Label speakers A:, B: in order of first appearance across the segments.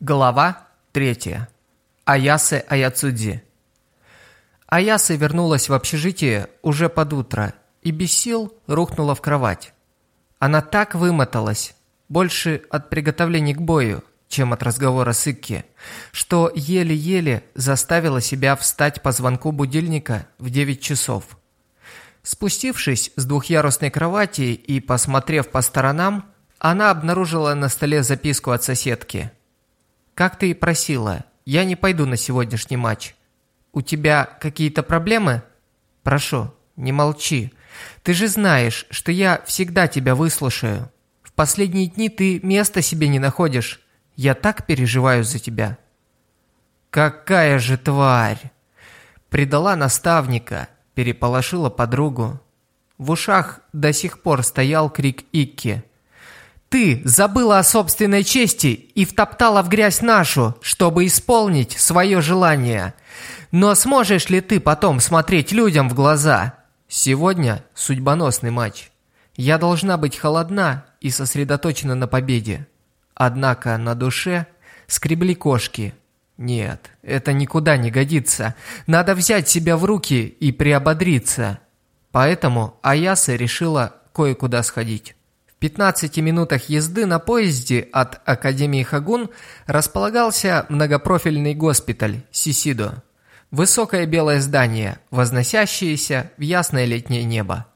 A: Глава 3. Аясе Аяцудзи. Аяса вернулась в общежитие уже под утро и без сил рухнула в кровать. Она так вымоталась, больше от приготовлений к бою, чем от разговора с Икки, что еле-еле заставила себя встать по звонку будильника в 9 часов. Спустившись с двухъярусной кровати и посмотрев по сторонам, она обнаружила на столе записку от соседки. «Как ты и просила, я не пойду на сегодняшний матч. У тебя какие-то проблемы? Прошу, не молчи. Ты же знаешь, что я всегда тебя выслушаю. В последние дни ты места себе не находишь. Я так переживаю за тебя». «Какая же тварь!» Предала наставника, переполошила подругу. В ушах до сих пор стоял крик Икки. Ты забыла о собственной чести и втоптала в грязь нашу, чтобы исполнить свое желание. Но сможешь ли ты потом смотреть людям в глаза? Сегодня судьбоносный матч. Я должна быть холодна и сосредоточена на победе. Однако на душе скребли кошки. Нет, это никуда не годится. Надо взять себя в руки и приободриться. Поэтому Аяса решила кое-куда сходить. 15 минутах езды на поезде от Академии Хагун располагался многопрофильный госпиталь Сисидо. Высокое белое здание, возносящееся в ясное летнее небо.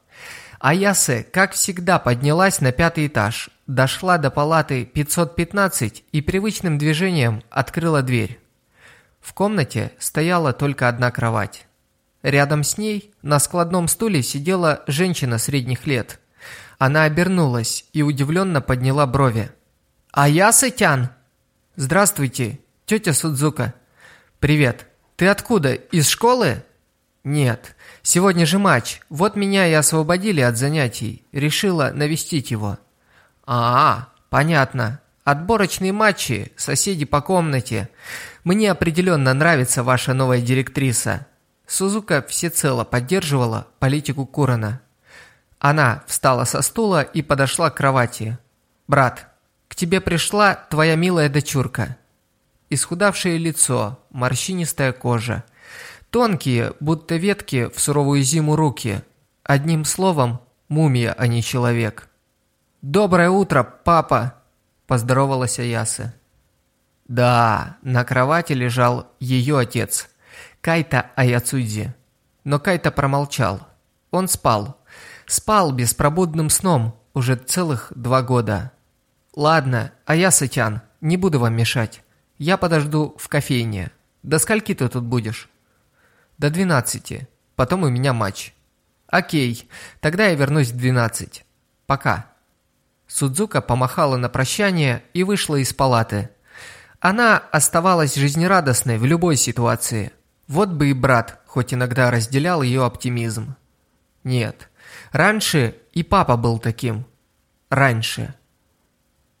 A: Аясе, как всегда, поднялась на пятый этаж, дошла до палаты 515 и привычным движением открыла дверь. В комнате стояла только одна кровать. Рядом с ней на складном стуле сидела женщина средних лет – она обернулась и удивленно подняла брови. «А я Сэтян?» «Здравствуйте, тетя Судзука». «Привет. Ты откуда? Из школы?» «Нет. Сегодня же матч. Вот меня и освободили от занятий. Решила навестить его». «А, понятно. Отборочные матчи, соседи по комнате. Мне определенно нравится ваша новая директриса». Сузука всецело поддерживала политику Курана. Она встала со стула и подошла к кровати. «Брат, к тебе пришла твоя милая дочурка». Исхудавшее лицо, морщинистая кожа. Тонкие, будто ветки в суровую зиму руки. Одним словом, мумия, а не человек. «Доброе утро, папа!» – поздоровалась Аяса. Да, на кровати лежал ее отец, Кайта Аяцудзи. Но Кайта промолчал. Он спал, Спал беспробудным сном уже целых два года. Ладно, а я, Сатян, не буду вам мешать. Я подожду в кофейне. До скольки ты тут будешь? До двенадцати. Потом у меня матч. Окей, тогда я вернусь в двенадцать. Пока. Судзука помахала на прощание и вышла из палаты. Она оставалась жизнерадостной в любой ситуации. Вот бы и брат, хоть иногда разделял ее оптимизм. Нет, Раньше и папа был таким. Раньше.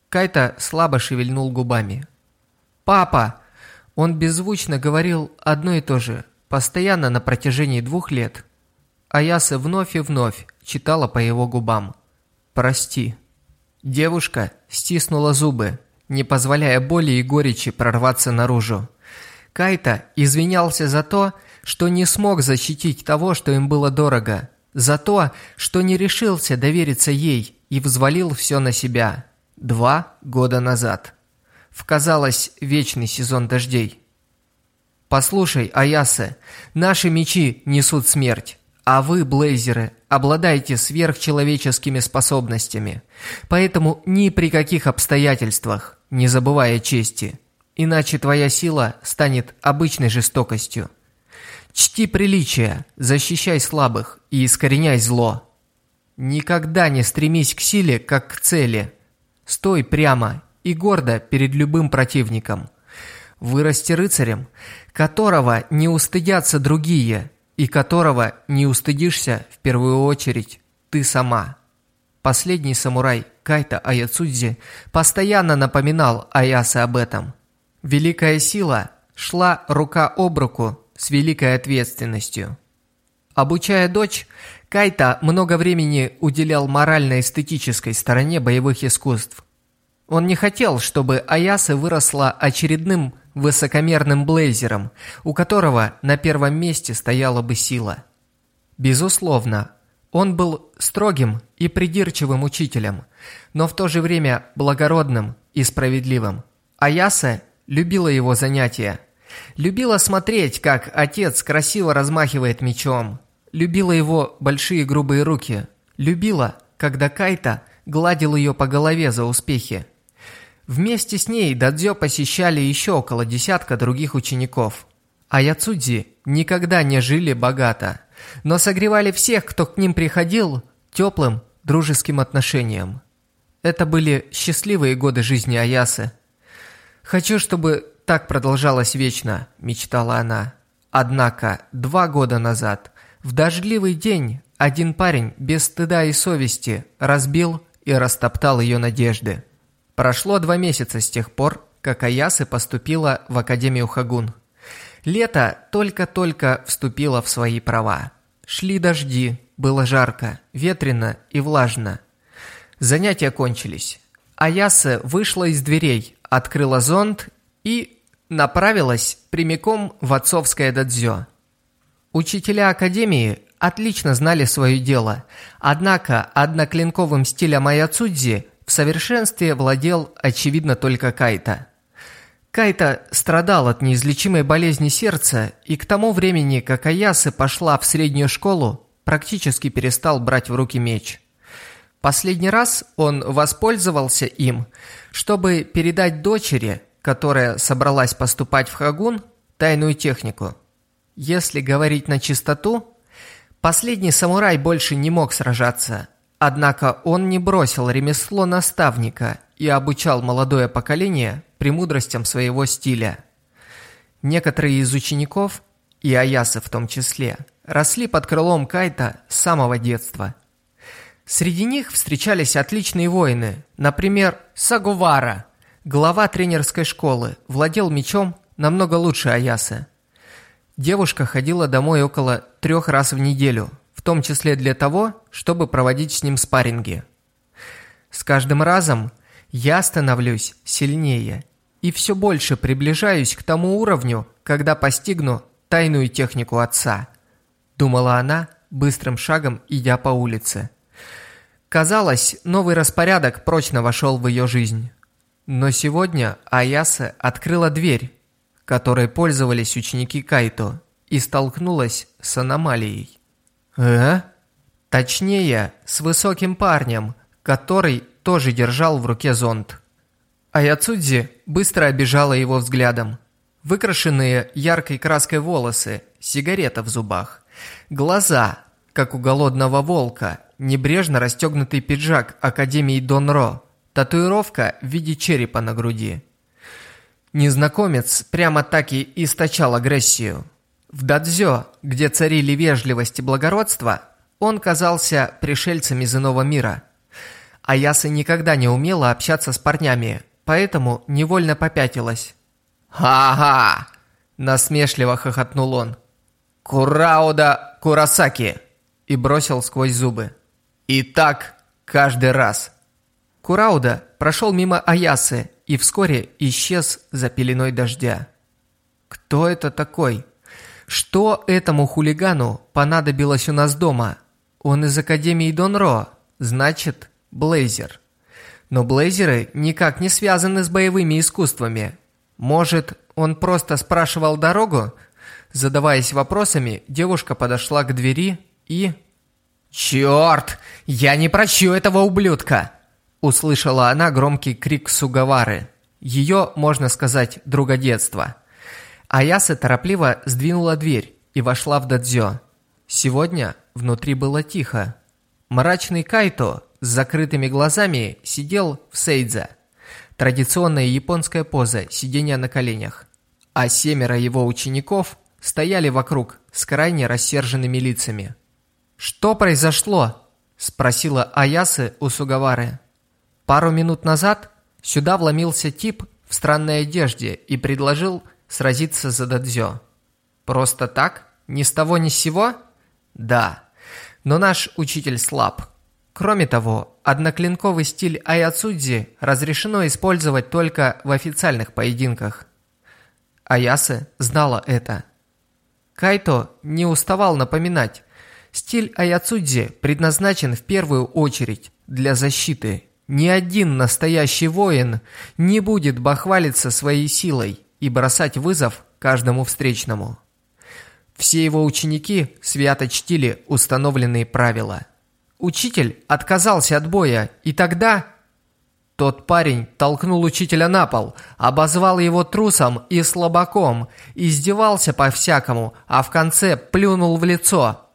A: Кайта слабо шевельнул губами. «Папа!» Он беззвучно говорил одно и то же, постоянно на протяжении двух лет. Аяса вновь и вновь читала по его губам. «Прости». Девушка стиснула зубы, не позволяя боли и горечи прорваться наружу. Кайта извинялся за то, что не смог защитить того, что им было дорого, за то, что не решился довериться ей и взвалил все на себя. Два года назад. В, казалось, вечный сезон дождей. «Послушай, Аясе, наши мечи несут смерть, а вы, блейзеры, обладаете сверхчеловеческими способностями. Поэтому ни при каких обстоятельствах, не забывая чести, иначе твоя сила станет обычной жестокостью». Чти приличия, защищай слабых и искореняй зло. Никогда не стремись к силе, как к цели. Стой прямо и гордо перед любым противником. Вырасти рыцарем, которого не устыдятся другие и которого не устыдишься в первую очередь ты сама. Последний самурай Кайта Аяцудзи постоянно напоминал Аясе об этом. Великая сила шла рука об руку с великой ответственностью. Обучая дочь, Кайта много времени уделял морально-эстетической стороне боевых искусств. Он не хотел, чтобы Аяса выросла очередным высокомерным блейзером, у которого на первом месте стояла бы сила. Безусловно, он был строгим и придирчивым учителем, но в то же время благородным и справедливым. Аяса любила его занятия. Любила смотреть, как отец красиво размахивает мечом. Любила его большие грубые руки. Любила, когда Кайта гладил ее по голове за успехи. Вместе с ней Дадзё посещали еще около десятка других учеников. А Яцудзи никогда не жили богато, но согревали всех, кто к ним приходил, теплым, дружеским отношением. Это были счастливые годы жизни Аясы. «Хочу, чтобы так продолжалось вечно», – мечтала она. Однако, два года назад, в дождливый день, один парень без стыда и совести разбил и растоптал ее надежды. Прошло два месяца с тех пор, как Аясы поступила в Академию Хагун. Лето только-только вступило в свои права. Шли дожди, было жарко, ветрено и влажно. Занятия кончились. Аяса вышла из дверей, открыла зонт и направилась прямиком в отцовское дадзё. Учителя Академии отлично знали свое дело, однако одноклинковым стилем Аяцудзи в совершенстве владел, очевидно, только Кайта. Кайта страдал от неизлечимой болезни сердца и к тому времени, как Аясы пошла в среднюю школу, практически перестал брать в руки меч. Последний раз он воспользовался им, чтобы передать дочери, которая собралась поступать в Хагун, тайную технику. Если говорить на чистоту, последний самурай больше не мог сражаться, Однако он не бросил ремесло наставника и обучал молодое поколение премудростям своего стиля. Некоторые из учеников, и Аясы в том числе, росли под крылом Кайта с самого детства. Среди них встречались отличные воины, например, Сагувара, глава тренерской школы, владел мечом намного лучше Аясы. Девушка ходила домой около трех раз в неделю – в том числе для того, чтобы проводить с ним спарринги. С каждым разом я становлюсь сильнее и все больше приближаюсь к тому уровню, когда постигну тайную технику отца, думала она, быстрым шагом идя по улице. Казалось, новый распорядок прочно вошел в ее жизнь. Но сегодня Аяса открыла дверь, которой пользовались ученики Кайто, и столкнулась с аномалией. «Э?» Точнее, с высоким парнем, который тоже держал в руке зонт. Аяцудзи быстро обижала его взглядом. Выкрашенные яркой краской волосы, сигарета в зубах, глаза, как у голодного волка, небрежно расстегнутый пиджак Академии Донро, татуировка в виде черепа на груди. Незнакомец прямо так и источал агрессию. В Дадзё, где царили вежливость и благородство, он казался пришельцем из иного мира. Аяса никогда не умела общаться с парнями, поэтому невольно попятилась. «Ха-ха!» – насмешливо хохотнул он. «Курауда Курасаки!» – и бросил сквозь зубы. «И так каждый раз!» Курауда прошел мимо Аясы и вскоре исчез за пеленой дождя. «Кто это такой?» Что этому хулигану понадобилось у нас дома? Он из Академии Донро, значит, Блейзер. Но Блейзеры никак не связаны с боевыми искусствами. Может, он просто спрашивал дорогу? Задаваясь вопросами, девушка подошла к двери и... «Черт! Я не прощу этого ублюдка!» Услышала она громкий крик Сугавары. Ее, можно сказать, друга детства. Аяса торопливо сдвинула дверь и вошла в дадзё. Сегодня внутри было тихо. Мрачный Кайто с закрытыми глазами сидел в сейдзе. Традиционная японская поза сидения на коленях. А семеро его учеников стояли вокруг с крайне рассерженными лицами. «Что произошло?» – спросила Аясы у Сугавары. Пару минут назад сюда вломился тип в странной одежде и предложил сразиться за дадзё. Просто так? Ни с того ни с сего? Да. Но наш учитель слаб. Кроме того, одноклинковый стиль Аяцудзи разрешено использовать только в официальных поединках. Аясе знала это. Кайто не уставал напоминать, стиль Аяцудзи предназначен в первую очередь для защиты. Ни один настоящий воин не будет бахвалиться своей силой и бросать вызов каждому встречному. Все его ученики свято чтили установленные правила. Учитель отказался от боя, и тогда... Тот парень толкнул учителя на пол, обозвал его трусом и слабаком, издевался по-всякому, а в конце плюнул в лицо.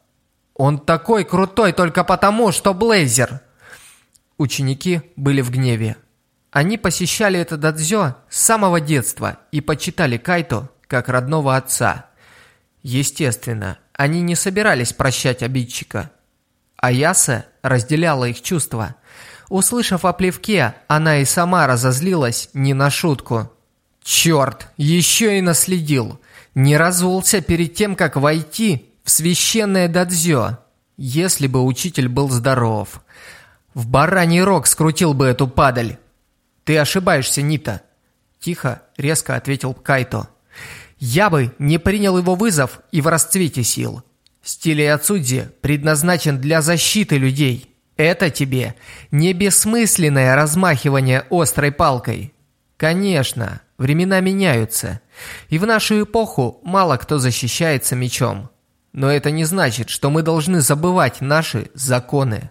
A: «Он такой крутой только потому, что Блейзер!» Ученики были в гневе. Они посещали это дадзё с самого детства и почитали Кайто как родного отца. Естественно, они не собирались прощать обидчика. Аяса разделяла их чувства. Услышав о плевке, она и сама разозлилась не на шутку. Черт, еще и наследил. Не разулся перед тем, как войти в священное дадзё. Если бы учитель был здоров. В бараний рог скрутил бы эту падаль. Ты ошибаешься, Нита. Тихо, резко ответил Кайто. Я бы не принял его вызов и в расцвете сил. Стиль Ацудзи предназначен для защиты людей. Это тебе не бессмысленное размахивание острой палкой. Конечно, времена меняются, и в нашу эпоху мало кто защищается мечом. Но это не значит, что мы должны забывать наши законы.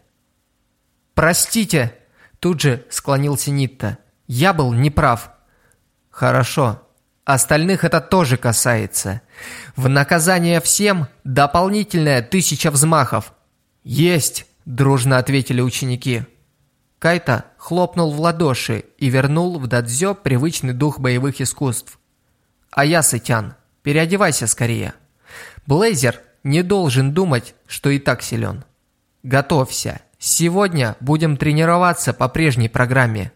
A: «Простите!» – тут же склонился Нитта. «Я был неправ». «Хорошо, Остальных это тоже касается. В наказание всем дополнительная тысяча взмахов. «Есть!» – дружно ответили ученики. Кайта хлопнул в ладоши и вернул в дадзё привычный дух боевых искусств. «А я, Сытян, переодевайся скорее. Блейзер не должен думать, что и так силен. Готовься. Сегодня будем тренироваться по прежней программе».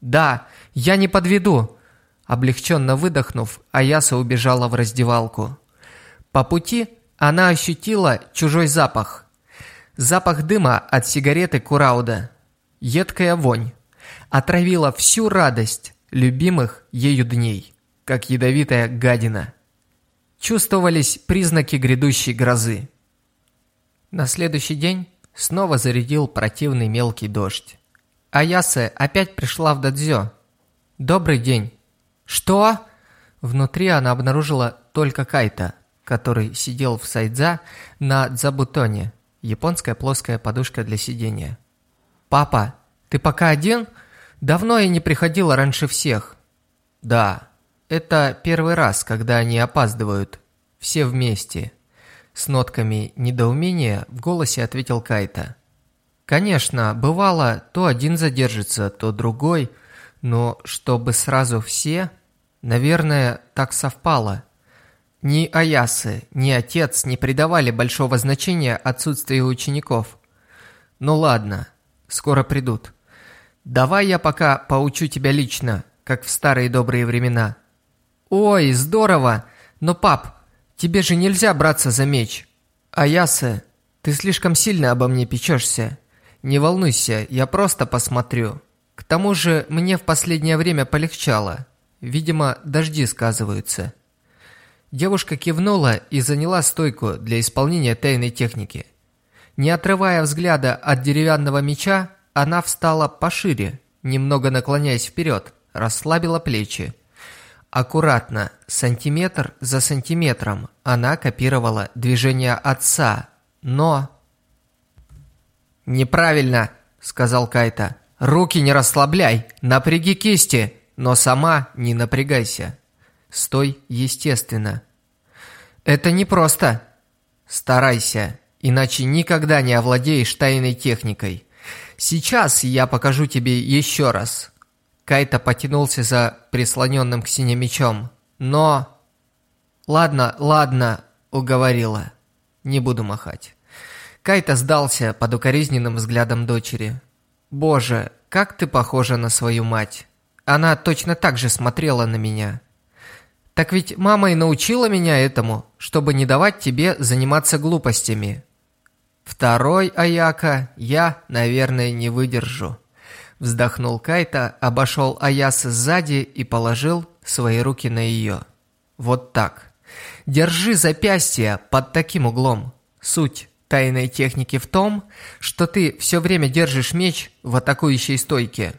A: «Да, я не подведу», Облегченно выдохнув, Аяса убежала в раздевалку. По пути она ощутила чужой запах. Запах дыма от сигареты Курауда. Едкая вонь. Отравила всю радость любимых ею дней, как ядовитая гадина. Чувствовались признаки грядущей грозы. На следующий день снова зарядил противный мелкий дождь. Аясе опять пришла в дадзё. «Добрый день!» «Что?» Внутри она обнаружила только Кайта, который сидел в сайдза на дзабутоне, японская плоская подушка для сидения. «Папа, ты пока один? Давно я не приходила раньше всех». «Да, это первый раз, когда они опаздывают. Все вместе». С нотками недоумения в голосе ответил Кайта. «Конечно, бывало, то один задержится, то другой, но чтобы сразу все...» Наверное, так совпало. Ни Аясы, ни отец не придавали большого значения отсутствию учеников. Ну ладно, скоро придут. Давай я пока поучу тебя лично, как в старые добрые времена. Ой, здорово! Но, пап, тебе же нельзя браться за меч. Аясы, ты слишком сильно обо мне печешься. Не волнуйся, я просто посмотрю. К тому же мне в последнее время полегчало. Видимо, дожди сказываются. Девушка кивнула и заняла стойку для исполнения тайной техники. Не отрывая взгляда от деревянного меча, она встала пошире, немного наклоняясь вперед, расслабила плечи. Аккуратно, сантиметр за сантиметром, она копировала движения отца, но... «Неправильно!» – сказал Кайта. «Руки не расслабляй, напряги кисти!» но сама не напрягайся. Стой естественно. Это непросто. Старайся, иначе никогда не овладеешь тайной техникой. Сейчас я покажу тебе еще раз. Кайта потянулся за прислоненным к стене мечом. Но... Ладно, ладно, уговорила. Не буду махать. Кайта сдался под укоризненным взглядом дочери. «Боже, как ты похожа на свою мать!» Она точно так же смотрела на меня. Так ведь мама и научила меня этому, чтобы не давать тебе заниматься глупостями. Второй Аяка я, наверное, не выдержу. Вздохнул Кайта, обошел Аяса сзади и положил свои руки на ее. Вот так. Держи запястье под таким углом. Суть тайной техники в том, что ты все время держишь меч в атакующей стойке.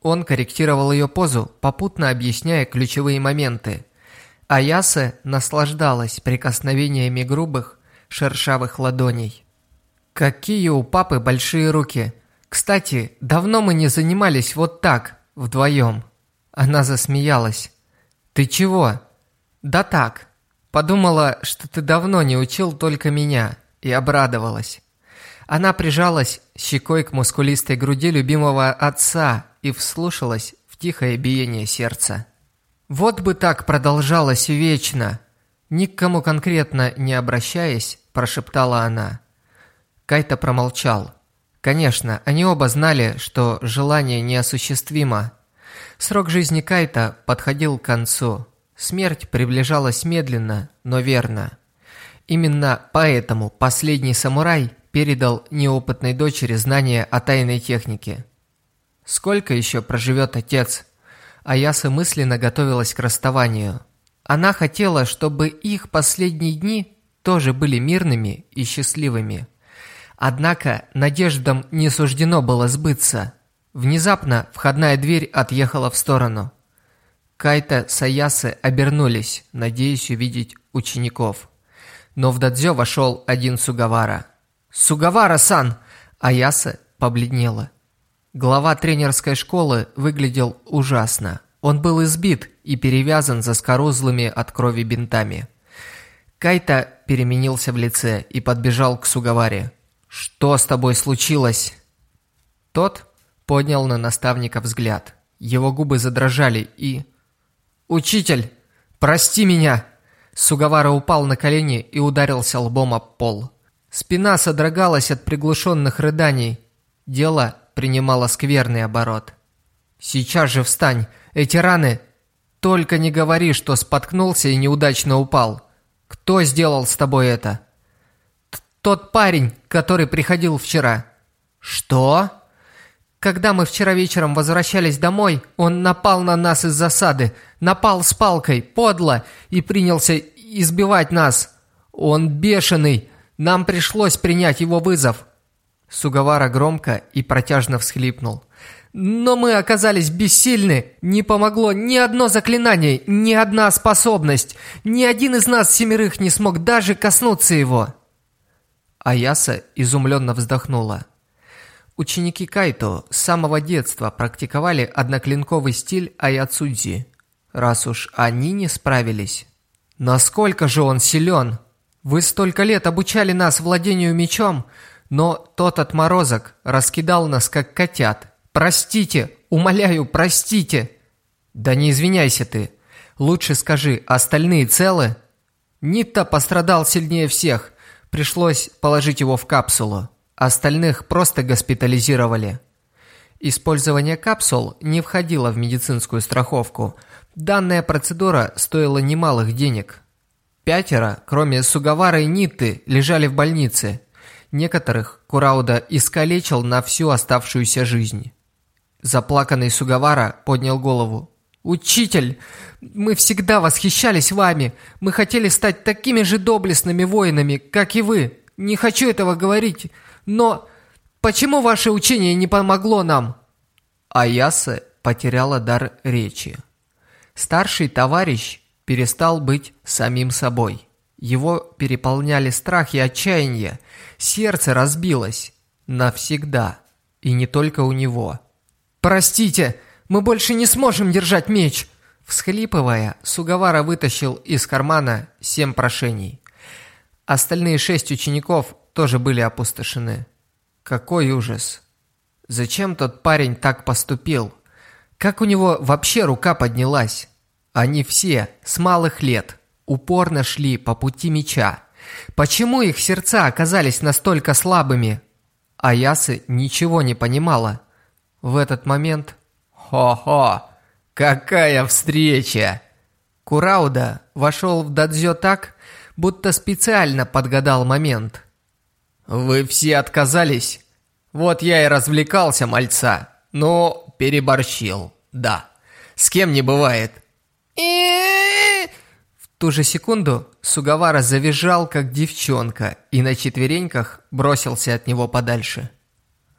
A: Он корректировал ее позу, попутно объясняя ключевые моменты. Аяса наслаждалась прикосновениями грубых, шершавых ладоней. Какие у папы большие руки. Кстати, давно мы не занимались вот так, вдвоем. Она засмеялась. Ты чего? Да так. Подумала, что ты давно не учил только меня, и обрадовалась. Она прижалась щекой к мускулистой груди любимого отца и вслушалась в тихое биение сердца. Вот бы так продолжалось вечно. Ни к кому конкретно не обращаясь, прошептала она. Кайта промолчал. Конечно, они оба знали, что желание неосуществимо. Срок жизни Кайта подходил к концу. Смерть приближалась медленно, но верно. Именно поэтому последний самурай передал неопытной дочери знания о тайной технике. Сколько еще проживет отец? Аяса мысленно готовилась к расставанию. Она хотела, чтобы их последние дни тоже были мирными и счастливыми. Однако надеждам не суждено было сбыться. Внезапно входная дверь отъехала в сторону. Кайта с Аясы обернулись, надеясь увидеть учеников. Но в дадзё вошел один Сугавара. «Сугавара-сан!» Аяса побледнела. Глава тренерской школы выглядел ужасно. Он был избит и перевязан заскорузлыми от крови бинтами. Кайта переменился в лице и подбежал к Сугаваре. «Что с тобой случилось?» Тот поднял на наставника взгляд. Его губы задрожали и... «Учитель, прости меня!» Сугавара упал на колени и ударился лбом об пол. Спина содрогалась от приглушенных рыданий. Дело принимало скверный оборот. «Сейчас же встань! Эти раны...» «Только не говори, что споткнулся и неудачно упал. Кто сделал с тобой это?» «Тот парень, который приходил вчера». «Что?» Когда мы вчера вечером возвращались домой, он напал на нас из засады, напал с палкой, подло, и принялся избивать нас. Он бешеный, нам пришлось принять его вызов». Сугавара громко и протяжно всхлипнул. «Но мы оказались бессильны. Не помогло ни одно заклинание, ни одна способность. Ни один из нас семерых не смог даже коснуться его». Аяса изумленно вздохнула. Ученики Кайто с самого детства практиковали одноклинковый стиль Аяцудзи. Раз уж они не справились, насколько же он силен? Вы столько лет обучали нас владению мечом, но тот отморозок раскидал нас как котят. Простите, умоляю, простите. Да не извиняйся ты. Лучше скажи, остальные целы? Нита пострадал сильнее всех. Пришлось положить его в капсулу. Остальных просто госпитализировали. Использование капсул не входило в медицинскую страховку. Данная процедура стоила немалых денег. Пятеро, кроме Сугавара и Нитты, лежали в больнице. Некоторых Курауда искалечил на всю оставшуюся жизнь. Заплаканный Сугавара поднял голову. «Учитель, мы всегда восхищались вами. Мы хотели стать такими же доблестными воинами, как и вы. Не хочу этого говорить, но почему ваше учение не помогло нам?» Аяса потеряла дар речи. Старший товарищ перестал быть самим собой. Его переполняли страх и отчаяние. Сердце разбилось. Навсегда. И не только у него. «Простите, мы больше не сможем держать меч!» Всхлипывая, Сугавара вытащил из кармана семь прошений. Остальные шесть учеников тоже были опустошены. Какой ужас! Зачем тот парень так поступил? Как у него вообще рука поднялась? Они все, с малых лет, упорно шли по пути меча. Почему их сердца оказались настолько слабыми? Аясы ничего не понимала. В этот момент... Хо-хо! Какая встреча! Курауда вошел в дадзё так, будто специально подгадал момент – «Вы все отказались? Вот я и развлекался, мальца, но переборщил, да. С кем не бывает». В ту же секунду Сугавара завизжал, как девчонка, и на четвереньках бросился от него подальше.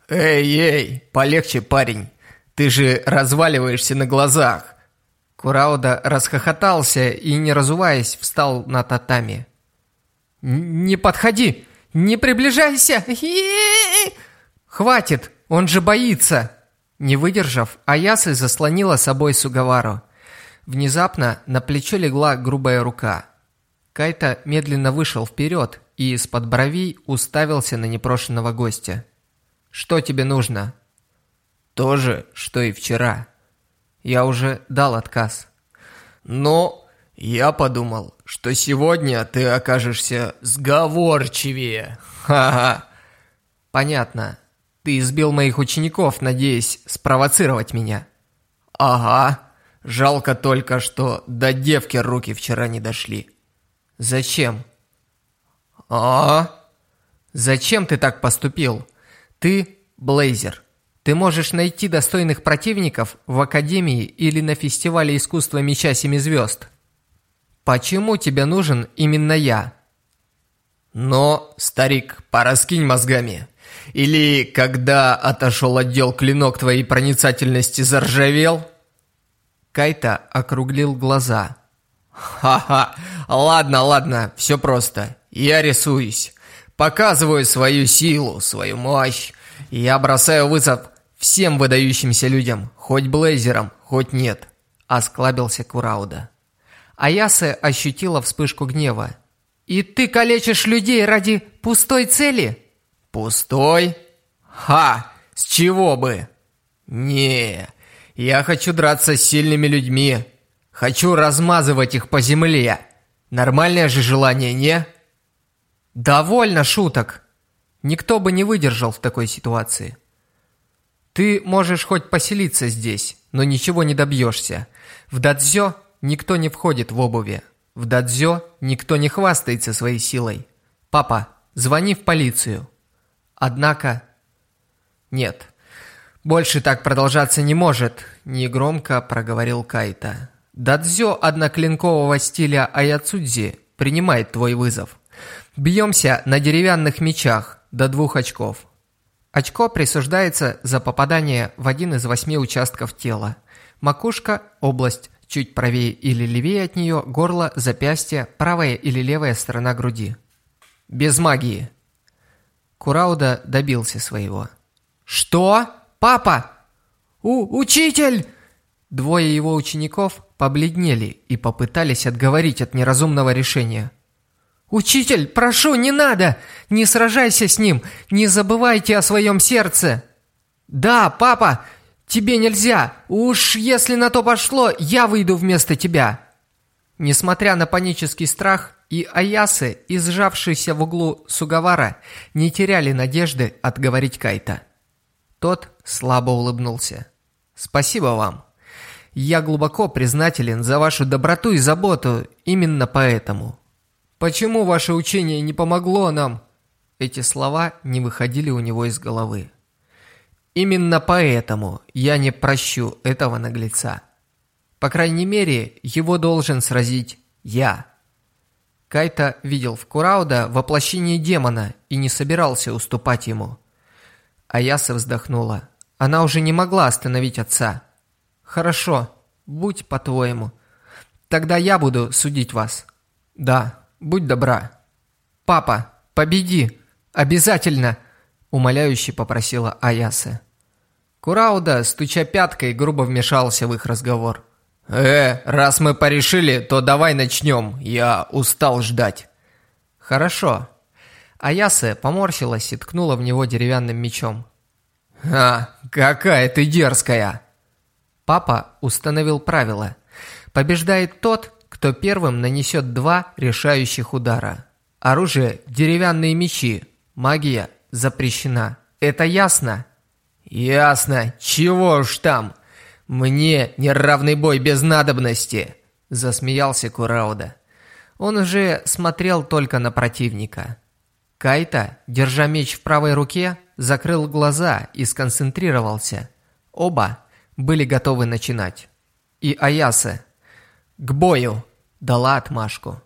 A: «Эй-эй, полегче, парень, ты же разваливаешься на глазах!» Курауда расхохотался и, не разуваясь, встал на татами. «Не подходи! Не приближайся! Хватит! Он же боится!» Не выдержав, Аясы заслонила собой Сугавару. Внезапно на плечо легла грубая рука. Кайта медленно вышел вперед и из-под бровей уставился на непрошенного гостя. «Что тебе нужно?» «То же, что и вчера. Я уже дал отказ». «Но я подумал, что сегодня ты окажешься сговорчивее. Ха-ха!» «Понятно. Ты избил моих учеников, надеясь спровоцировать меня». «Ага. Жалко только, что до девки руки вчера не дошли». «Зачем?» «А? Зачем ты так поступил? Ты Блейзер. Ты можешь найти достойных противников в Академии или на фестивале искусства Меча Семи Звезд. Почему тебе нужен именно я?» «Но, старик, пораскинь мозгами. Или когда отошел отдел клинок твоей проницательности заржавел?» Кайта округлил глаза. «Ха-ха, ладно, ладно, все просто. Я рисуюсь. Показываю свою силу, свою мощь. Я бросаю вызов всем выдающимся людям, хоть блейзерам, хоть нет», — осклабился Курауда. Аясе ощутила вспышку гнева. «И ты калечишь людей ради пустой цели?» «Пустой? Ха! С чего бы?» «Не, я хочу драться с сильными людьми. Хочу размазывать их по земле. Нормальное же желание, не?» «Довольно шуток. Никто бы не выдержал в такой ситуации. Ты можешь хоть поселиться здесь, но ничего не добьешься. В дадзё никто не входит в обуви. В дадзё никто не хвастается своей силой. Папа, звони в полицию». Однако... Нет, больше так продолжаться не может, негромко проговорил Кайта. Дадзё одноклинкового стиля Аяцудзи принимает твой вызов. Бьемся на деревянных мечах до двух очков. Очко присуждается за попадание в один из восьми участков тела. Макушка – область чуть правее или левее от нее, горло, запястье, правая или левая сторона груди. Без магии. Курауда добился своего. «Что? Папа? У учитель!» Двое его учеников побледнели и попытались отговорить от неразумного решения. «Учитель, прошу, не надо! Не сражайся с ним! Не забывайте о своем сердце!» «Да, папа, тебе нельзя! Уж если на то пошло, я выйду вместо тебя!» Несмотря на панический страх, и Аясы, и сжавшийся в углу Сугавара, не теряли надежды отговорить Кайта. Тот слабо улыбнулся. «Спасибо вам. Я глубоко признателен за вашу доброту и заботу именно поэтому. Почему ваше учение не помогло нам?» Эти слова не выходили у него из головы. «Именно поэтому я не прощу этого наглеца. По крайней мере, его должен сразить я». Кайта видел в Курауда воплощение демона и не собирался уступать ему. Аяса вздохнула. Она уже не могла остановить отца. «Хорошо, будь по-твоему. Тогда я буду судить вас. Да, будь добра. Папа, победи! Обязательно!» Умоляюще попросила Аяса. Курауда, стуча пяткой, грубо вмешался в их разговор. «Э, раз мы порешили, то давай начнем. Я устал ждать». «Хорошо». Аясе поморщилась и ткнула в него деревянным мечом. «А, какая ты дерзкая!» Папа установил правило. Побеждает тот, кто первым нанесет два решающих удара. Оружие – деревянные мечи. Магия запрещена. Это ясно? Ясно. Чего уж там. «Мне неравный бой без надобности!» – засмеялся Курауда. Он уже смотрел только на противника. Кайта, держа меч в правой руке, закрыл глаза и сконцентрировался. Оба были готовы начинать. И Аясе «К бою!» Дала отмашку.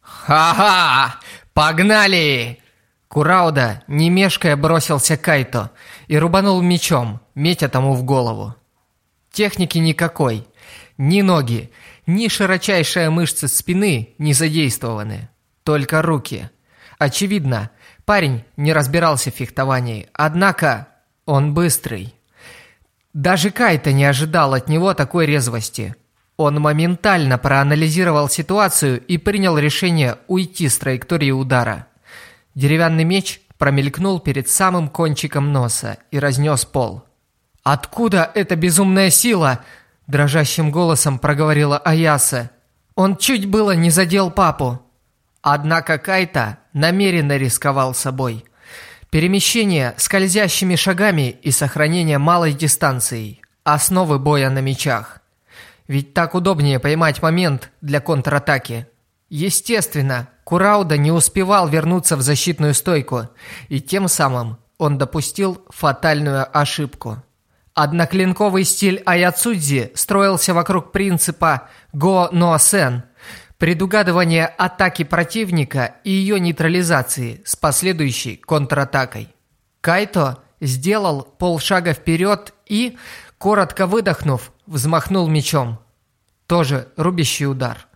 A: «Ха-ха! Погнали!» Курауда, не мешкая, бросился Кайто и рубанул мечом, метя тому в голову. Техники никакой. Ни ноги, ни широчайшая мышца спины не задействованы. Только руки. Очевидно, парень не разбирался в фехтовании, однако он быстрый. Даже Кайта не ожидал от него такой резвости. Он моментально проанализировал ситуацию и принял решение уйти с траектории удара. Деревянный меч промелькнул перед самым кончиком носа и разнес пол. «Откуда эта безумная сила?» – дрожащим голосом проговорила Аяса. «Он чуть было не задел папу». Однако Кайта намеренно рисковал собой. Перемещение скользящими шагами и сохранение малой дистанции – основы боя на мечах. Ведь так удобнее поймать момент для контратаки. Естественно, Курауда не успевал вернуться в защитную стойку, и тем самым он допустил фатальную ошибку. Одноклинковый стиль Аяцудзи строился вокруг принципа «го но сен» – предугадывания атаки противника и ее нейтрализации с последующей контратакой. Кайто сделал полшага вперед и, коротко выдохнув, взмахнул мечом. Тоже рубящий удар.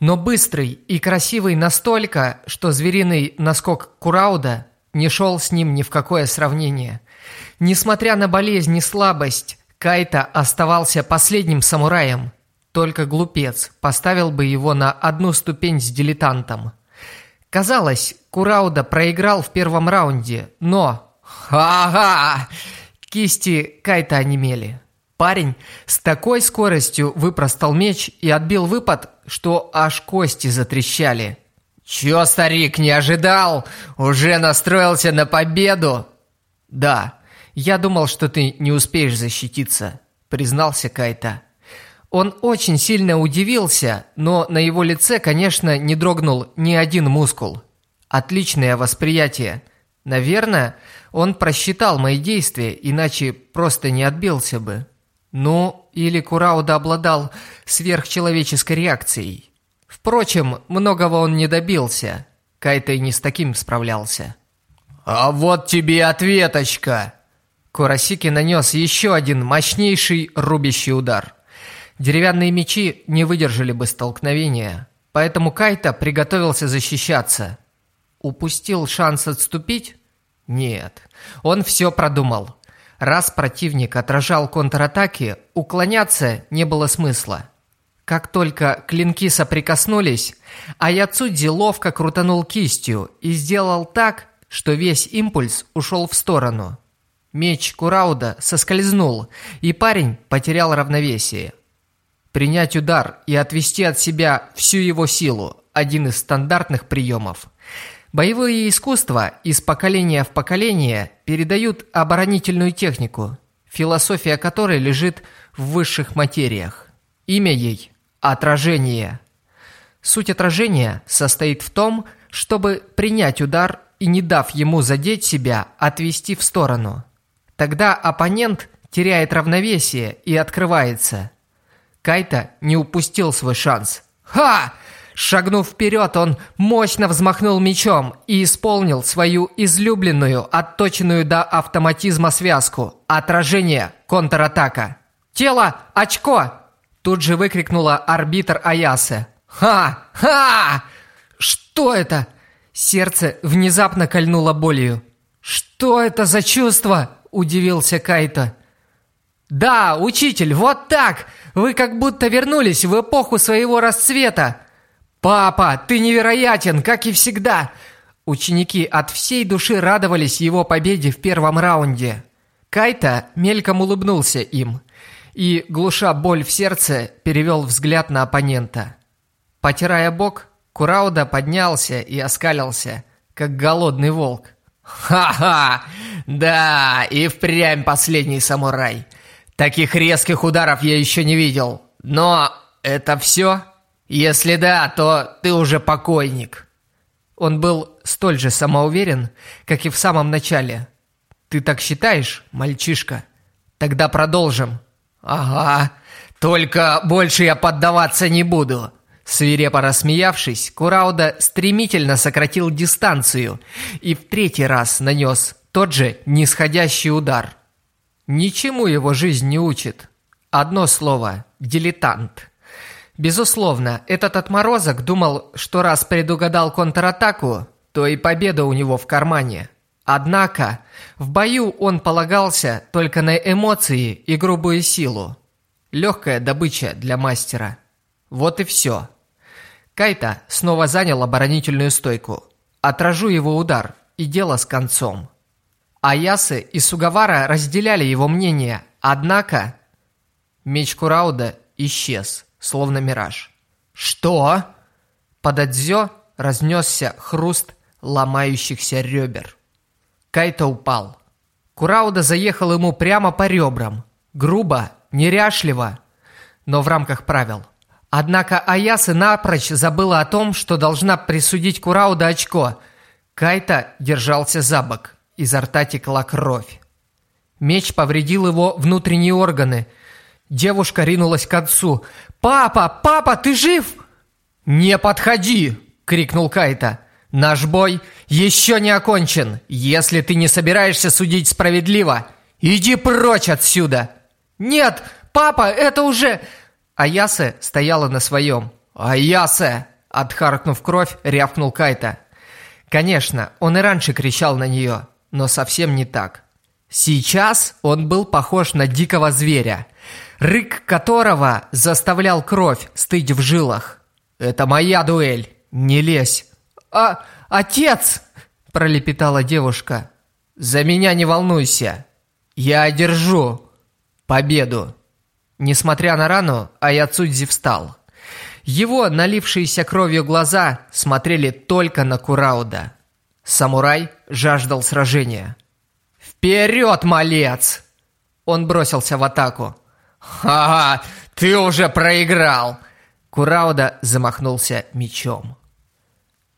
A: Но быстрый и красивый настолько, что звериный наскок Курауда не шел с ним ни в какое сравнение. Несмотря на болезнь и слабость, Кайта оставался последним самураем. Только глупец поставил бы его на одну ступень с дилетантом. Казалось, Курауда проиграл в первом раунде, но... Ага! Кисти Кайта онемели. Парень с такой скоростью выпростал меч и отбил выпад, что аж кости затрещали. «Чё, старик, не ожидал? Уже настроился на победу?» «Да, я думал, что ты не успеешь защититься», — признался Кайта. Он очень сильно удивился, но на его лице, конечно, не дрогнул ни один мускул. Отличное восприятие. Наверное, он просчитал мои действия, иначе просто не отбился бы. Ну, или Курауда обладал сверхчеловеческой реакцией. Впрочем, многого он не добился. Кайта и не с таким справлялся. «А вот тебе ответочка!» Курасики нанес еще один мощнейший рубящий удар. Деревянные мечи не выдержали бы столкновения, поэтому Кайта приготовился защищаться. Упустил шанс отступить? Нет, он все продумал. Раз противник отражал контратаки, уклоняться не было смысла. Как только клинки соприкоснулись, Аяцудзи ловко крутанул кистью и сделал так, что весь импульс ушел в сторону. Меч Курауда соскользнул, и парень потерял равновесие. Принять удар и отвести от себя всю его силу – один из стандартных приемов – Боевые искусства из поколения в поколение передают оборонительную технику, философия которой лежит в высших материях. Имя ей – отражение. Суть отражения состоит в том, чтобы принять удар и, не дав ему задеть себя, отвести в сторону. Тогда оппонент теряет равновесие и открывается. Кайта не упустил свой шанс. «Ха!» Шагнув вперед, он мощно взмахнул мечом и исполнил свою излюбленную, отточенную до автоматизма связку. Отражение, контратака. «Тело! Очко!» Тут же выкрикнула арбитр Аясы. «Ха! Ха! Что это?» Сердце внезапно кольнуло болью. «Что это за чувство?» – удивился Кайто. «Да, учитель, вот так! Вы как будто вернулись в эпоху своего расцвета!» «Папа, ты невероятен, как и всегда!» Ученики от всей души радовались его победе в первом раунде. Кайта мельком улыбнулся им и, глуша боль в сердце, перевел взгляд на оппонента. Потирая бок, Курауда поднялся и оскалился, как голодный волк. «Ха-ха! Да, и впрямь последний самурай. Таких резких ударов я еще не видел. Но это все?» Если да, то ты уже покойник. Он был столь же самоуверен, как и в самом начале. «Ты так считаешь, мальчишка? Тогда продолжим». «Ага, только больше я поддаваться не буду». Свирепо рассмеявшись, Курауда стремительно сократил дистанцию и в третий раз нанес тот же нисходящий удар. Ничему его жизнь не учит. Одно слово – дилетант. Безусловно, этот отморозок думал, что раз предугадал контратаку, то и победа у него в кармане. Однако, в бою он полагался только на эмоции и грубую силу. Легкая добыча для мастера. Вот и все. Кайта снова занял оборонительную стойку. Отражу его удар, и дело с концом. Аясы и Сугавара разделяли его мнение, однако... Меч Курауда исчез, словно мираж. «Что?» Под Адзё разнесся хруст ломающихся ребер. Кайта упал. Курауда заехал ему прямо по ребрам. Грубо, неряшливо, но в рамках правил. Однако Аясы напрочь забыла о том, что должна присудить Курауда очко. Кайта держался за бок. Изо рта текла кровь. Меч повредил его внутренние органы. Девушка ринулась к отцу. «Папа! Папа, ты жив?» «Не подходи!» — крикнул Кайта. «Наш бой еще не окончен. Если ты не собираешься судить справедливо, иди прочь отсюда!» «Нет, папа, это уже...» Аясе стояла на своем. «Аясе!» Отхаркнув кровь, рявкнул Кайта. Конечно, он и раньше кричал на нее, но совсем не так. Сейчас он был похож на дикого зверя, рык которого заставлял кровь стыть в жилах. «Это моя дуэль, не лезь!» «А, отец!» – пролепетала девушка. «За меня не волнуйся, я одержу победу!» Несмотря на рану, Аяцудзи встал. Его налившиеся кровью глаза смотрели только на Курауда. Самурай жаждал сражения. «Вперед, малец!» Он бросился в атаку. «Ха-ха, ты уже проиграл!» Курауда замахнулся мечом.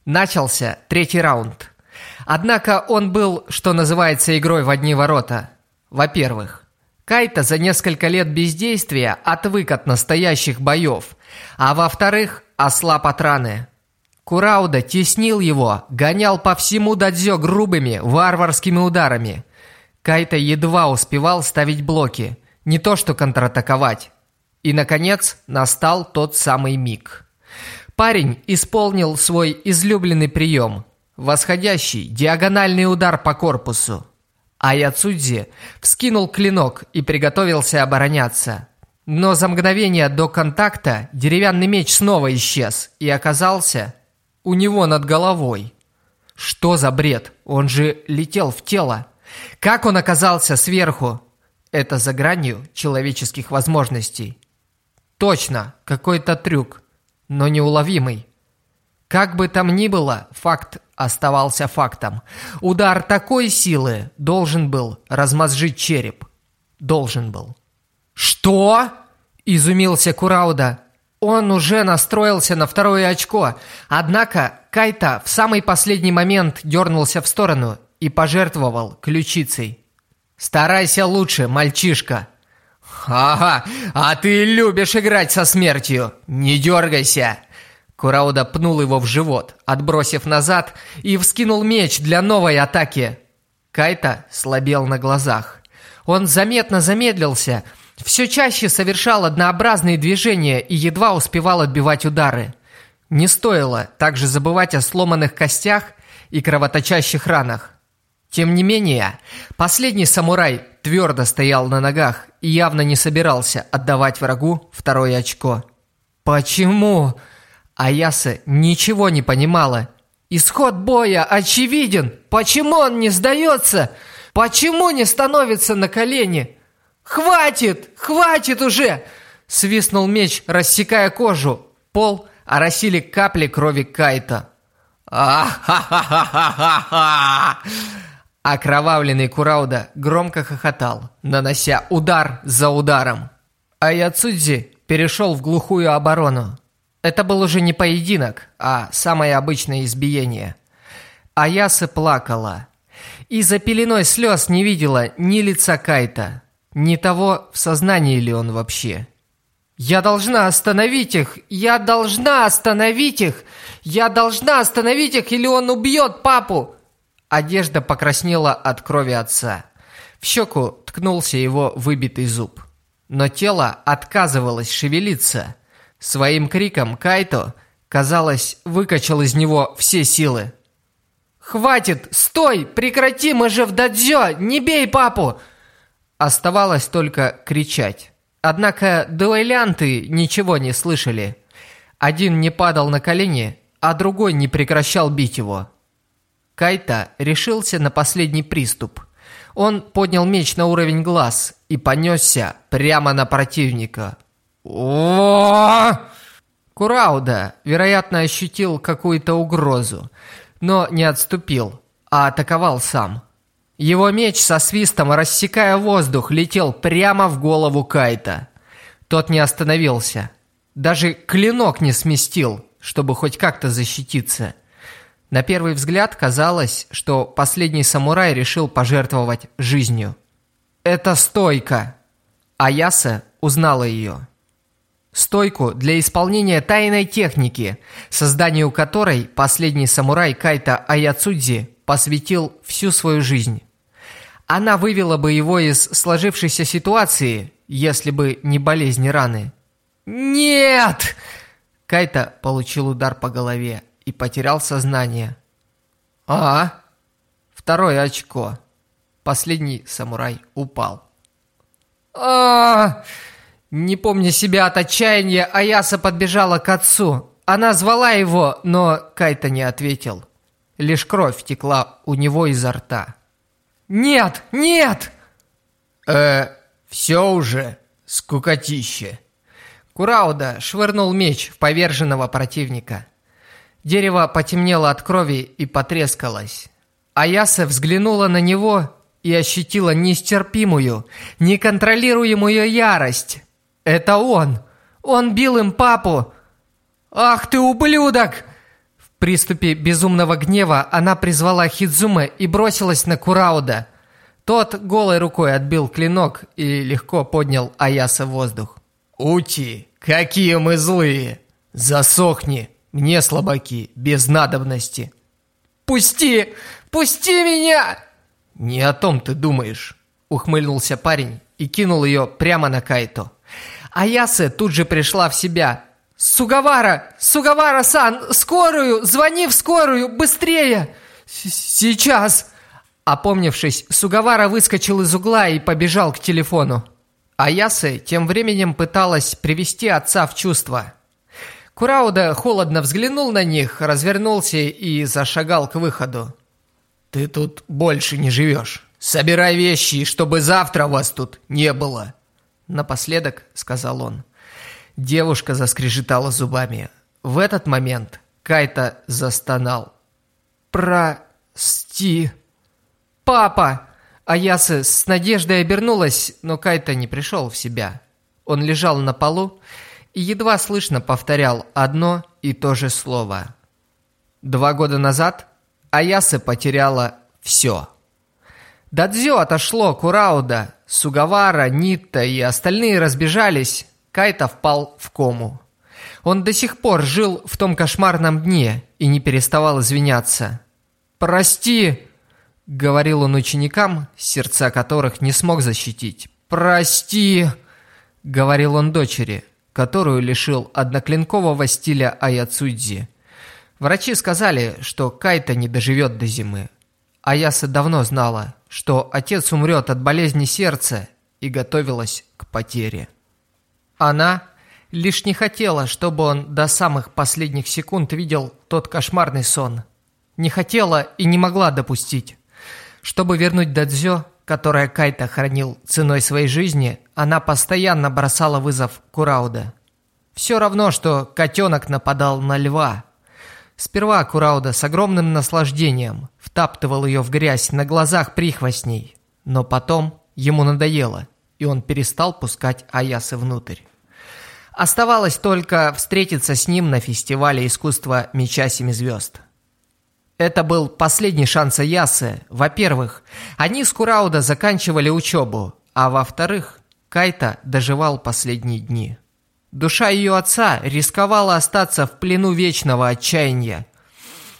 A: Начался третий раунд. Однако он был, что называется, игрой в одни ворота. Во-первых, Кайта за несколько лет бездействия отвык от настоящих боев, а во-вторых, ослаб от раны. Курауда теснил его, гонял по всему дадзё грубыми, варварскими ударами. Кайта едва успевал ставить блоки, не то что контратаковать. И, наконец, настал тот самый миг. Парень исполнил свой излюбленный прием – восходящий диагональный удар по корпусу. А Яцудзи вскинул клинок и приготовился обороняться. Но за мгновение до контакта деревянный меч снова исчез и оказался у него над головой. Что за бред? Он же летел в тело. Как он оказался сверху? Это за гранью человеческих возможностей. Точно, какой-то трюк, но неуловимый. Как бы там ни было, факт оставался фактом. Удар такой силы должен был размозжить череп. Должен был. «Что?» – изумился Курауда. Он уже настроился на второе очко, однако Кайта в самый последний момент дернулся в сторону и пожертвовал ключицей. «Старайся лучше, мальчишка!» «Ага, а ты любишь играть со смертью! Не дергайся!» Курауда пнул его в живот, отбросив назад, и вскинул меч для новой атаки. Кайта слабел на глазах. Он заметно замедлился, все чаще совершал однообразные движения и едва успевал отбивать удары. Не стоило также забывать о сломанных костях и кровоточащих ранах. Тем не менее, последний самурай твердо стоял на ногах и явно не собирался отдавать врагу второе очко. «Почему?» Аяса ничего не понимала. Исход боя очевиден. Почему он не сдается? Почему не становится на колени? Хватит! Хватит уже! Свистнул меч, рассекая кожу. Пол оросили капли крови Кайта. «А-ха-ха-ха-ха-ха!» Окровавленный Курауда громко хохотал, нанося удар за ударом. А Яцудзи перешел в глухую оборону. Это был уже не поединок, а самое обычное избиение. Аяса плакала. И за пеленой слез не видела ни лица Кайта, ни того, в сознании ли он вообще. «Я должна остановить их! Я должна остановить их! Я должна остановить их, или он убьет папу!» Одежда покраснела от крови отца. В щеку ткнулся его выбитый зуб. Но тело отказывалось шевелиться. Своим криком Кайто, казалось, выкачал из него все силы. «Хватит! Стой! Прекрати! Мы же в дадзё! Не бей папу!» Оставалось только кричать. Однако дуэлянты ничего не слышали. Один не падал на колени, а другой не прекращал бить его. Кайта решился на последний приступ. Он поднял меч на уровень глаз и понесся прямо на противника. о Курауда, вероятно, ощутил какую-то угрозу, но не отступил, а атаковал сам. Его меч со свистом, рассекая воздух, летел прямо в голову Кайта. Тот не остановился. Даже клинок не сместил, чтобы хоть как-то защититься. На первый взгляд казалось, что последний самурай решил пожертвовать жизнью. Это стойка. Аяса узнала ее. Стойку для исполнения тайной техники, созданию которой последний самурай Кайта Аяцудзи посвятил всю свою жизнь. Она вывела бы его из сложившейся ситуации, если бы не болезни раны. «Нет!» Кайта получил удар по голове и потерял сознание. «А?» Второе очко. Последний самурай упал. а Не помня себя от отчаяния, Аяса подбежала к отцу. Она звала его, но Кайта не ответил. Лишь кровь текла у него изо рта. «Нет! Нет!» «Э, все уже, скукотище!» Курауда швырнул меч в поверженного противника. Дерево потемнело от крови и потрескалось. Аяса взглянула на него и ощутила нестерпимую, неконтролируемую ярость. «Это он! Он бил им папу! Ах ты ублюдок!» В приступе безумного гнева она призвала Хидзуме и бросилась на Курауда. Тот голой рукой отбил клинок и легко поднял Аяса в воздух. «Ути, какие мы злые! Засохни!» Мне, слабаки, без надобности. «Пусти! Пусти меня!» «Не о том ты думаешь», — ухмыльнулся парень и кинул ее прямо на Кайто. Аясе тут же пришла в себя. «Сугавара! Сугавара-сан! Скорую! Звони в скорую! Быстрее!» «Сейчас!» Опомнившись, Сугавара выскочил из угла и побежал к телефону. Аясе тем временем пыталась привести отца в чувство. Курауда холодно взглянул на них, развернулся и зашагал к выходу. «Ты тут больше не живешь. Собирай вещи, чтобы завтра вас тут не было!» Напоследок сказал он. Девушка заскрежетала зубами. В этот момент Кайта застонал. «Прости!» «Папа!» Аяса с надеждой обернулась, но Кайта не пришел в себя. Он лежал на полу едва слышно повторял одно и то же слово. Два года назад Аяса потеряла все. Дадзё отошло Курауда, Сугавара, Нитта и остальные разбежались, Кайта впал в кому. Он до сих пор жил в том кошмарном дне и не переставал извиняться. «Прости!» — говорил он ученикам, сердца которых не смог защитить. «Прости!» — говорил он дочери которую лишил одноклинкового стиля Аяцудзи. Врачи сказали, что Кайта не доживет до зимы. Аяса давно знала, что отец умрет от болезни сердца и готовилась к потере. Она лишь не хотела, чтобы он до самых последних секунд видел тот кошмарный сон. Не хотела и не могла допустить. Чтобы вернуть Дадзё, которое Кайта хранил ценой своей жизни, она постоянно бросала вызов Курауда. Все равно, что котенок нападал на льва. Сперва Курауда с огромным наслаждением втаптывал ее в грязь на глазах прихвостней, но потом ему надоело, и он перестал пускать Аясы внутрь. Оставалось только встретиться с ним на фестивале искусства «Меча семи звезд». Это был последний шанс Аясы. Во-первых, они с Курауда заканчивали учебу, а во-вторых, Кайта доживал последние дни. Душа ее отца рисковала остаться в плену вечного отчаяния.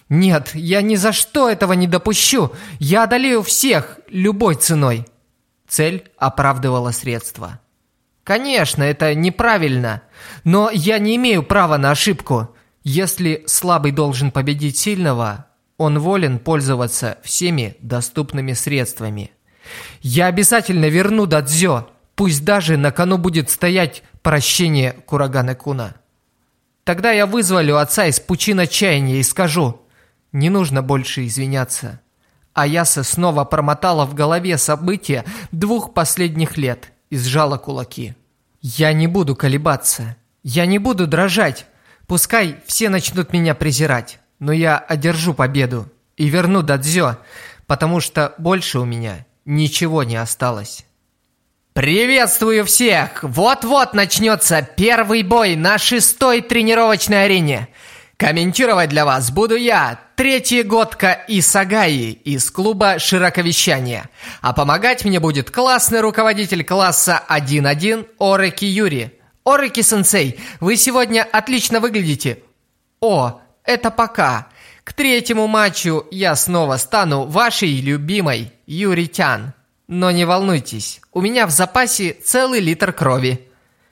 A: «Нет, я ни за что этого не допущу! Я одолею всех, любой ценой!» Цель оправдывала средства. «Конечно, это неправильно, но я не имею права на ошибку. Если слабый должен победить сильного, он волен пользоваться всеми доступными средствами. Я обязательно верну Дадзё, пусть даже на кону будет стоять прощение Курагана Куна. Тогда я вызволю отца из пучин отчаяния и скажу, не нужно больше извиняться. Аяса снова промотала в голове события двух последних лет и сжала кулаки. «Я не буду колебаться. Я не буду дрожать. Пускай все начнут меня презирать, но я одержу победу и верну Дадзё, потому что больше у меня ничего не осталось». Приветствую всех! Вот-вот начнется первый бой на шестой тренировочной арене. Комментировать для вас буду я, третий годка Исагаи из клуба широковещания. А помогать мне будет классный руководитель класса 1-1 Ореки Юри. Ореки-сенсей, вы сегодня отлично выглядите. О, это пока. К третьему матчу я снова стану вашей любимой Юри Тян. Но не волнуйтесь, у меня в запасе целый литр крови.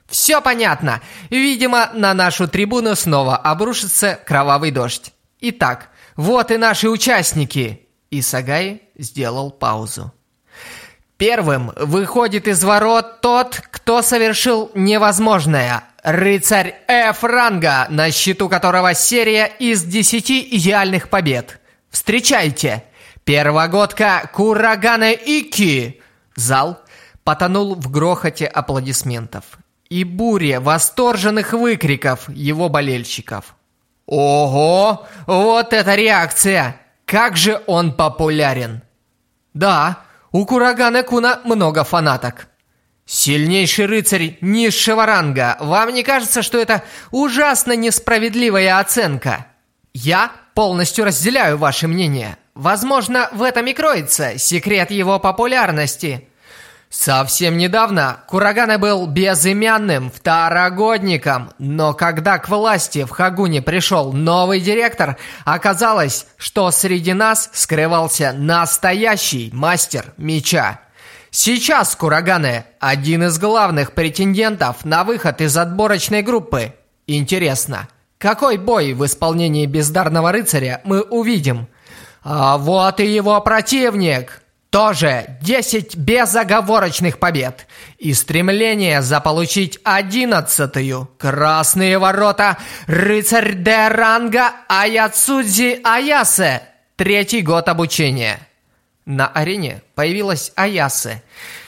A: Все понятно. Видимо, на нашу трибуну снова обрушится кровавый дождь. Итак, вот и наши участники. И Сагай сделал паузу. Первым выходит из ворот тот, кто совершил невозможное. Рыцарь F ранга, на счету которого серия из 10 идеальных побед. Встречайте! Первогодка Курагана Ики!» Зал потонул в грохоте аплодисментов и буре восторженных выкриков его болельщиков. «Ого! Вот это реакция! Как же он популярен!» «Да, у Курагана Куна много фанаток». «Сильнейший рыцарь низшего ранга, вам не кажется, что это ужасно несправедливая оценка?» «Я полностью разделяю ваше мнение. Возможно, в этом и кроется секрет его популярности. Совсем недавно Курагана был безымянным второгодником, но когда к власти в Хагуне пришел новый директор, оказалось, что среди нас скрывался настоящий мастер меча. Сейчас Курагане – один из главных претендентов на выход из отборочной группы. Интересно, какой бой в исполнении бездарного рыцаря мы увидим – а вот и его противник. Тоже 10 безоговорочных побед и стремление заполучить одиннадцатую. Красные ворота, рыцарь Де ранга Аяцудзи Аясе. Третий год обучения. На арене появилась Аясе.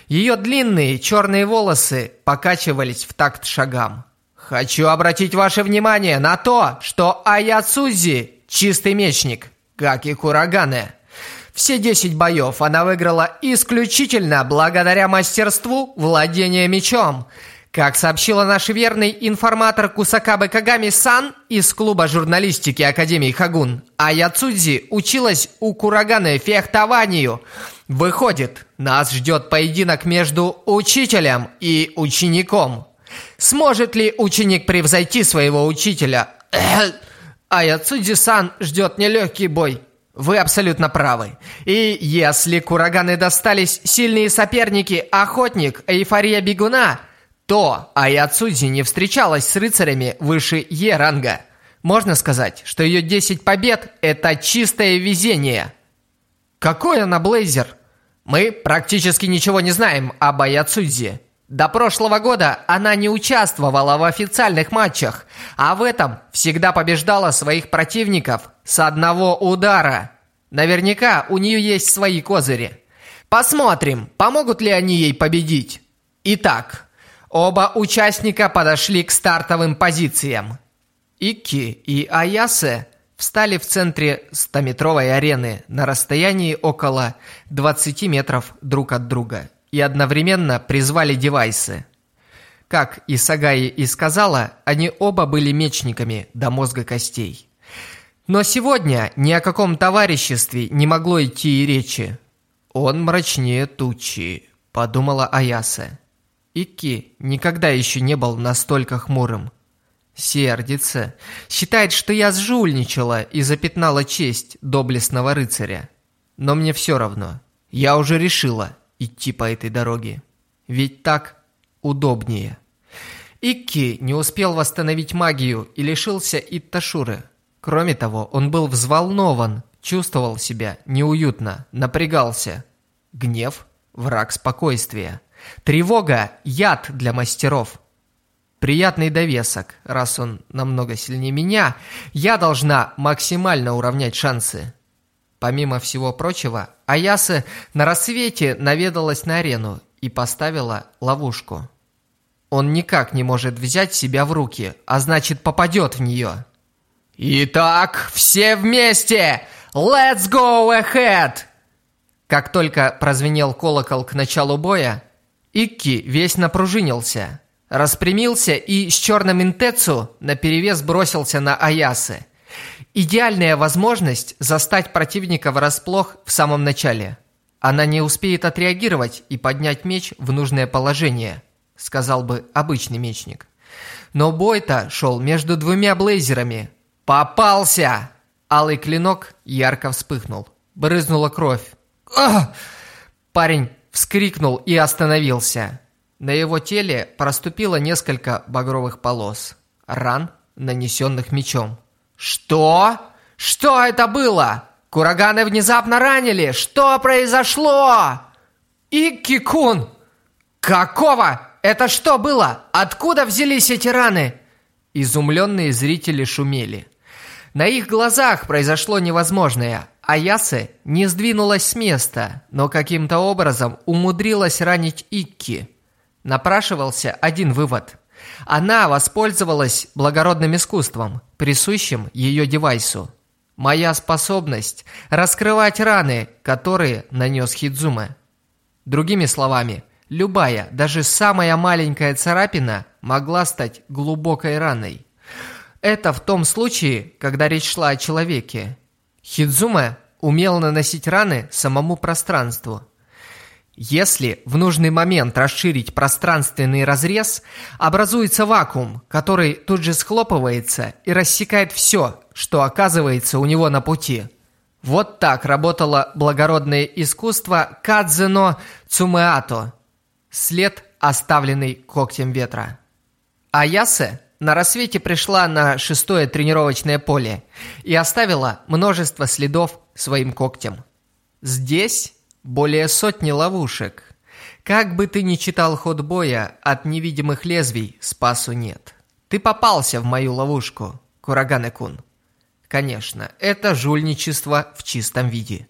A: Ее длинные черные волосы покачивались в такт шагам. Хочу обратить ваше внимание на то, что Аяцузи – чистый мечник, как и Курагане. Все 10 боев она выиграла исключительно благодаря мастерству владения мечом. Как сообщила наш верный информатор Кусакабе Кагами-сан из клуба журналистики Академии Хагун, Аяцудзи училась у Кураганы фехтованию. Выходит, нас ждет поединок между учителем и учеником. Сможет ли ученик превзойти своего учителя? Аяцудзи-сан ждет нелегкий бой. Вы абсолютно правы. И если Кураганы достались сильные соперники Охотник, Эйфория Бегуна, то Аяцудзи не встречалась с рыцарями выше Е-ранга. Можно сказать, что ее 10 побед – это чистое везение. Какой она блейзер? Мы практически ничего не знаем об Аяцудзи. До прошлого года она не участвовала в официальных матчах, а в этом всегда побеждала своих противников с одного удара. Наверняка у нее есть свои козыри. Посмотрим, помогут ли они ей победить. Итак, оба участника подошли к стартовым позициям. Икки и Аясе встали в центре 100-метровой арены на расстоянии около 20 метров друг от друга и одновременно призвали девайсы. Как и Сагаи и сказала, они оба были мечниками до мозга костей. Но сегодня ни о каком товариществе не могло идти и речи. «Он мрачнее тучи», — подумала Аяса. Икки никогда еще не был настолько хмурым. Сердится. Считает, что я сжульничала и запятнала честь доблестного рыцаря. Но мне все равно. Я уже решила идти по этой дороге. Ведь так удобнее. Икки не успел восстановить магию и лишился Итташуры. Кроме того, он был взволнован, чувствовал себя неуютно, напрягался. Гнев – враг спокойствия. Тревога – яд для мастеров. Приятный довесок, раз он намного сильнее меня, я должна максимально уравнять шансы. Помимо всего прочего, Аяса на рассвете наведалась на арену и поставила ловушку. Он никак не может взять себя в руки, а значит попадет в нее. «Итак, все вместе! Let's go ahead!» Как только прозвенел колокол к началу боя, Икки весь напружинился, распрямился и с черным интецу наперевес бросился на Аясы. Идеальная возможность застать противника врасплох в самом начале. Она не успеет отреагировать и поднять меч в нужное положение, сказал бы обычный мечник. Но бой-то шел между двумя блейзерами. «Попался!» Алый клинок ярко вспыхнул. Брызнула кровь. «Ах!» Парень вскрикнул и остановился. На его теле проступило несколько багровых полос. Ран, нанесенных мечом. «Что? Что это было? Кураганы внезапно ранили? Что произошло?» «Икки-кун! Какого? Это что было? Откуда взялись эти раны?» Изумленные зрители шумели. На их глазах произошло невозможное. Аясе не сдвинулась с места, но каким-то образом умудрилась ранить Икки. Напрашивался один вывод. Она воспользовалась благородным искусством, присущим ее девайсу. Моя способность раскрывать раны, которые нанес Хидзуме. Другими словами, любая, даже самая маленькая царапина могла стать глубокой раной. Это в том случае, когда речь шла о человеке. Хидзуме умел наносить раны самому пространству. Если в нужный момент расширить пространственный разрез, образуется вакуум, который тут же схлопывается и рассекает все, что оказывается у него на пути. Вот так работало благородное искусство Кадзено Цумеато, след, оставленный когтем ветра. Аясе на рассвете пришла на шестое тренировочное поле и оставила множество следов своим когтем. Здесь более сотни ловушек. Как бы ты ни читал ход боя, от невидимых лезвий спасу нет. Ты попался в мою ловушку, Курагане-кун. Конечно, это жульничество в чистом виде.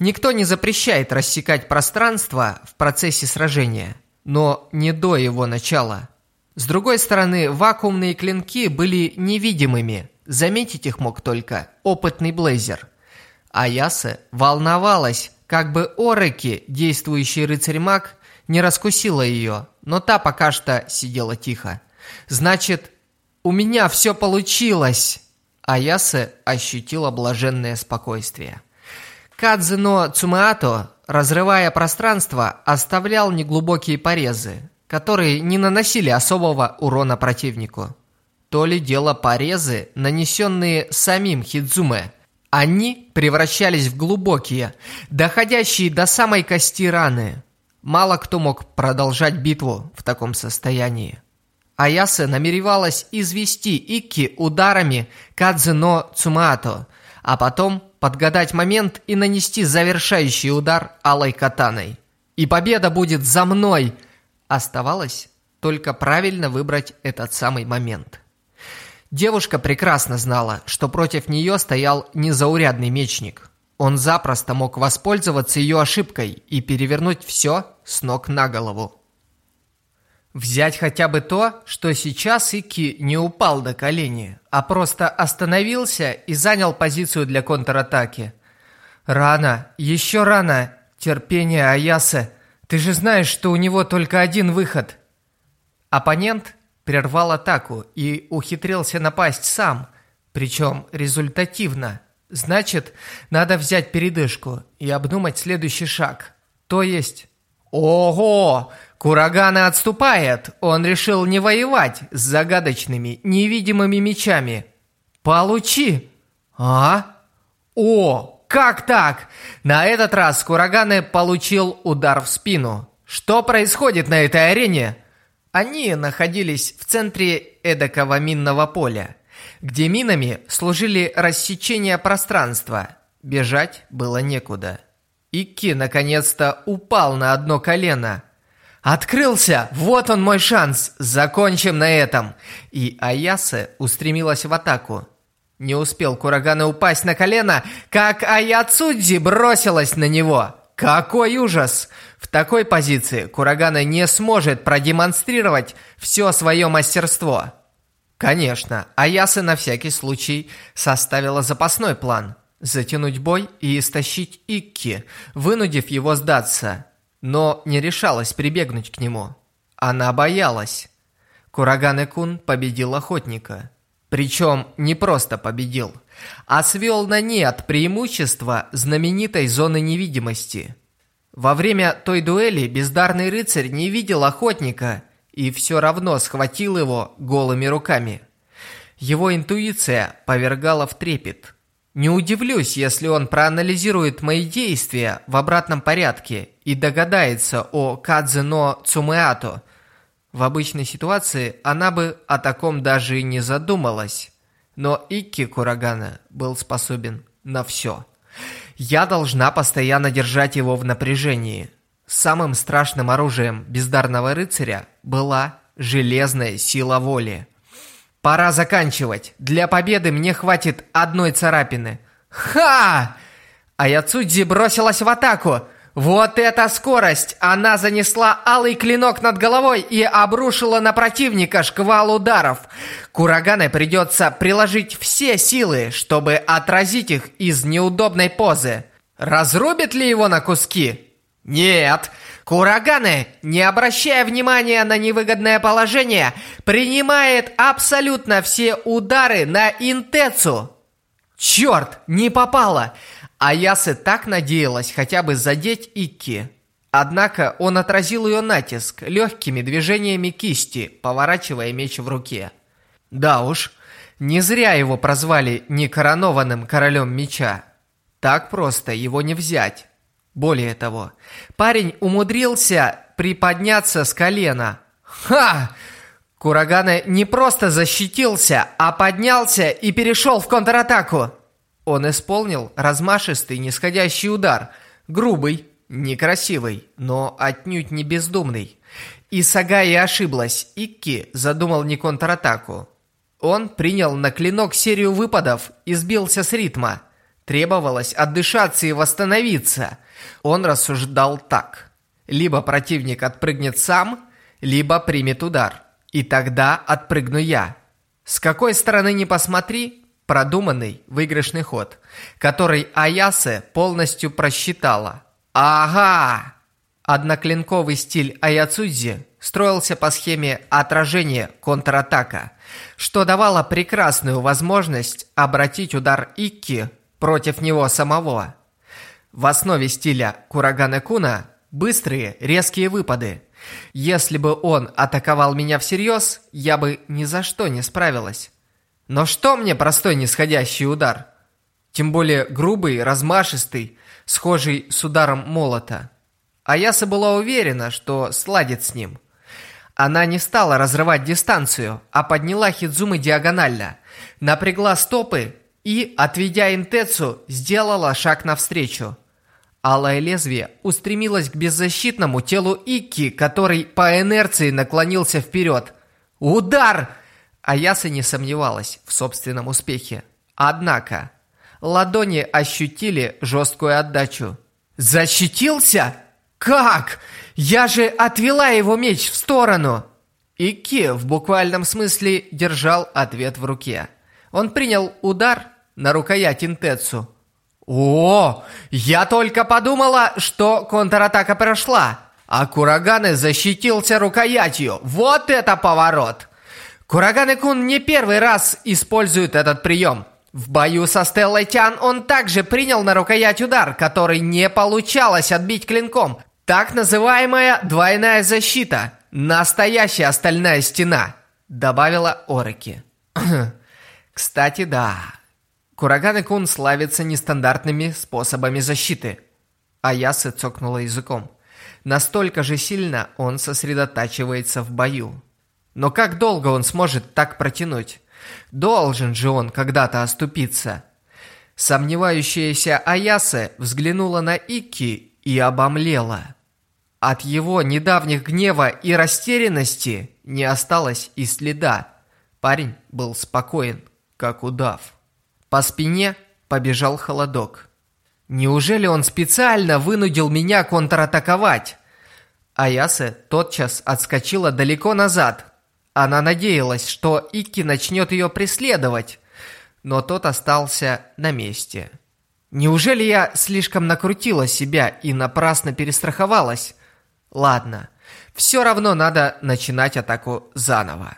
A: Никто не запрещает рассекать пространство в процессе сражения, но не до его начала – с другой стороны, вакуумные клинки были невидимыми. Заметить их мог только опытный блейзер. Аяса волновалась, как бы Ореки, действующий рыцарь-маг, не раскусила ее, но та пока что сидела тихо. «Значит, у меня все получилось!» Аяса ощутила блаженное спокойствие. Кадзино Цумаато, разрывая пространство, оставлял неглубокие порезы, которые не наносили особого урона противнику. То ли дело порезы, нанесенные самим Хидзуме. Они превращались в глубокие, доходящие до самой кости раны. Мало кто мог продолжать битву в таком состоянии. Аясе намеревалась извести Икки ударами Кадзино Цумаато, а потом подгадать момент и нанести завершающий удар алой катаной. «И победа будет за мной!» Оставалось только правильно выбрать этот самый момент. Девушка прекрасно знала, что против нее стоял незаурядный мечник. Он запросто мог воспользоваться ее ошибкой и перевернуть все с ног на голову. Взять хотя бы то, что сейчас Ики не упал до колени, а просто остановился и занял позицию для контратаки. Рано, еще рано, терпение Аясы – ты же знаешь, что у него только один выход. Оппонент прервал атаку и ухитрился напасть сам, Причем результативно. Значит, надо взять передышку и обдумать следующий шаг. То есть... Ого! Курагана отступает! Он решил не воевать с загадочными, невидимыми мечами. Получи! А? О, как так? На этот раз Кураганы получил удар в спину. Что происходит на этой арене? Они находились в центре эдакого минного поля, где минами служили рассечения пространства. Бежать было некуда. Икки наконец-то упал на одно колено. «Открылся! Вот он мой шанс! Закончим на этом!» И Аясе устремилась в атаку. Не успел Курагана упасть на колено, как Аяцудзи бросилась на него. Какой ужас! В такой позиции Курагана не сможет продемонстрировать все свое мастерство. Конечно, Аяса на всякий случай составила запасной план – затянуть бой и истощить Икки, вынудив его сдаться, но не решалась прибегнуть к нему. Она боялась. Курагане-кун победил охотника. Причем не просто победил, а свел на нет преимущество знаменитой зоны невидимости. Во время той дуэли бездарный рыцарь не видел охотника и все равно схватил его голыми руками. Его интуиция повергала в трепет. Не удивлюсь, если он проанализирует мои действия в обратном порядке и догадается о Кадзено Цумеато. В обычной ситуации она бы о таком даже и не задумалась. Но Икки Курагана был способен на все. Я должна постоянно держать его в напряжении. Самым страшным оружием бездарного рыцаря была железная сила воли. Пора заканчивать. Для победы мне хватит одной царапины. Ха! А Яцудзи бросилась в атаку. Вот эта скорость! Она занесла алый клинок над головой и обрушила на противника шквал ударов. Курагане придется приложить все силы, чтобы отразить их из неудобной позы. Разрубит ли его на куски? Нет, Кураганы, не обращая внимания на невыгодное положение, принимает абсолютно все удары на Интецу. Черт, не попало! Аясы так надеялась хотя бы задеть Икки. Однако он отразил ее натиск легкими движениями кисти, поворачивая меч в руке. Да уж, не зря его прозвали некоронованным королем меча. Так просто его не взять. Более того, парень умудрился приподняться с колена. Ха! Курагана не просто защитился, а поднялся и перешел в контратаку. Он исполнил размашистый нисходящий удар, грубый, некрасивый, но отнюдь не бездумный. И Сагаи ошиблась, Икки задумал не контратаку. Он принял на клинок серию выпадов и сбился с ритма. Требовалось отдышаться и восстановиться – он рассуждал так. Либо противник отпрыгнет сам, либо примет удар. И тогда отпрыгну я. С какой стороны не посмотри, продуманный выигрышный ход, который Аясе полностью просчитала. Ага! Одноклинковый стиль Аяцудзи строился по схеме отражения контратака, что давало прекрасную возможность обратить удар Икки против него самого. В основе стиля Курагана Куна быстрые, резкие выпады. Если бы он атаковал меня всерьез, я бы ни за что не справилась. Но что мне простой нисходящий удар? Тем более грубый, размашистый, схожий с ударом молота. Аяса была уверена, что сладит с ним. Она не стала разрывать дистанцию, а подняла Хидзумы диагонально, напрягла стопы и, отведя Интецу, сделала шаг навстречу. Алое лезвие устремилось к беззащитному телу Икки, который по инерции наклонился вперед. «Удар!» Аяса не сомневалась в собственном успехе. Однако, ладони ощутили жесткую отдачу. «Защитился? Как? Я же отвела его меч в сторону!» Икки в буквальном смысле держал ответ в руке. Он принял удар на рукоять Интецу. «О, я только подумала, что контратака прошла, а Кураганы защитился рукоятью. Вот это поворот!» Кураганы-кун не первый раз использует этот прием. В бою со Стеллой Тян он также принял на рукоять удар, который не получалось отбить клинком. Так называемая двойная защита. Настоящая стальная стена, добавила Орики. Кстати, да. Кураганы-кун славится нестандартными способами защиты. Аясы цокнула языком. Настолько же сильно он сосредотачивается в бою. Но как долго он сможет так протянуть? Должен же он когда-то оступиться. Сомневающаяся Аясе взглянула на Икки и обомлела. От его недавних гнева и растерянности не осталось и следа. Парень был спокоен, как удав. По спине побежал холодок. Неужели он специально вынудил меня контратаковать? Аясе тотчас отскочила далеко назад. Она надеялась, что Икки начнет ее преследовать, но тот остался на месте. Неужели я слишком накрутила себя и напрасно перестраховалась? Ладно, все равно надо начинать атаку заново.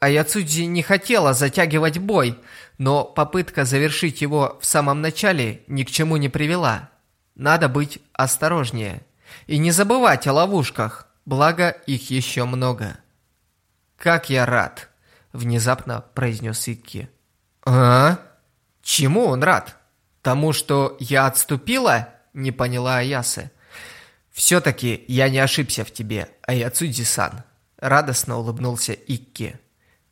A: Аяцудзи не хотела затягивать бой, но попытка завершить его в самом начале ни к чему не привела. Надо быть осторожнее. И не забывать о ловушках, благо их еще много. «Как я рад!» – внезапно произнес Икки. «А? Чему он рад? Тому, что я отступила?» – не поняла Аясы. «Все-таки я не ошибся в тебе, Аяцудзи-сан», – радостно улыбнулся Икки.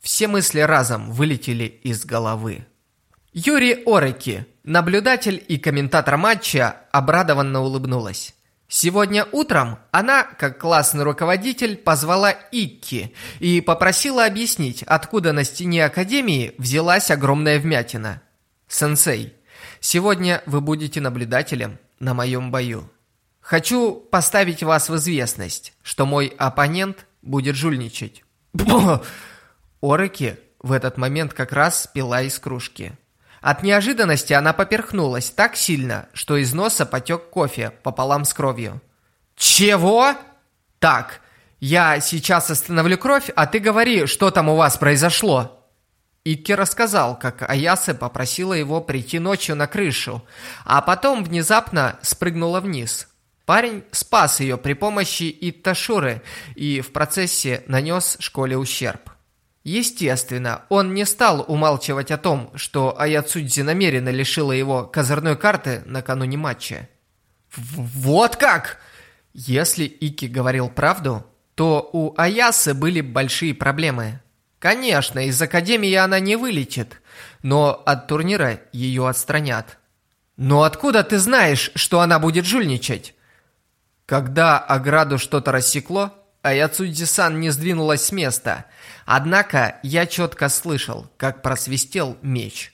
A: Все мысли разом вылетели из головы. Юрий Орыки, наблюдатель и комментатор матча, обрадованно улыбнулась. Сегодня утром она, как классный руководитель, позвала Икки и попросила объяснить, откуда на стене Академии взялась огромная вмятина. «Сенсей, сегодня вы будете наблюдателем на моем бою. Хочу поставить вас в известность, что мой оппонент будет жульничать». Ороки в этот момент как раз пила из кружки. От неожиданности она поперхнулась так сильно, что из носа потек кофе пополам с кровью. «Чего?» «Так, я сейчас остановлю кровь, а ты говори, что там у вас произошло». Икки рассказал, как Аясе попросила его прийти ночью на крышу, а потом внезапно спрыгнула вниз. Парень спас ее при помощи Итташуры и в процессе нанес школе ущерб. Естественно, он не стал умалчивать о том, что Аяцудзи намеренно лишила его козырной карты накануне матча. «Вот как!» Если Ики говорил правду, то у Аясы были большие проблемы. Конечно, из Академии она не вылетит, но от турнира ее отстранят. Но откуда ты знаешь, что она будет жульничать? Когда ограду что-то рассекло, Аяцудзи-сан не сдвинулась с места – Однако я четко слышал, как просвистел меч.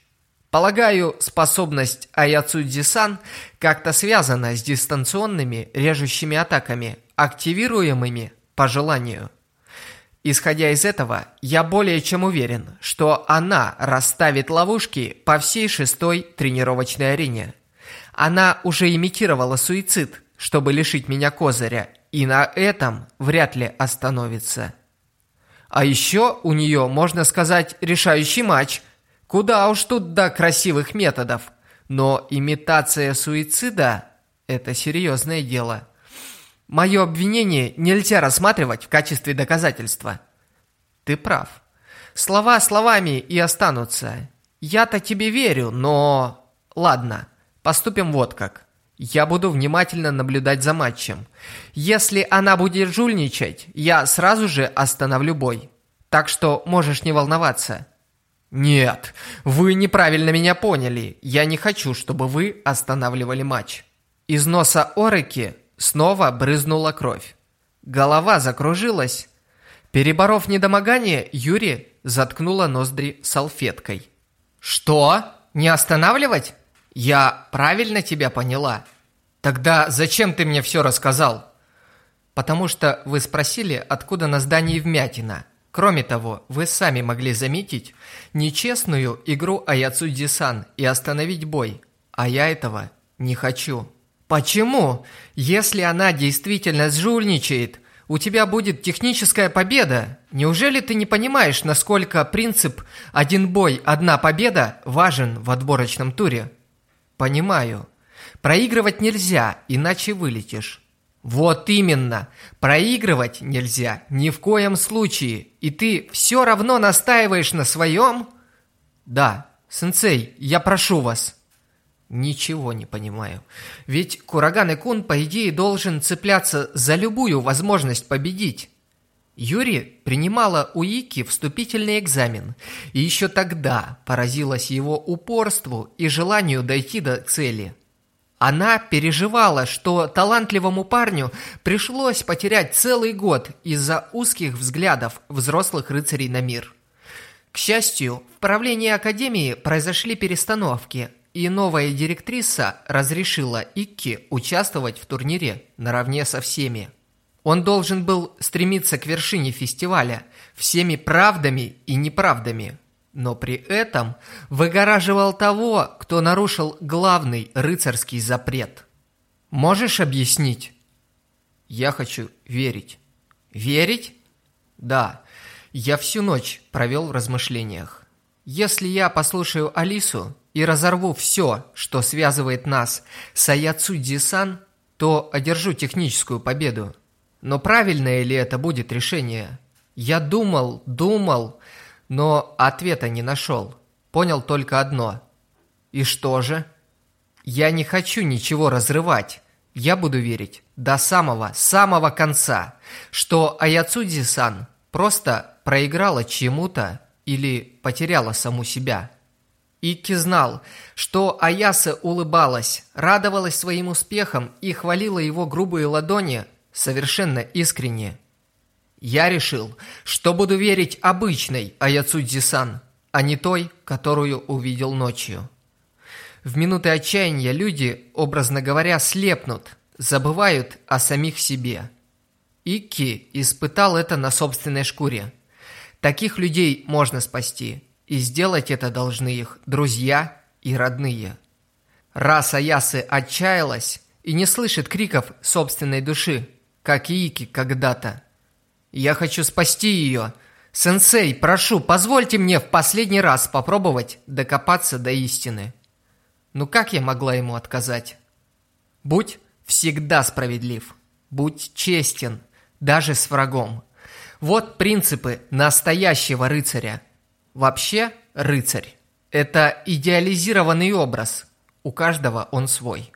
A: Полагаю, способность Аяцудзи-сан как-то связана с дистанционными режущими атаками, активируемыми по желанию. Исходя из этого, я более чем уверен, что она расставит ловушки по всей шестой тренировочной арене. Она уже имитировала суицид, чтобы лишить меня козыря, и на этом вряд ли остановится. А еще у нее, можно сказать, решающий матч. Куда уж тут до красивых методов. Но имитация суицида – это серьезное дело. Мое обвинение нельзя рассматривать в качестве доказательства. Ты прав. Слова словами и останутся. Я-то тебе верю, но... Ладно, поступим вот как. Я буду внимательно наблюдать за матчем. Если она будет жульничать, я сразу же остановлю бой. Так что можешь не волноваться. Нет, вы неправильно меня поняли. Я не хочу, чтобы вы останавливали матч. Из носа Орыки снова брызнула кровь. Голова закружилась. Переборов недомогание, Юри заткнула ноздри салфеткой. «Что? Не останавливать?» «Я правильно тебя поняла?» «Тогда зачем ты мне все рассказал?» «Потому что вы спросили, откуда на здании вмятина. Кроме того, вы сами могли заметить нечестную игру Аяцудзи-сан и остановить бой. А я этого не хочу». «Почему? Если она действительно сжульничает, у тебя будет техническая победа. Неужели ты не понимаешь, насколько принцип «один бой, одна победа» важен в отборочном туре? Понимаю. Проигрывать нельзя, иначе вылетишь. Вот именно. Проигрывать нельзя ни в коем случае. И ты все равно настаиваешь на своем? Да. Сенсей, я прошу вас. Ничего не понимаю. Ведь Кураган-и-кун, по идее, должен цепляться за любую возможность победить. Юри принимала у Ики вступительный экзамен, и еще тогда поразилась его упорству и желанию дойти до цели. Она переживала, что талантливому парню пришлось потерять целый год из-за узких взглядов взрослых рыцарей на мир. К счастью, в правлении Академии произошли перестановки – и новая директриса разрешила Икки участвовать в турнире наравне со всеми. Он должен был стремиться к вершине фестиваля всеми правдами и неправдами, но при этом выгораживал того, кто нарушил главный рыцарский запрет. Можешь объяснить? Я хочу верить. Верить? Да. Я всю ночь провел в размышлениях. Если я послушаю Алису, и разорву все, что связывает нас с Аяцудзи-сан, то одержу техническую победу. Но правильное ли это будет решение? Я думал, думал, но ответа не нашел. Понял только одно. И что же? Я не хочу ничего разрывать. Я буду верить до самого, самого конца, что Аяцудзи-сан просто проиграла чему-то или потеряла саму себя. Икки знал, что Аяса улыбалась, радовалась своим успехам и хвалила его грубые ладони совершенно искренне. Я решил, что буду верить обычной Аяцудзи-сан, а не той, которую увидел ночью. В минуты отчаяния люди, образно говоря, слепнут, забывают о самих себе. Икки испытал это на собственной шкуре. Таких людей можно спасти – и сделать это должны их друзья и родные. Раз Аясы отчаялась и не слышит криков собственной души, как и Ики когда-то. «Я хочу спасти ее!» «Сенсей, прошу, позвольте мне в последний раз попробовать докопаться до истины». Ну как я могла ему отказать? Будь всегда справедлив. Будь честен, даже с врагом. Вот принципы настоящего рыцаря – Вообще, рыцарь – это идеализированный образ. У каждого он свой.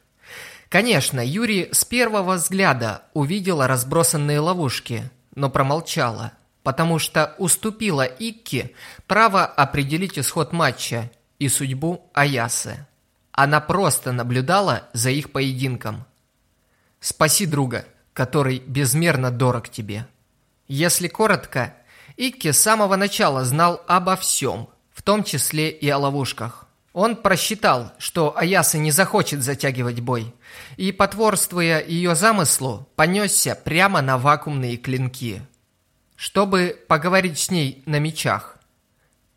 A: Конечно, Юрий с первого взгляда увидела разбросанные ловушки, но промолчала, потому что уступила Икке право определить исход матча и судьбу Аясы. Она просто наблюдала за их поединком. «Спаси друга, который безмерно дорог тебе». Если коротко – Икки с самого начала знал обо всем, в том числе и о ловушках. Он просчитал, что Аяса не захочет затягивать бой, и, потворствуя ее замыслу, понесся прямо на вакуумные клинки, чтобы поговорить с ней на мечах.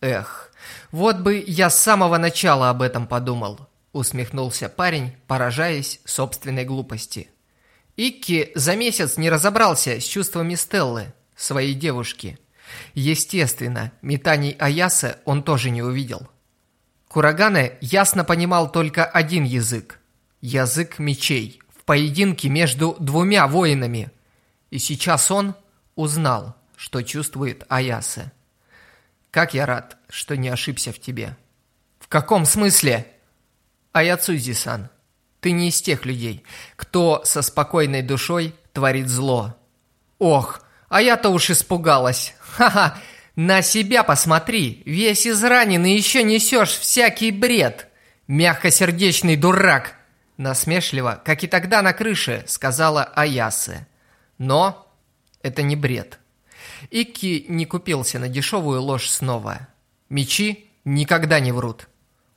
A: «Эх, вот бы я с самого начала об этом подумал», усмехнулся парень, поражаясь собственной глупости. Икки за месяц не разобрался с чувствами Стеллы, своей девушки – Естественно, метаний Аяса он тоже не увидел. Курагане ясно понимал только один язык – язык мечей в поединке между двумя воинами. И сейчас он узнал, что чувствует Аяса. «Как я рад, что не ошибся в тебе». «В каком смысле?» «Аяцузи-сан, ты не из тех людей, кто со спокойной душой творит зло». «Ох, а я-то уж испугалась. Ха-ха, на себя посмотри, весь израненный еще несешь всякий бред. Мягкосердечный дурак. Насмешливо, как и тогда на крыше, сказала Аясы. Но это не бред. Икки не купился на дешевую ложь снова. Мечи никогда не врут.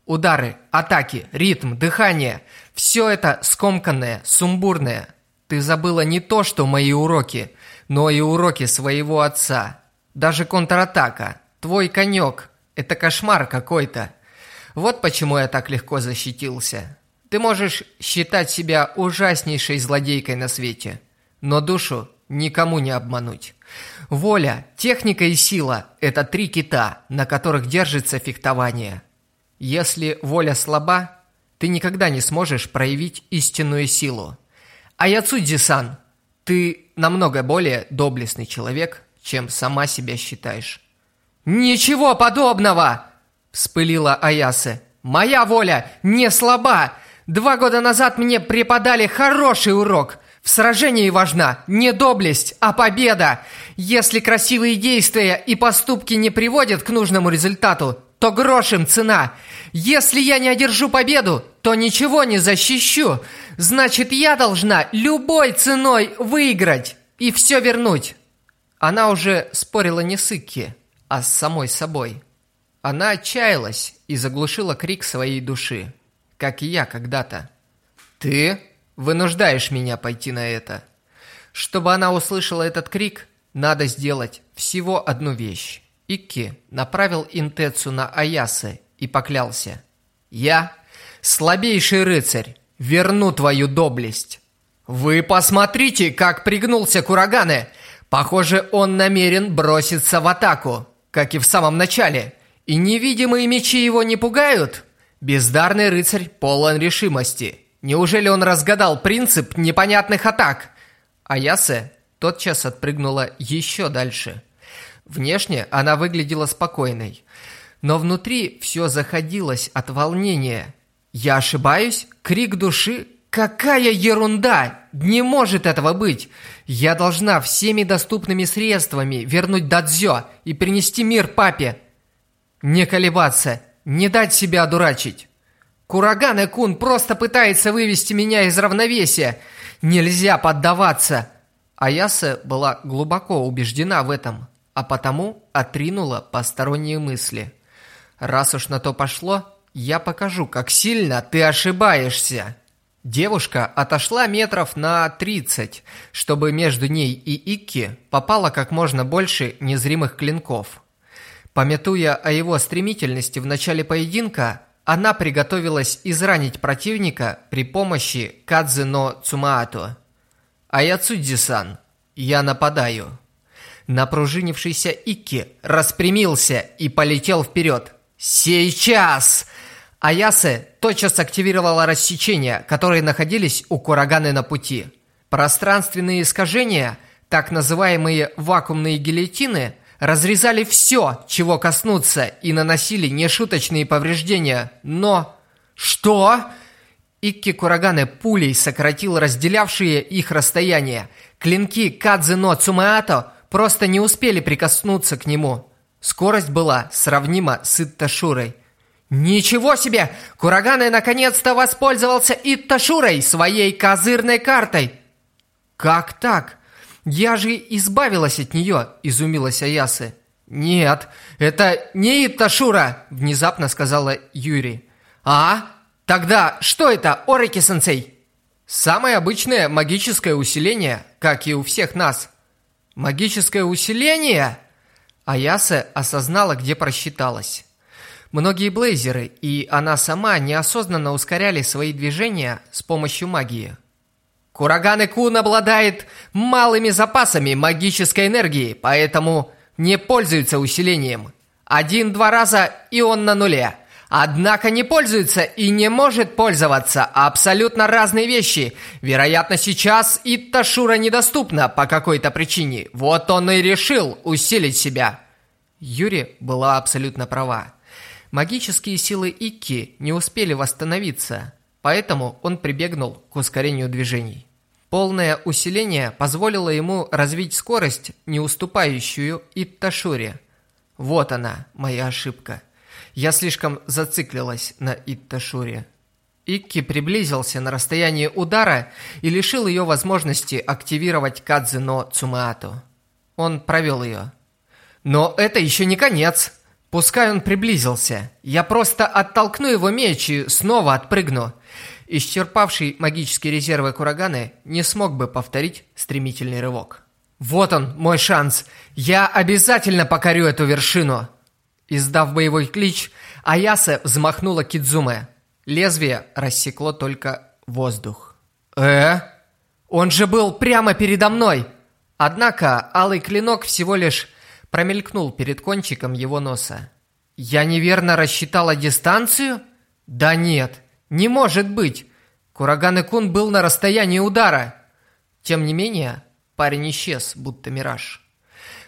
A: Удары, атаки, ритм, дыхание – все это скомканное, сумбурное. Ты забыла не то, что мои уроки – но и уроки своего отца. Даже контратака. Твой конек. Это кошмар какой-то. Вот почему я так легко защитился. Ты можешь считать себя ужаснейшей злодейкой на свете, но душу никому не обмануть. Воля, техника и сила – это три кита, на которых держится фехтование. Если воля слаба, ты никогда не сможешь проявить истинную силу. А Яцудзи-сан, ты намного более доблестный человек, чем сама себя считаешь. «Ничего подобного!» – вспылила Аясе. «Моя воля не слаба! Два года назад мне преподали хороший урок. В сражении важна не доблесть, а победа. Если красивые действия и поступки не приводят к нужному результату, то грош им цена. Если я не одержу победу, то ничего не защищу. Значит, я должна любой ценой выиграть и все вернуть. Она уже спорила не с Икки, а с самой собой. Она отчаялась и заглушила крик своей души, как и я когда-то. «Ты вынуждаешь меня пойти на это». Чтобы она услышала этот крик, надо сделать всего одну вещь. Икки направил Интецу на Аясы и поклялся. «Я, слабейший рыцарь, верну твою доблесть». «Вы посмотрите, как пригнулся Кураганы! Похоже, он намерен броситься в атаку, как и в самом начале. И невидимые мечи его не пугают? Бездарный рыцарь полон решимости. Неужели он разгадал принцип непонятных атак? Аясе тотчас отпрыгнула еще дальше. Внешне она выглядела спокойной, но внутри все заходилось от волнения. «Я ошибаюсь? Крик души? Какая ерунда! Не может этого быть! Я должна всеми доступными средствами вернуть Дадзё и принести мир папе. Не колебаться, не дать себя одурачить. Кураган-кун просто пытается вывести меня из равновесия. Нельзя поддаваться. Аяса была глубоко убеждена в этом, а потому отринула посторонние мысли. Раз уж на то пошло, я покажу, как сильно ты ошибаешься. Девушка отошла метров на 30, чтобы между ней и Икки попало как можно больше незримых клинков. Пометуя о его стремительности в начале поединка, она приготовилась изранить противника при помощи Кадзино Цумаато. «Аяцудзи-сан, я нападаю». Напружинившийся Икки распрямился и полетел вперед. «Сейчас!» Аясе тотчас активировала рассечения, которые находились у Кураганы на пути. Пространственные искажения, так называемые вакуумные гильотины, разрезали все, чего коснуться, и наносили нешуточные повреждения. Но... Что? Икки Кураганы пулей сократил разделявшие их расстояние. Клинки Кадзино Цумаато просто не успели прикоснуться к нему. Скорость была сравнима с Итташурой. Ничего себе! Кураганы наконец-то воспользовался Итташурой, своей козырной картой. Как так? Я же избавилась от нее, изумилась Аясы. Нет, это не Итташура, внезапно сказала Юри. А? Тогда что это, Орики-сенсей? Самое обычное магическое усиление, как и у всех нас. Магическое усиление? Аяса осознала, где просчиталась. Многие блейзеры и она сама неосознанно ускоряли свои движения с помощью магии. Кураганы Кун обладает малыми запасами магической энергии, поэтому не пользуется усилением. Один-два раза и он на нуле. Однако не пользуется и не может пользоваться абсолютно разные вещи. Вероятно, сейчас Итташура недоступна по какой-то причине. Вот он и решил усилить себя. Юри была абсолютно права. Магические силы Икки не успели восстановиться, поэтому он прибегнул к ускорению движений. Полное усиление позволило ему развить скорость, не уступающую Итташуре. Вот она, моя ошибка. Я слишком зациклилась на Итташуре. Икки приблизился на расстояние удара и лишил ее возможности активировать Кадзино Цумаато. Он провел ее. Но это еще не конец. Пускай он приблизился. Я просто оттолкну его меч и снова отпрыгну. Исчерпавший магические резервы Кураганы не смог бы повторить стремительный рывок. Вот он, мой шанс. Я обязательно покорю эту вершину. Издав боевой клич, Аяса взмахнула Кидзуме. Лезвие рассекло только воздух. Э? Он же был прямо передо мной. Однако алый клинок всего лишь промелькнул перед кончиком его носа. «Я неверно рассчитала дистанцию?» «Да нет, не может быть! Кураган-кун был на расстоянии удара!» Тем не менее, парень исчез, будто мираж.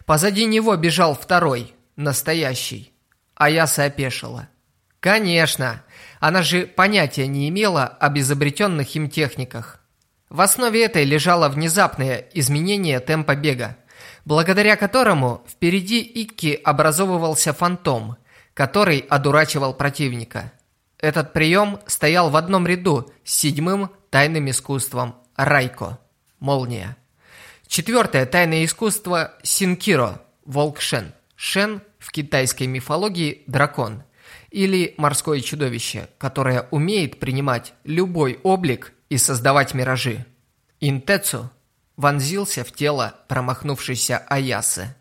A: Позади него бежал второй, настоящий. Аяса опешила. Конечно, она же понятия не имела об изобретенных им техниках. В основе этой лежало внезапное изменение темпа бега, благодаря которому впереди Икки образовывался фантом, который одурачивал противника. Этот прием стоял в одном ряду с седьмым тайным искусством Райко – молния. Четвертое тайное искусство – Синкиро – волк Шен. Шен в китайской мифологии – дракон или морское чудовище, которое умеет принимать любой облик и создавать миражи. Интецу вонзился в тело промахнувшейся Аясы.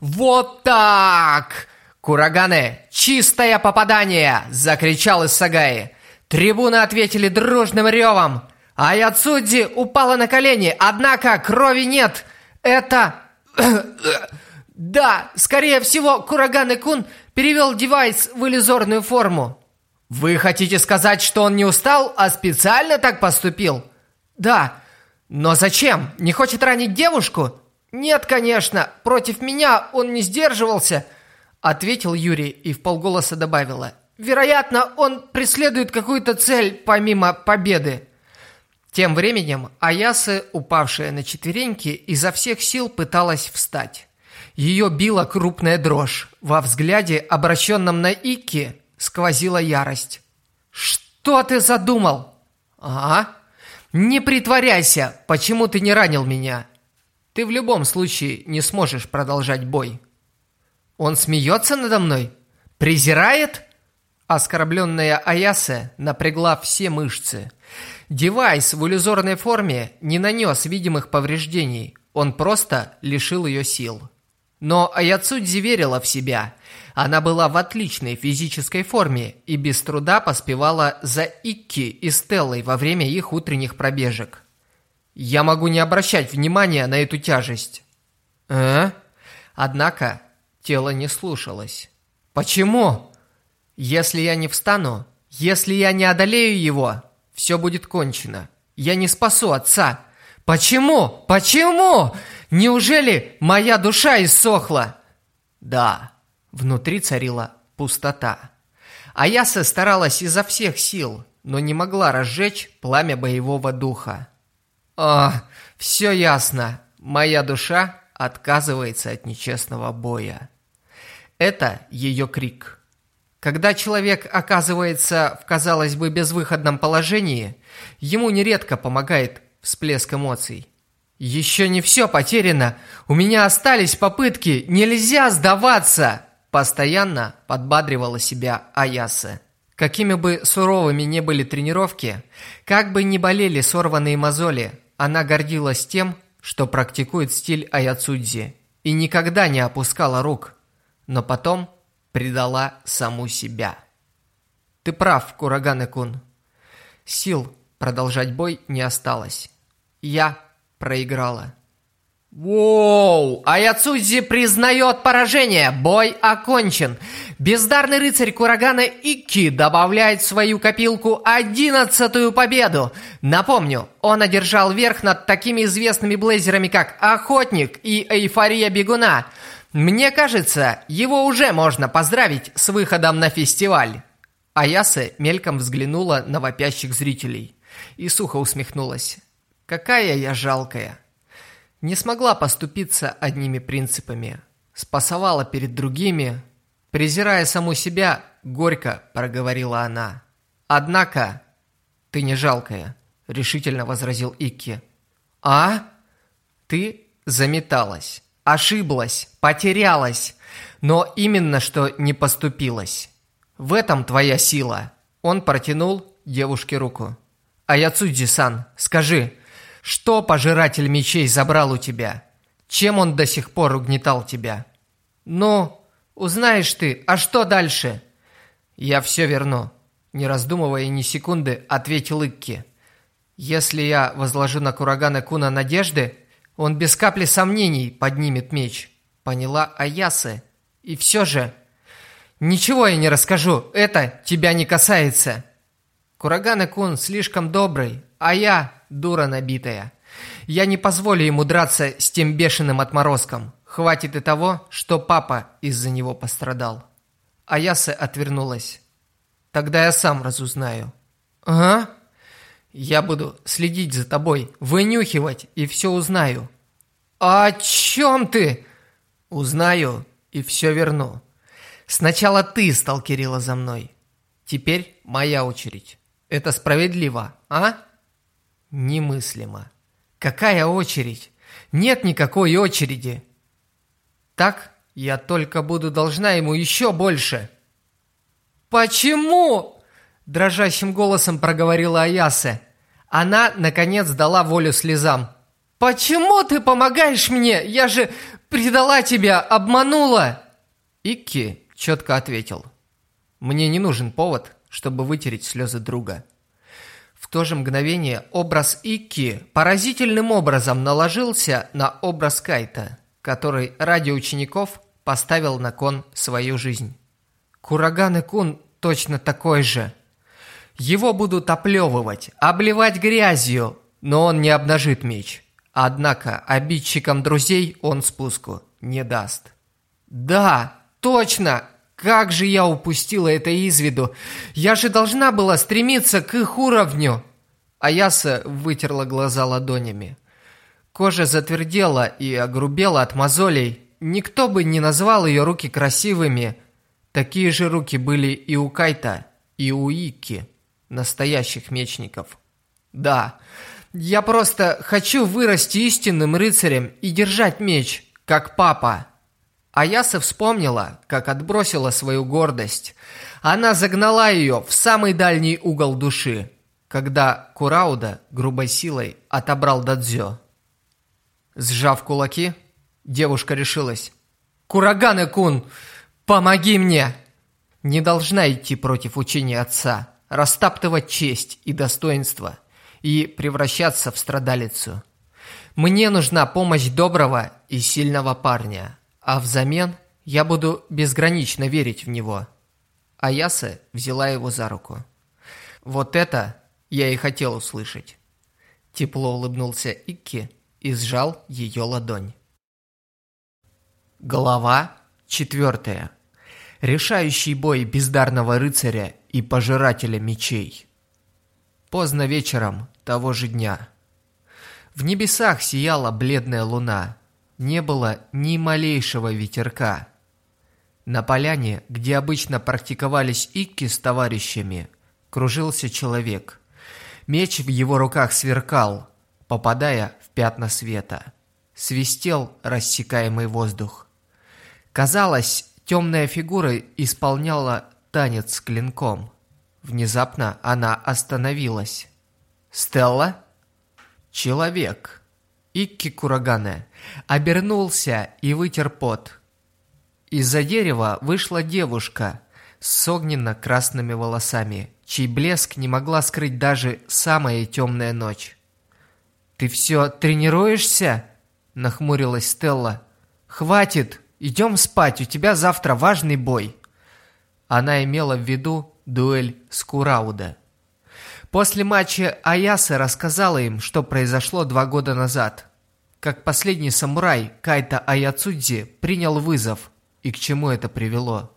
A: «Вот так! Курагане, чистое попадание!» – закричал Исагаи. Трибуны ответили дружным ревом. Аяцудзи упала на колени, однако крови нет. Это... да, скорее всего, Курагане-кун перевел девайс в иллюзорную форму. Вы хотите сказать, что он не устал, а специально так поступил? Да. Но зачем? Не хочет ранить девушку? Нет, конечно. Против меня он не сдерживался, ответил Юрий и вполголоса добавила. Вероятно, он преследует какую-то цель помимо победы. Тем временем Аяса, упавшая на четвереньки, изо всех сил пыталась встать. Ее била крупная дрожь. Во взгляде, обращенном на Икки, сквозила ярость. «Что ты задумал?» «А? Не притворяйся! Почему ты не ранил меня?» «Ты в любом случае не сможешь продолжать бой». «Он смеется надо мной? Презирает?» Оскорбленная Аясе напрягла все мышцы. Девайс в иллюзорной форме не нанес видимых повреждений, он просто лишил ее сил. Но Аяцудзи верила в себя. Она была в отличной физической форме и без труда поспевала за Икки и Стеллой во время их утренних пробежек. «Я могу не обращать внимания на эту тяжесть». «Э?» Однако тело не слушалось. «Почему?» «Если я не встану, если я не одолею его, все будет кончено. Я не спасу отца. Почему? Почему? Неужели моя душа иссохла? Да, внутри царила пустота. Аяса старалась изо всех сил, но не могла разжечь пламя боевого духа. А, все ясно. Моя душа отказывается от нечестного боя. Это ее крик. Когда человек оказывается в, казалось бы, безвыходном положении, ему нередко помогает всплеск эмоций. «Еще не все потеряно! У меня остались попытки! Нельзя сдаваться!» Постоянно подбадривала себя Аяса. Какими бы суровыми ни были тренировки, как бы ни болели сорванные мозоли, она гордилась тем, что практикует стиль Аяцудзи и никогда не опускала рук. Но потом предала саму себя. Ты прав, Кураганы-кун. Сил продолжать бой не осталось. Я проиграла. Воу! Аяцудзи признает поражение! Бой окончен! Бездарный рыцарь Курагана Икки добавляет в свою копилку одиннадцатую победу! Напомню, он одержал верх над такими известными блейзерами, как Охотник и Эйфория Бегуна. Мне кажется, его уже можно поздравить с выходом на фестиваль. Аяса мельком взглянула на вопящих зрителей и сухо усмехнулась. Какая я жалкая. Не смогла поступиться одними принципами. Спасовала перед другими. Презирая саму себя, горько проговорила она. Однако, ты не жалкая, решительно возразил Икки. А? Ты заметалась, ошиблась, потерялась, но именно что не поступилась. В этом твоя сила. Он протянул девушке руку. Аяцудзи-сан, скажи, что пожиратель мечей забрал у тебя? Чем он до сих пор угнетал тебя? Ну, узнаешь ты, а что дальше? Я все верну. Не раздумывая ни секунды, ответил Икки. Если я возложу на Курагана Куна надежды, Он без капли сомнений поднимет меч. Поняла Аясы. И все же... Ничего я не расскажу, это тебя не касается. Кураганы-кун слишком добрый, а я дура набитая. Я не позволю ему драться с тем бешеным отморозком. Хватит и того, что папа из-за него пострадал. Аяса отвернулась. Тогда я сам разузнаю. Ага. Я буду следить за тобой, вынюхивать и все узнаю. О чем ты? Узнаю и все верну. Сначала ты сталкерила за мной. Теперь моя очередь. Это справедливо, а? Немыслимо. Какая очередь? Нет никакой очереди. Так я только буду должна ему еще больше. Почему? Дрожащим голосом проговорила Аясе. Она, наконец, дала волю слезам. «Почему ты помогаешь мне? Я же предала тебя, обманула!» Икки четко ответил. «Мне не нужен повод, чтобы вытереть слезы друга». В то же мгновение образ Икки поразительным образом наложился на образ Кайта, который ради учеников поставил на кон свою жизнь. Кураган-кун точно такой же. Его будут оплевывать, обливать грязью, но он не обнажит меч. Однако обидчикам друзей он спуску не даст. Да, точно! Как же я упустила это из виду! Я же должна была стремиться к их уровню!» Аяса вытерла глаза ладонями. Кожа затвердела и огрубела от мозолей. Никто бы не назвал ее руки красивыми. Такие же руки были и у Кайта, и у Икки, настоящих мечников. Да, я просто хочу вырасти истинным рыцарем и держать меч, как папа. Аяса вспомнила, как отбросила свою гордость. Она загнала ее в самый дальний угол души, когда Курауда грубой силой отобрал Дадзё. Сжав кулаки, девушка решилась. «Кураганы-кун, помоги мне!» Не должна идти против учения отца, растаптывать честь и достоинство и превращаться в страдалицу. Мне нужна помощь доброго и сильного парня, а взамен я буду безгранично верить в него. Аяса взяла его за руку. Вот это я и хотел услышать. Тепло улыбнулся Икки и сжал ее ладонь. Глава четвертая. Решающий бой бездарного рыцаря и пожирателя мечей. Поздно вечером того же дня. В небесах сияла бледная луна, не было ни малейшего ветерка. На поляне, где обычно практиковались икки с товарищами, кружился человек. Меч в его руках сверкал, попадая в пятна света. Свистел рассекаемый воздух. Казалось, темная фигура исполняла танец с клинком. Внезапно она остановилась. «Стелла?» «Человек». Икки Курагане обернулся и вытер пот. Из-за дерева вышла девушка с огненно-красными волосами, чей блеск не могла скрыть даже самая темная ночь. «Ты все тренируешься?» – нахмурилась Стелла. «Хватит, идем спать, у тебя завтра важный бой». Она имела в виду дуэль с Курауда. После матча Аяса рассказала им, что произошло два года назад. Как последний самурай Кайта Аяцудзи принял вызов и к чему это привело.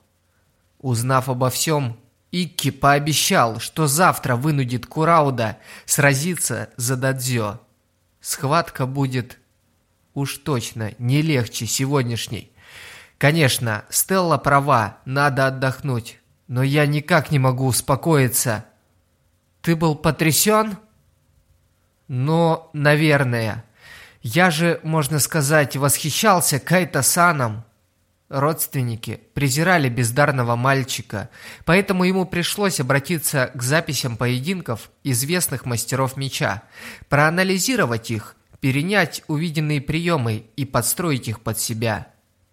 A: Узнав обо всем, Икки пообещал, что завтра вынудит Курауда сразиться за Дадзё. Схватка будет уж точно не легче сегодняшней. Конечно, Стелла права, надо отдохнуть, но я никак не могу успокоиться. Ты был потрясен? Но, наверное. Я же, можно сказать, восхищался Кайта-саном. Родственники презирали бездарного мальчика, поэтому ему пришлось обратиться к записям поединков известных мастеров меча, проанализировать их, перенять увиденные приемы и подстроить их под себя.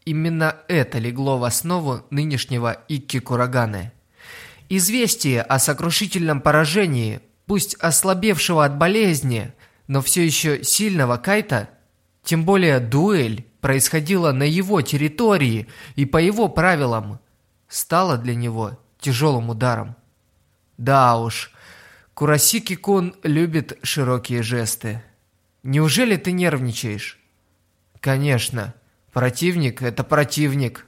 A: Именно это легло в основу нынешнего Икки Кураганы. Известие о сокрушительном поражении, пусть ослабевшего от болезни, но все еще сильного Кайта, Тем более дуэль происходила на его территории и по его правилам. Стало для него тяжелым ударом. Да уж, Курасики-кун любит широкие жесты. Неужели ты нервничаешь? Конечно. Противник – это противник.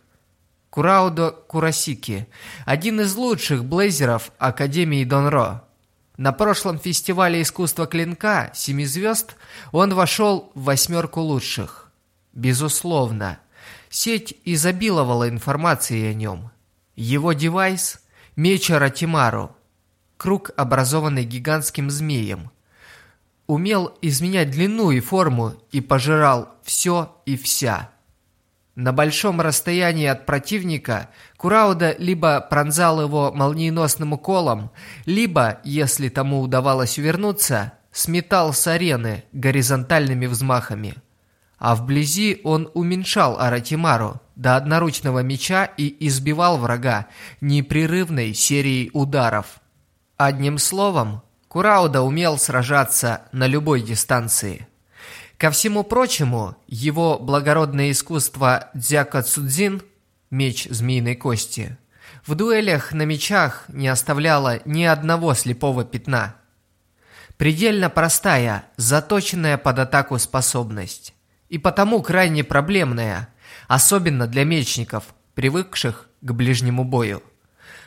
A: Кураудо Курасики – один из лучших блейзеров Академии Донро. На прошлом фестивале искусства клинка «Семи звезд» он вошел в восьмерку лучших. Безусловно, сеть изобиловала информацией о нем. Его девайс – меч Аратимару – круг, образованный гигантским змеем. Умел изменять длину и форму и пожирал все и вся. На большом расстоянии от противника Курауда либо пронзал его молниеносным уколом, либо, если тому удавалось увернуться, сметал с арены горизонтальными взмахами. А вблизи он уменьшал Аратимару до одноручного меча и избивал врага непрерывной серией ударов. Одним словом, Курауда умел сражаться на любой дистанции. Ко всему прочему, его благородное искусство дзяка цудзин, меч змеиной кости, в дуэлях на мечах не оставляло ни одного слепого пятна. Предельно простая, заточенная под атаку способность. И потому крайне проблемная, особенно для мечников, привыкших к ближнему бою.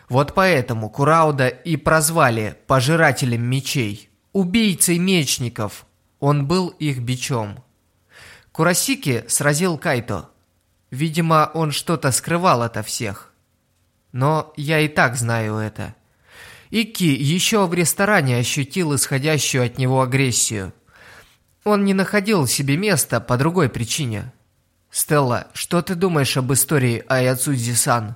A: Вот поэтому Курауда и прозвали пожирателем мечей, убийцей мечников. Он был их бичом. Курасики сразил Кайто. Видимо, он что-то скрывал ото всех. Но я и так знаю это. Ики еще в ресторане ощутил исходящую от него агрессию. Он не находил себе места по другой причине. «Стелла, что ты думаешь об истории Аяцудзи-сан?»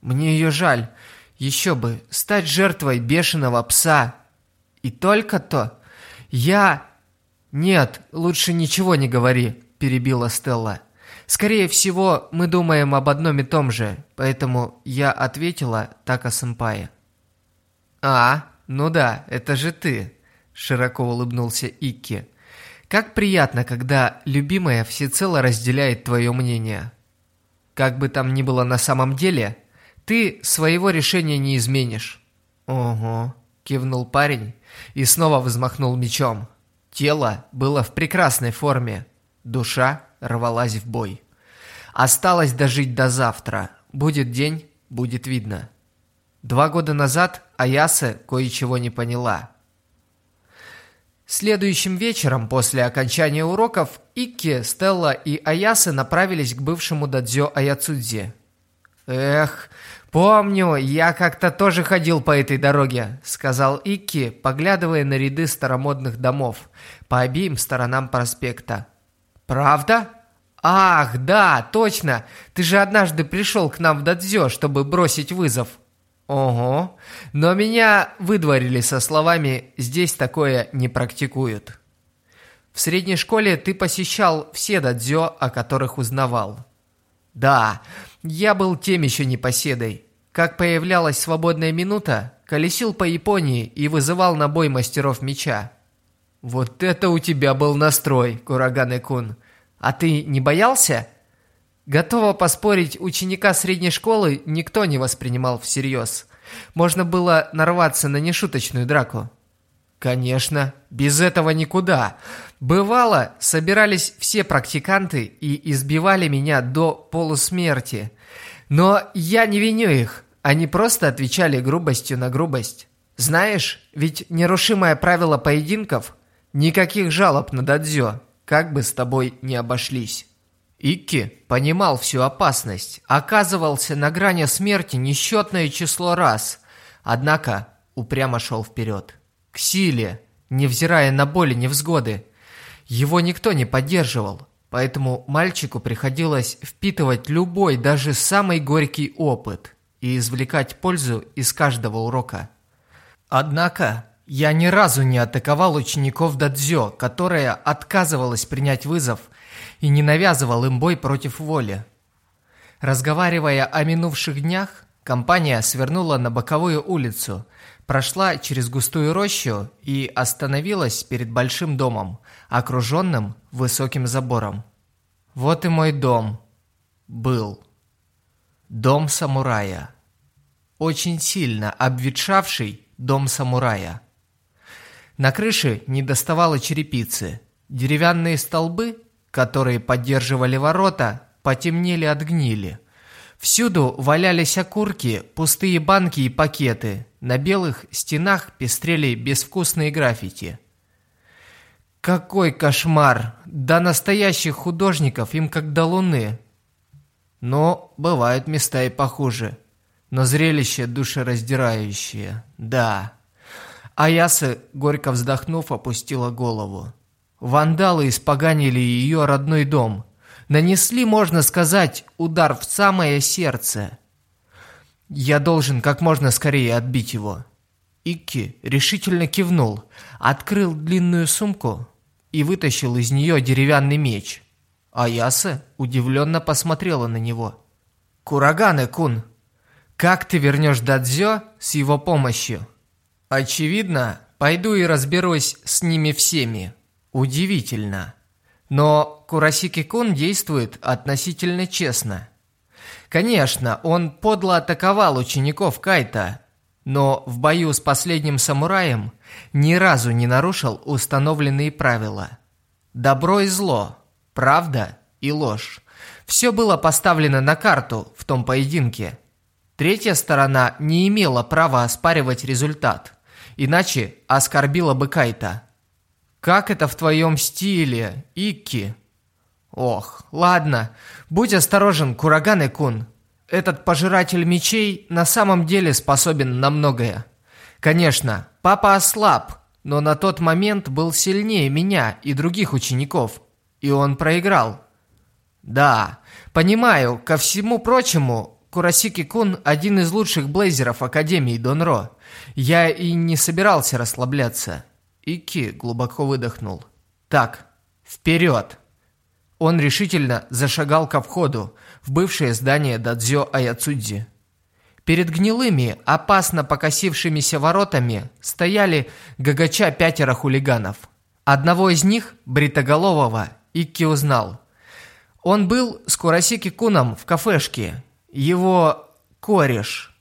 A: Мне ее жаль. Еще бы, стать жертвой бешеного пса. И только то. Я... Нет, лучше ничего не говори, перебила Стелла. Скорее всего, мы думаем об одном и том же, поэтому я ответила так о сэмпае. А, ну да, это же ты, широко улыбнулся Икки. Как приятно, когда любимая всецело разделяет твое мнение. Как бы там ни было на самом деле, ты своего решения не изменишь». «Ого», — кивнул парень и снова взмахнул мечом. Тело было в прекрасной форме, душа рвалась в бой. Осталось дожить до завтра. Будет день, будет видно. Два года назад Аяса кое-чего не поняла. Следующим вечером после окончания уроков Икки, Стелла и Аяса направились к бывшему дадзё Аяцудзе. Эх, «Помню, я как-то тоже ходил по этой дороге», — сказал Икки, поглядывая на ряды старомодных домов по обеим сторонам проспекта. «Правда?» «Ах, да, точно! Ты же однажды пришел к нам в Дадзё, чтобы бросить вызов». «Ого, но меня выдворили со словами «здесь такое не практикуют». В средней школе ты посещал все дадзё, о которых узнавал. Да, я был тем еще непоседой. Как появлялась свободная минута, колесил по Японии и вызывал на бой мастеров меча. Вот это у тебя был настрой, Кураганы-кун. А ты не боялся? Готова поспорить, ученика средней школы никто не воспринимал всерьез. Можно было нарваться на нешуточную драку. Конечно, без этого никуда. Бывало, собирались все практиканты и избивали меня до полусмерти. Но я не виню их. Они просто отвечали грубостью на грубость. Знаешь, ведь нерушимое правило поединков – никаких жалоб на дадзё, как бы с тобой не обошлись. Икки понимал всю опасность, оказывался на грани смерти несчетное число раз, однако упрямо шел вперед к силе, невзирая на боли невзгоды. Его никто не поддерживал, поэтому мальчику приходилось впитывать любой, даже самый горький опыт и извлекать пользу из каждого урока. Однако, я ни разу не атаковал учеников дадзё, которая отказывалась принять вызов и не навязывал им бой против воли. Разговаривая о минувших днях, компания свернула на боковую улицу – прошла через густую рощу и остановилась перед большим домом, окруженным высоким забором. Вот и мой дом. Был. Дом самурая. Очень сильно обветшавший дом самурая. На крыше не доставало черепицы. Деревянные столбы, которые поддерживали ворота, потемнели от гнили. Всюду валялись окурки, пустые банки и пакеты. На белых стенах пестрели безвкусные граффити. Какой кошмар! До настоящих художников им как до луны. Но бывают места и похуже. Но зрелище душераздирающее, да. Аяса, горько вздохнув, опустила голову. Вандалы испоганили ее родной дом. Нанесли, можно сказать, удар в самое сердце. Я должен как можно скорее отбить его. Икки решительно кивнул, открыл длинную сумку и вытащил из нее деревянный меч. Аяса удивленно посмотрела на него. «Кураганы-кун, как ты вернешь Дадзё с его помощью?» «Очевидно, пойду и разберусь с ними всеми. Удивительно. Но Курасики-кун действует относительно честно. Конечно, он подло атаковал учеников Кайта, но в бою с последним самураем ни разу не нарушил установленные правила. Добро и зло, правда и ложь. Все было поставлено на карту в том поединке. Третья сторона не имела права оспаривать результат, иначе оскорбила бы Кайта. «Как это в твоем стиле, Икки?» «Ох, ладно, будь осторожен, Кураганы-кун. Этот пожиратель мечей на самом деле способен на многое. Конечно, папа ослаб, но на тот момент был сильнее меня и других учеников, и он проиграл. Да, понимаю, ко всему прочему, Курасики-кун один из лучших блейзеров Академии Донро. Я и не собирался расслабляться. Ики глубоко выдохнул. Так, вперед! Он решительно зашагал ко входу в бывшее здание Дадзё Аяцудзи. Перед гнилыми, опасно покосившимися воротами стояли гагача пятеро хулиганов. Одного из них, бритоголового, Икки узнал. Он был с Курасики-куном в кафешке. Его кореш.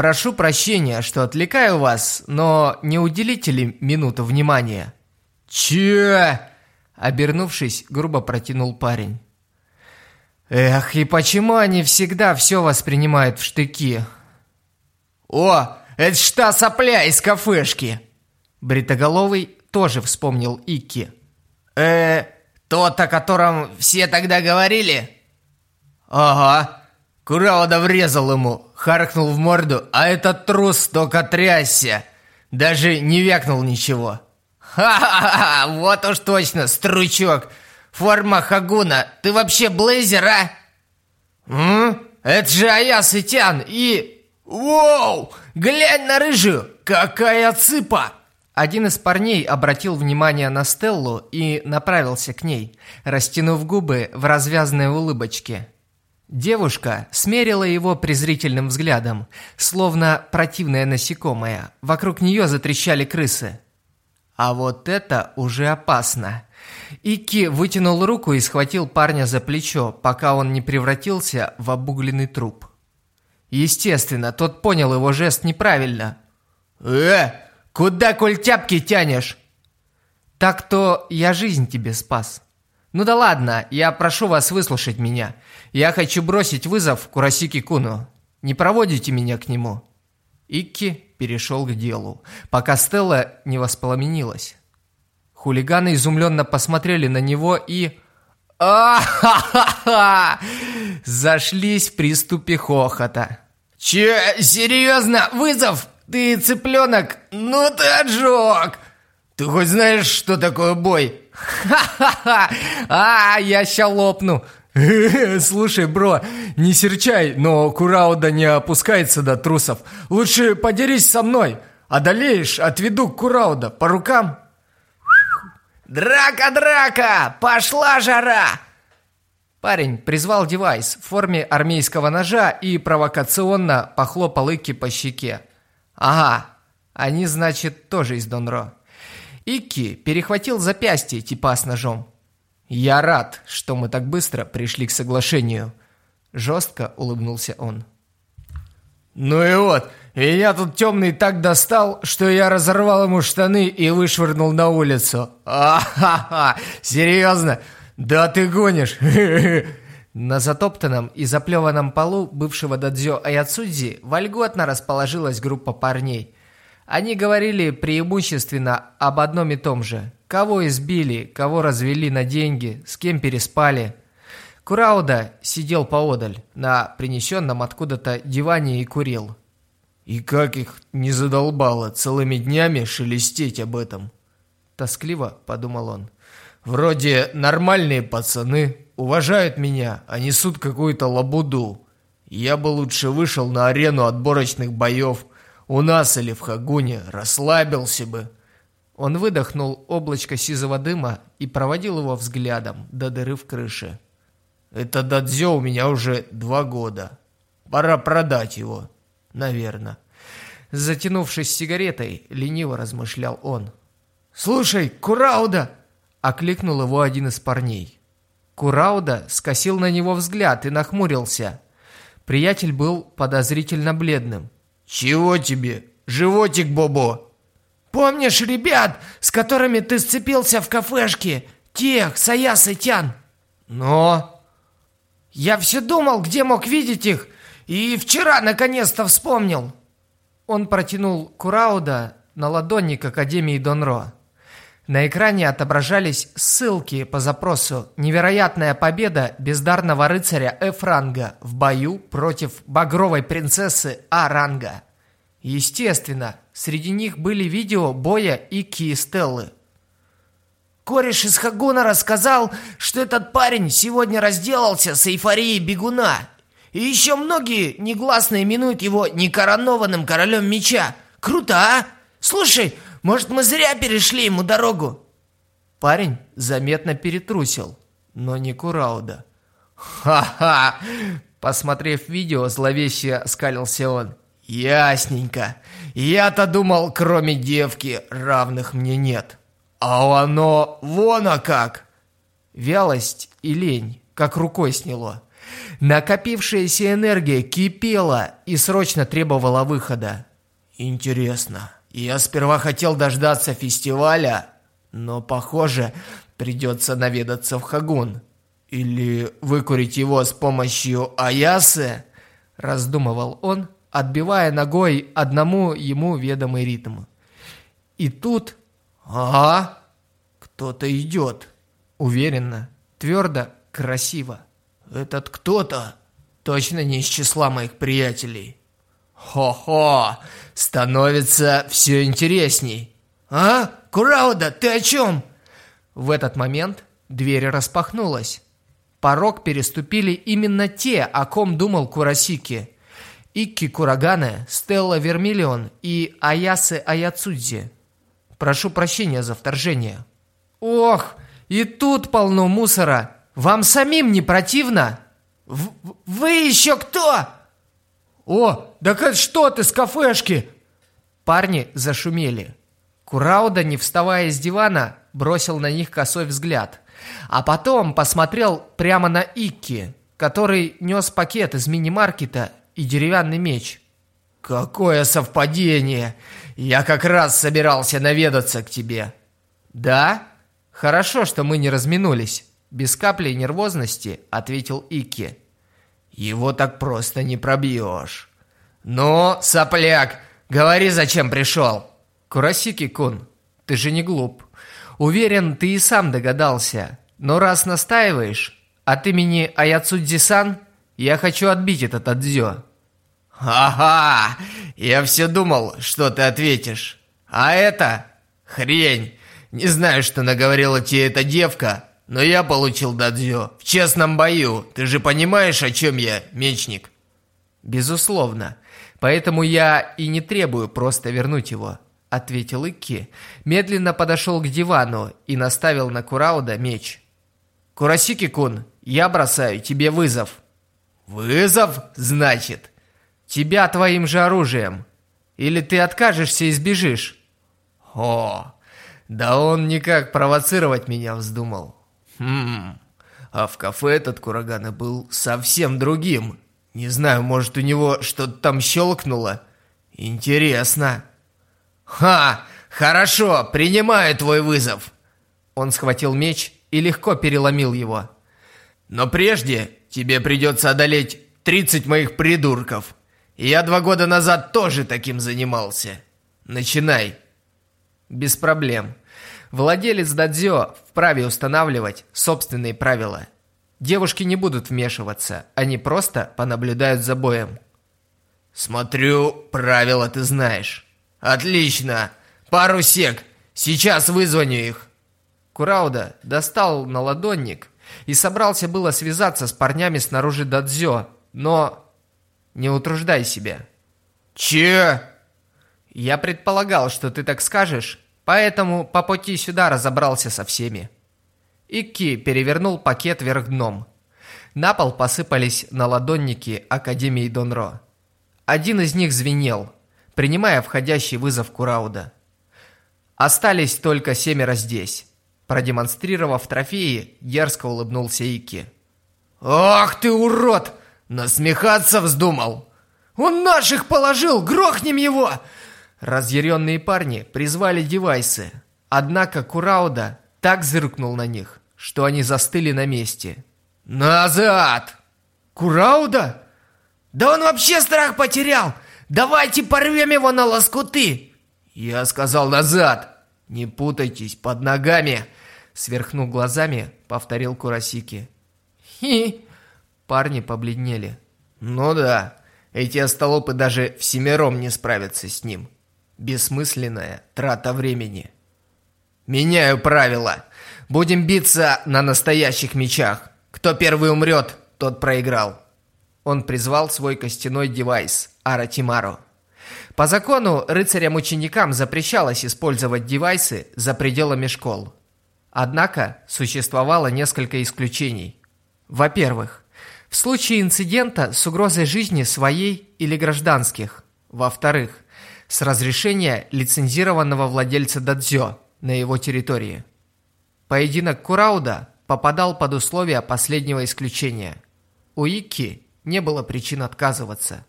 A: «Прошу прощения, что отвлекаю вас, но не уделите ли минуту внимания?» «Че?» Обернувшись, грубо протянул парень. Эх, и почему они всегда все воспринимают в штыки? О, это ж сопля из кафешки! Бритоголовый тоже вспомнил Икки. Э, тот, о котором все тогда говорили? Ага. Курауда врезал ему, харкнул в морду, а этот трус только трясся. Даже не вякнул ничего. Ха-ха-ха, вот уж точно, стручок. Форма Хагуна, ты вообще блейзер, а? М? Это же Аяс Итян и... Воу! Глянь на рыжую! Какая цыпа! Один из парней обратил внимание на Стеллу и направился к ней, растянув губы в развязной улыбочке. Девушка смерила его презрительным взглядом, словно противное насекомое. Вокруг нее затрещали крысы. А вот это уже опасно. Ики вытянул руку и схватил парня за плечо, пока он не превратился в обугленный труп. Естественно, тот понял его жест неправильно. «Э, куда культяпки тянешь?» «Так-то я жизнь тебе спас». «Ну да ладно, я прошу вас выслушать меня. Я хочу бросить вызов Курасики Куну. Не проводите меня к нему». Икки перешел к делу, пока Стелла не воспламенилась. Хулиганы изумленно посмотрели на него и... а Зашлись в приступе хохота. «Че, серьезно? Вызов? Ты цыпленок? Ну ты отжег! Ты хоть знаешь, что такое бой?» «Ха-ха-ха! А, я ща лопну!» Слушай, бро, не серчай, но Курауда не опускается до трусов. Лучше подерись со мной. Одолеешь, отведу Курауда по рукам. «Драка, драка! Пошла жара!» Парень призвал девайс в форме армейского ножа и провокационно похлопал Ики по щеке. «Ага, Они, значит, тоже из Донро. Икки перехватил запястье типа с ножом. «Я рад, что мы так быстро пришли к соглашению», – жестко улыбнулся он.
B: «Ну и вот, меня тут темный так достал, что я разорвал ему штаны и вышвырнул на улицу. А-ха-ха! Серьезно? Да ты гонишь!»
A: На затоптанном и заплеванном полу бывшего дадзё Аяцудзи вольготно расположилась группа парней. Они говорили преимущественно об одном и том же. Кого избили, кого развели на деньги, с кем переспали. Курауда сидел поодаль, на принесенном откуда-то диване и курил.
B: И как их не задолбало целыми днями шелестеть об этом.
A: Тоскливо подумал он.
B: Вроде нормальные пацаны, уважают меня, а несут какую-то лабуду. Я бы лучше вышел на арену отборочных боев, у нас или в Хагуне, расслабился бы.
A: Он выдохнул облачко сизого дыма и проводил его взглядом до дыры в крыше.
B: «Это дадзё у меня уже два года. Пора продать его, наверное».
A: Затянувшись сигаретой, лениво размышлял он.
B: «Слушай, Курауда!»
A: – окликнул его один из парней. Курауда скосил на него взгляд и нахмурился. Приятель был подозрительно бледным.
B: «Чего тебе? Животик, Бобо!»
C: Помнишь ребят, с которыми ты сцепился в кафешке? Тех, Саяс и Тян?
B: Но...
C: Я все думал, где мог видеть их, и вчера наконец-то вспомнил.
A: Он протянул Курауда на ладони к Академии Донро. На экране отображались ссылки по запросу «Невероятная победа бездарного рыцаря F-ранга в бою против багровой принцессы А-ранга». Естественно, Среди них были видео боя и Стеллы.
C: Кореш из Хагуна рассказал, что этот парень сегодня разделался с эйфорией бегуна. И еще многие негласно именуют его некоронованным королем меча. Круто, а? Слушай, может мы зря перешли ему дорогу?
A: Парень заметно перетрусил, но не Курауда.
B: «Ха-ха!» Посмотрев видео, зловеще скалился он. «Ясненько. Я-то думал, кроме девки, равных мне нет. А оно вон а как!»
A: Вялость и лень как рукой сняло. Накопившаяся энергия кипела и срочно требовала выхода.
B: «Интересно, я сперва хотел дождаться фестиваля, но, похоже, придется наведаться в Хагун. Или выкурить его с помощью Аясы?»
A: Раздумывал он, отбивая ногой одному ему ведомый ритм. И тут...
B: Ага, кто-то идет.
A: Уверенно, твердо, красиво.
B: Этот кто-то точно не из числа моих приятелей. Хо-хо, становится все интересней.
C: А? Курауда, ты о чем?
A: В этот момент дверь распахнулась. Порог переступили именно те, о ком думал Курасики. Икки Курагане, Стелла Вермиллион и Аясы Аяцудзи. Прошу прощения за вторжение. Ох, и тут полно мусора. Вам самим не противно?
C: В вы еще кто?
B: О, да это что ты с кафешки?
A: Парни зашумели. Курауда, не вставая с дивана, бросил на них косой взгляд, а потом посмотрел прямо на Икки, который нес пакет из мини-маркета и деревянный меч.
B: «Какое совпадение! Я как раз собирался наведаться к тебе!»
A: «Да? Хорошо, что мы не разминулись!» Без капли нервозности ответил Ики.
B: «Его так просто не пробьешь!» «Ну, сопляк, говори, зачем пришел!»
A: «Курасики-кун, ты же не глуп. Уверен, ты и сам догадался. Но раз настаиваешь, от имени Аяцудзи-сан я хочу отбить этот адзё».
B: «Ага! Я все думал, что ты ответишь. А это... хрень. Не знаю, что наговорила тебе эта девка, но я получил дадзё в честном бою. Ты же понимаешь, о чем я, мечник?»
A: «Безусловно. Поэтому я и не требую просто вернуть его», — ответил Икки. Медленно подошел к дивану и наставил на Курауда меч. «Курасики-кун, я бросаю тебе вызов».
B: «Вызов, значит?»
A: Тебя твоим же оружием. Или ты откажешься и сбежишь?»
B: «О, да он никак провоцировать меня вздумал. Хм, а в кафе этот Курагана был совсем другим. Не знаю, может, у него что-то там щелкнуло. Интересно». «Ха! Хорошо, принимаю твой вызов!»
A: Он схватил меч и легко переломил его.
B: «Но прежде тебе придется одолеть 30 моих придурков. Я два года назад тоже таким занимался. Начинай!»
A: Без проблем. Владелец дадзё вправе устанавливать собственные правила. Девушки не будут вмешиваться, они просто понаблюдают за боем.
B: «Смотрю, правила ты знаешь». «Отлично! Пару сек! Сейчас вызвоню их!»
A: Курауда достал наладонник и собрался было связаться с парнями снаружи дадзё, но... Не утруждай себя.
B: «Че?»
A: Я предполагал, что ты так скажешь, поэтому по пути сюда разобрался со всеми. Икки перевернул пакет вверх дном. На пол посыпались наладонники Академии Донро. Один из них звенел, принимая входящий вызов Курауда. Остались только семеро здесь. Продемонстрировав трофеи, дерзко улыбнулся Ики.
B: «Ах ты урод! Насмехаться вздумал! Он наших положил, грохнем его!»
A: Разъяренные парни призвали девайсы. Однако Курауда так зыркнул на них, что они застыли на месте.
B: «Назад!»
C: «Курауда? Да он вообще страх потерял! Давайте порвем его на лоскуты!»
B: «Я сказал назад! Не путайтесь под ногами!»
A: Сверхнув глазами, повторил Курасики. «Хи!» Парни побледнели.
B: «Ну да, эти остолопы даже всемиром не справятся с ним. Бессмысленная трата времени. Меняю правила. Будем биться на настоящих мечах. Кто первый умрет, тот проиграл».
A: Он призвал свой костяной девайс Аратимару. По закону рыцарям-ученикам запрещалось использовать девайсы за пределами школ. Однако существовало несколько исключений. Во-первых, в случае инцидента с угрозой жизни своей или гражданских. Во-вторых, с разрешения лицензированного владельца дадзё на его территории. Поединок Курауда попадал под условия последнего исключения. У Икки не было причин отказываться.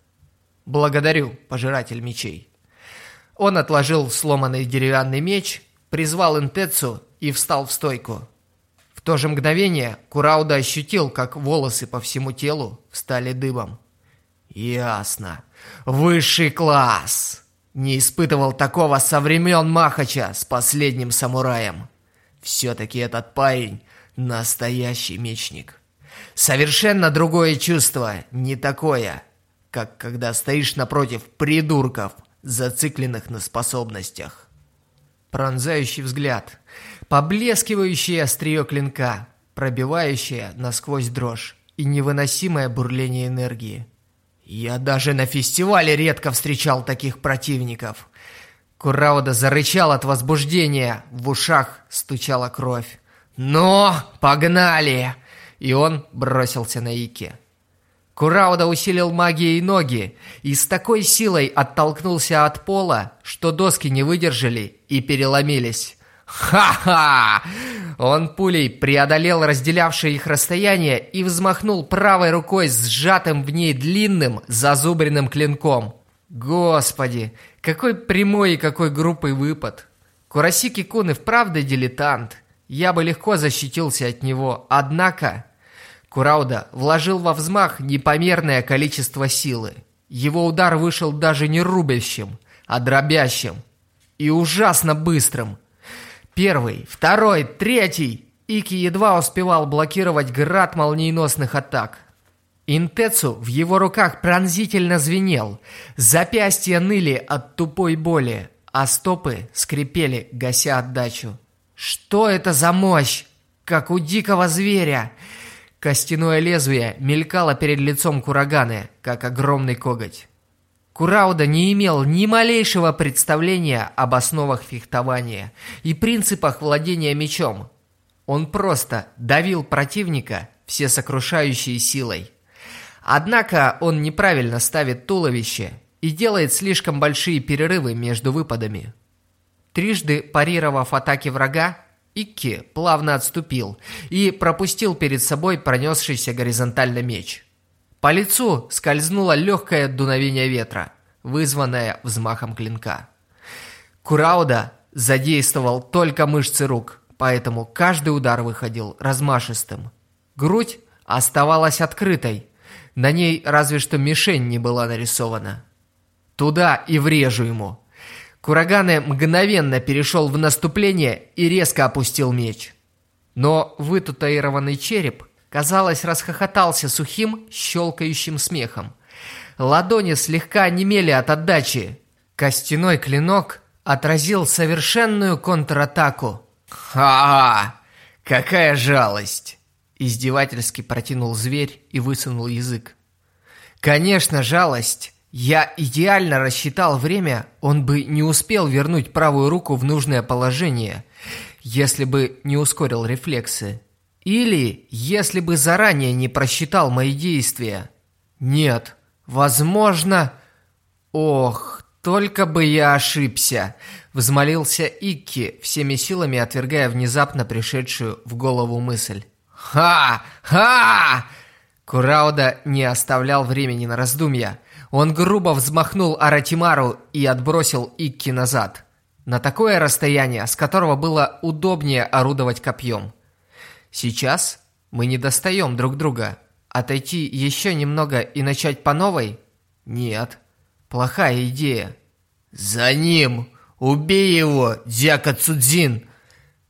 A: «Благодарю, пожиратель мечей». Он отложил сломанный деревянный меч, призвал Интецу и встал в стойку. То же мгновение Курауда ощутил, как волосы по всему телу встали дыбом. «Ясно. Высший класс!» Не испытывал такого со времен Махача с последним самураем. Все-таки этот парень настоящий мечник. Совершенно другое чувство, не такое, как когда стоишь напротив придурков, зацикленных на способностях. Пронзающий взгляд, поблескивающее острие клинка, пробивающее насквозь дрожь и невыносимое бурление энергии. Я даже на фестивале редко встречал таких противников. Курауда зарычал от возбуждения, в ушах стучала кровь. «Но! Погнали!» И он бросился на Ики. Курауда усилил магией ноги и с такой силой оттолкнулся от пола, что доски не выдержали и переломились. Ха-ха! Он пулей преодолел разделявшее их расстояние и взмахнул правой рукой с сжатым в ней длинным зазубренным клинком. Господи, какой прямой и какой группый выпад! Курасики Кун и вправду дилетант. Я бы легко защитился от него, однако... Курауда вложил во взмах непомерное количество силы. Его удар вышел даже не рубящим, а дробящим. И ужасно быстрым. Первый, второй, третий. Ики едва успевал блокировать град молниеносных атак. Интецу в его руках пронзительно звенел. Запястья ныли от тупой боли, а стопы скрипели, гася отдачу. Что это за мощь? Как у дикого зверя. Костяное лезвие мелькало перед лицом Кураганы, как огромный коготь. Курауда не имел ни малейшего представления об основах фехтования и принципах владения мечом. Он просто давил противника всесокрушающей силой. Однако он неправильно ставит туловище и делает слишком большие перерывы между выпадами. Трижды парировав атаки врага, Икки плавно отступил и пропустил перед собой пронесшийся горизонтально меч. По лицу скользнуло легкое дуновение ветра, вызванное взмахом клинка. Курауда задействовал только мышцы рук, поэтому каждый удар выходил размашистым. Грудь оставалась открытой, на ней разве что мишень не была нарисована. Туда и врежу ему. Кураганы мгновенно перешел в наступление и резко опустил меч. Но вытатуированный череп, казалось, расхохотался сухим, щелкающим смехом. Ладони слегка немели от отдачи. Костяной клинок отразил совершенную контратаку.
B: «Ха-ха! Какая жалость!»
A: Издевательски протянул зверь и высунул язык. Конечно, жалость. Я идеально рассчитал время, он бы не успел вернуть правую руку в нужное положение, если бы не ускорил рефлексы. Или если бы заранее не просчитал мои действия. Нет, возможно... Ох, только бы я ошибся, взмолился Икки, всеми силами отвергая внезапно пришедшую в голову мысль.
B: «Ха! Ха!»
A: Курауда не оставлял времени на раздумья. Он грубо взмахнул Аратимару и отбросил Икки назад. На такое расстояние, с которого было удобнее орудовать копьем. Сейчас мы не достаем друг друга. Отойти еще немного и начать по новой? Нет. Плохая идея.
B: «За ним! Убей его, Дяка Цудзин!»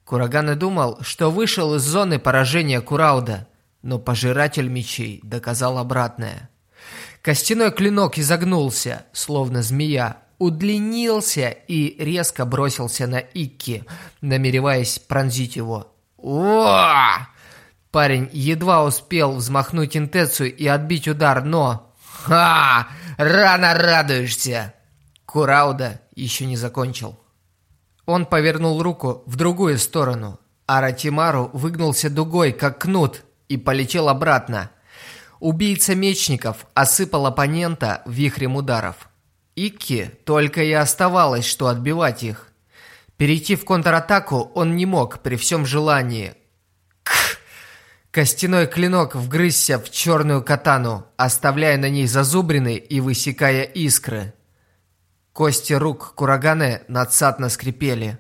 A: Кураган думал, что вышел из зоны поражения Курауда, но пожиратель мечей доказал обратное. Костяной клинок изогнулся, словно змея, удлинился и резко бросился на Икки, намереваясь пронзить его.
B: О
A: Парень едва успел взмахнуть интецию и отбить удар, но...
B: «Ха! Рано радуешься!»
A: Курауда еще не закончил. Он повернул руку в другую сторону, а Ратимару выгнулся дугой, как кнут, и полетел обратно. Убийца мечников осыпал оппонента вихрем ударов. Икки только и оставалось, что отбивать их. Перейти в контратаку он не мог при всем желании. Кх! Костяной клинок вгрызся в черную катану, оставляя на ней зазубрины и высекая искры. Кости рук Курагане надсадно скрипели.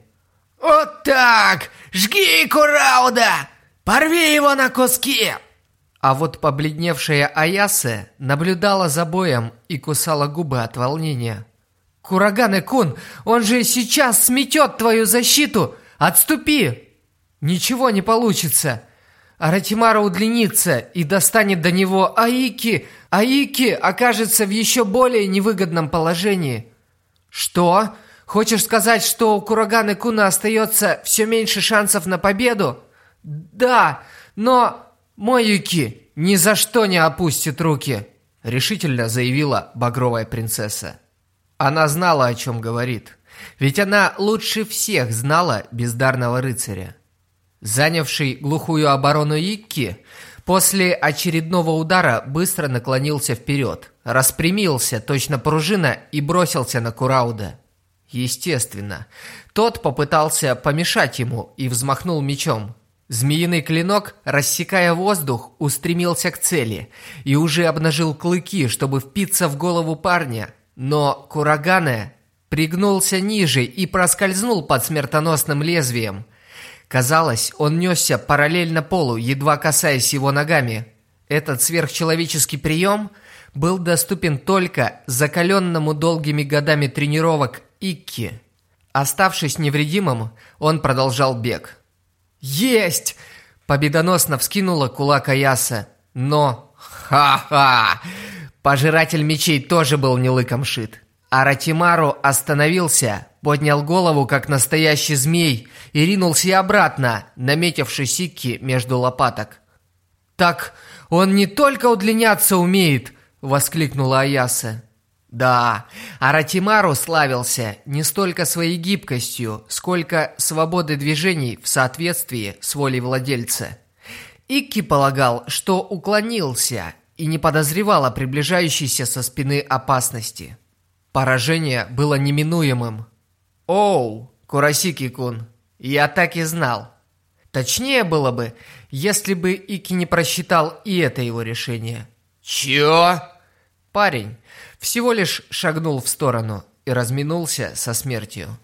C: «Вот так! Жги Курауда! Порви его на куски!»
A: А вот побледневшая Аясе наблюдала за боем и кусала губы от волнения. «Курагане-кун, он же сейчас сметет твою защиту! Отступи!» «Ничего не получится!» Аратимара удлинится и достанет до него Аики. Аики окажется в еще более невыгодном положении. «Что? Хочешь сказать, что у Кураганы Куна остается все меньше шансов на победу?» «Да, но мой Юки ни за что не опустит руки», решительно заявила багровая принцесса. Она знала, о чем говорит, ведь она лучше всех знала бездарного рыцаря. Занявший глухую оборону Икки, после очередного удара быстро наклонился вперед, распрямился, точно пружина, и бросился на Курауда. Естественно, тот попытался помешать ему и взмахнул мечом. Змеиный клинок, рассекая воздух, устремился к цели и уже обнажил клыки, чтобы впиться в голову парня, но Курагане пригнулся ниже и проскользнул под смертоносным лезвием. Казалось, он несся параллельно полу, едва касаясь его ногами. Этот сверхчеловеческий прием был доступен только закаленному долгими годами тренировок Икки. Оставшись невредимым, он продолжал бег. «Есть!» – победоносно вскинула кулак Аяса. Но... Ха-ха! Пожиратель мечей тоже был не лыком шит. Аратимару остановился, поднял голову, как настоящий змей, и ринулся обратно, наметивший Сикки между лопаток. «Так он не только удлиняться умеет!» – воскликнула Аяса. Да, Аратимару славился не столько своей гибкостью, сколько свободой движений в соответствии с волей владельца. Икки полагал, что уклонился и не подозревал о приближающейся со спины опасности. Поражение было неминуемым. «Оу, Курасики-кун, я так и знал». Точнее было бы, если бы Ики не просчитал и это его решение.
B: «Чё?»
A: Парень всего лишь шагнул в сторону и разминулся со смертью.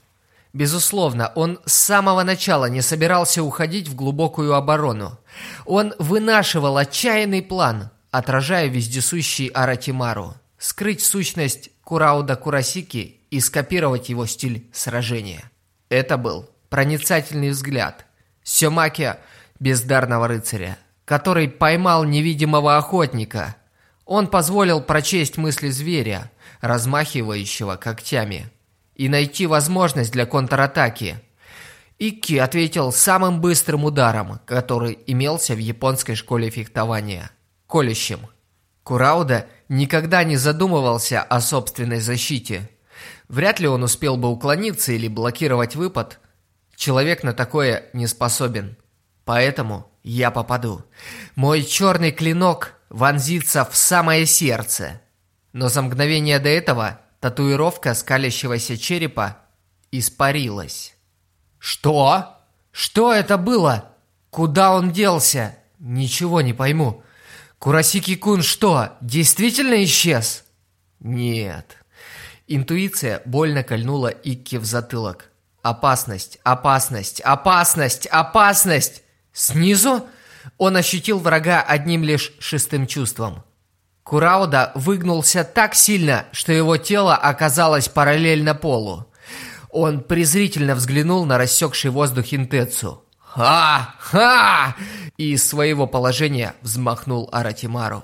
A: Безусловно, он с самого начала не собирался уходить в глубокую оборону. Он вынашивал отчаянный план, отражая вездесущий Аратимару, скрыть сущность Курауда Курасики и скопировать его стиль сражения. Это был проницательный взгляд Сёмаки бездарного рыцаря, который поймал невидимого охотника. Он позволил прочесть мысли зверя, размахивающего когтями, и найти возможность для контратаки. Икки ответил самым быстрым ударом, который имелся в японской школе фехтования – колющим. Курауда никогда не задумывался о собственной защите. Вряд ли он успел бы уклониться или блокировать выпад. Человек на такое не способен. Поэтому я попаду. Мой черный клинок вонзится в самое сердце. Но за мгновение до этого татуировка скалящегося черепа испарилась. Что? Что это было? Куда он делся? Ничего не пойму. Курасики-кун что, действительно исчез? Нет. Интуиция больно кольнула Икки в затылок. Опасность, опасность, опасность, опасность! Снизу он ощутил врага одним лишь шестым чувством. Курауда выгнулся так сильно, что его тело оказалось параллельно полу. Он презрительно взглянул на рассекший воздух Интецу. «Ха! Ха!» И из своего положения взмахнул Аратимару.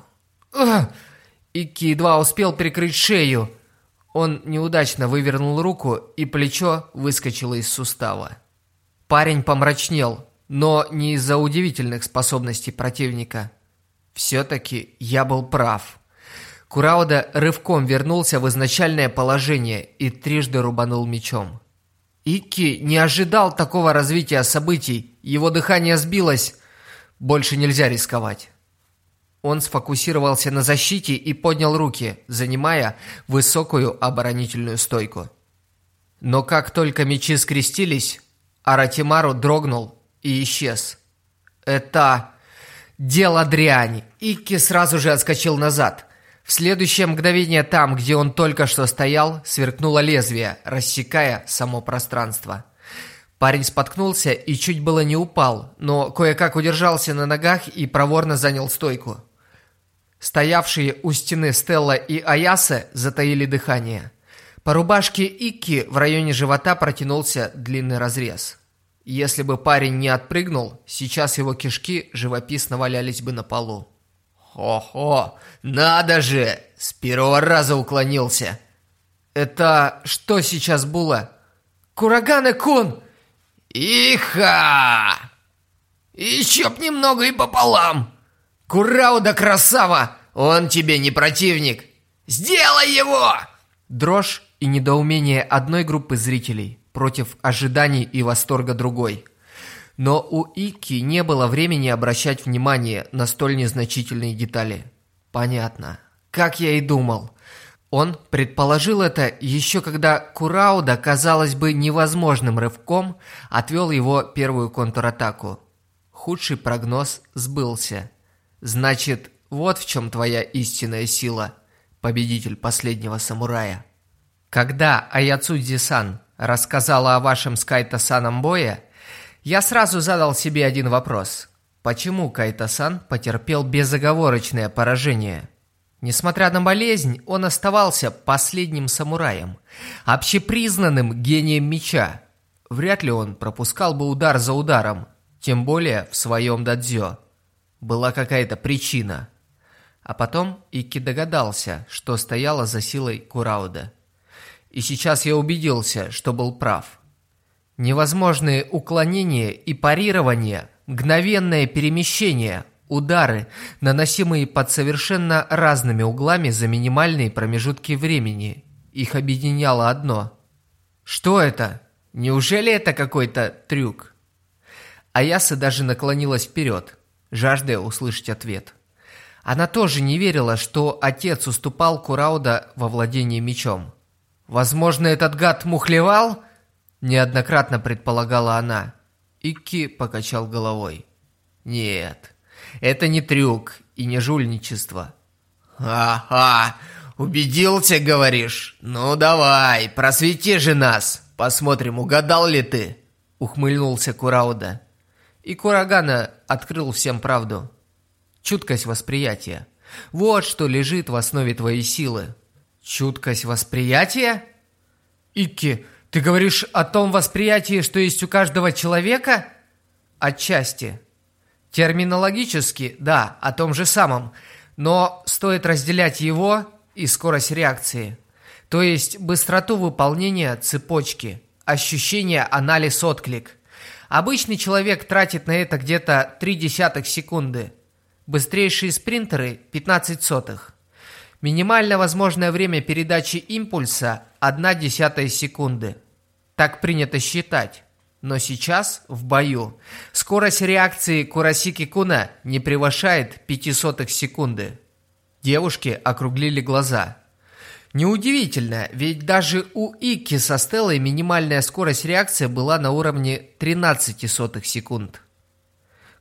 A: Икки едва успел прикрыть шею. Он неудачно вывернул руку, и плечо выскочило из сустава. Парень помрачнел, но не из-за удивительных способностей противника. Все-таки я был прав. Курауда рывком вернулся в изначальное положение и трижды рубанул мечом. Икки не ожидал такого развития событий, его дыхание сбилось. Больше нельзя рисковать. Он сфокусировался на защите и поднял руки, занимая высокую оборонительную стойку. Но как только мечи скрестились, Аратимару дрогнул и исчез. Это дело дрянь. Икки сразу же отскочил назад. В следующее мгновение там, где он только что стоял, сверкнуло лезвие, рассекая само пространство. Парень споткнулся и чуть было не упал, но кое-как удержался на ногах и проворно занял стойку. Стоявшие у стены Стелла и Аяса затаили дыхание. По рубашке Икки в районе живота протянулся длинный разрез. Если бы парень не отпрыгнул, сейчас его кишки живописно валялись бы на полу.
B: «Хо-хо! Надо же! С первого раза уклонился!»
A: «Это что сейчас было?» «Кураганы-кун!»
B: «Иха! Еще б немного и пополам!»
A: «Курауда красава!
B: Он тебе не противник! Сделай его!»
A: Дрожь и недоумение одной группы зрителей против ожиданий и восторга другой – но у Ики не было времени обращать внимание на столь незначительные детали. Понятно. Как я и думал. Он предположил это еще когда Курауда, казалось бы, невозможным рывком отвел его первую контратаку. Худший прогноз сбылся. Значит, вот в чем твоя истинная сила, победитель последнего самурая. Когда Аяцудзи-сан рассказала о вашем с Кайто-саном бое, я сразу задал себе один вопрос. Почему Кайта-сан потерпел безоговорочное поражение? Несмотря на болезнь, он оставался последним самураем, общепризнанным гением меча. Вряд ли он пропускал бы удар за ударом, тем более в своем дадзё. Была какая-то причина. А потом Ики догадался, что стояла за силой Курауда. И сейчас я убедился, что был прав. Невозможные уклонения и парирование, мгновенное перемещение, удары, наносимые под совершенно разными углами за минимальные промежутки времени. Их объединяло одно. Что это? Неужели это какой-то трюк? Аяса даже наклонилась вперед, жаждая услышать ответ. Она тоже не верила, что отец уступал Курауда во владении мечом. Возможно, этот гад мухлевал? Неоднократно предполагала она. Икки покачал головой. Нет, это не трюк и не жульничество.
B: «Ага, убедился, говоришь? Ну давай, просвети же нас, посмотрим, угадал ли ты?»
A: Ухмыльнулся Курауда. И Курагана открыл всем правду. Чуткость восприятия. Вот что лежит в основе твоей силы. Чуткость восприятия? Икки, ты говоришь о том восприятии, что есть у каждого человека? Отчасти. Терминологически, да, о том же самом. Но стоит разделять его и скорость реакции. То есть быстроту выполнения цепочки, ощущение анализ-отклик. Обычный человек тратит на это где-то 0,3 секунды. Быстрейшие спринтеры – 15 сотых. Минимально возможное время передачи импульса – 1 десятая секунды. Так принято считать. Но сейчас, в бою, скорость реакции Курасики Куна не превышает 0,05 секунды. Девушки округлили глаза. Неудивительно, ведь даже у Ики со Стеллой минимальная скорость реакции была на уровне 13 сотых секунд.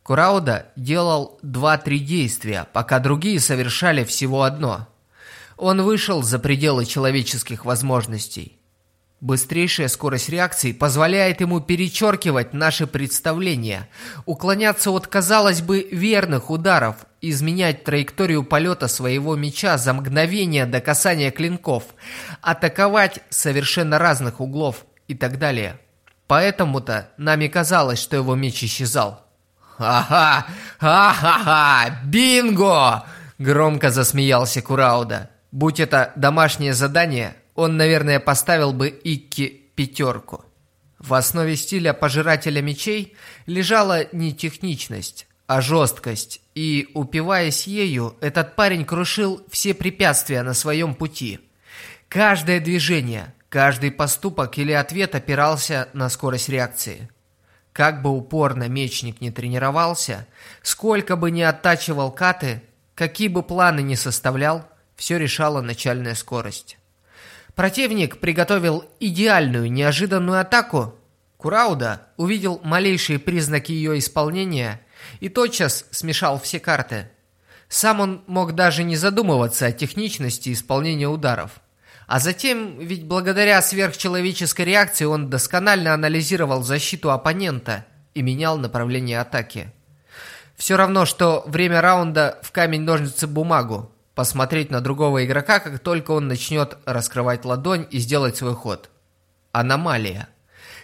A: Курауда делал 2-3 действия, пока другие совершали всего одно. Он вышел за пределы человеческих возможностей. Быстрейшая скорость реакции позволяет ему перечеркивать наши представления, уклоняться от, казалось бы, верных ударов, изменять траекторию полета своего меча за мгновение до касания клинков, атаковать совершенно разных углов и так далее. Поэтому-то нам и казалось, что его меч исчезал.
B: «Ага! Ха-ха-ха! Бинго!»
A: Громко засмеялся Курауда. Будь это домашнее задание, он, наверное, поставил бы Икки пятерку. В основе стиля пожирателя мечей лежала не техничность, а жесткость, и, упиваясь ею, этот парень крушил все препятствия на своем пути. Каждое движение, каждый поступок или ответ опирался на скорость реакции. Как бы упорно мечник не тренировался, сколько бы ни оттачивал каты, какие бы планы ни составлял, все решала начальная скорость. Противник приготовил идеальную неожиданную атаку. Курауда увидел малейшие признаки ее исполнения и тотчас смешал все карты. Сам он мог даже не задумываться о техничности исполнения ударов. А затем, ведь благодаря сверхчеловеческой реакции он досконально анализировал защиту оппонента и менял направление атаки. Все равно, что время раунда в камень-ножницы-бумагу. Посмотреть на другого игрока, как только он начнет раскрывать ладонь и сделать свой ход. Аномалия.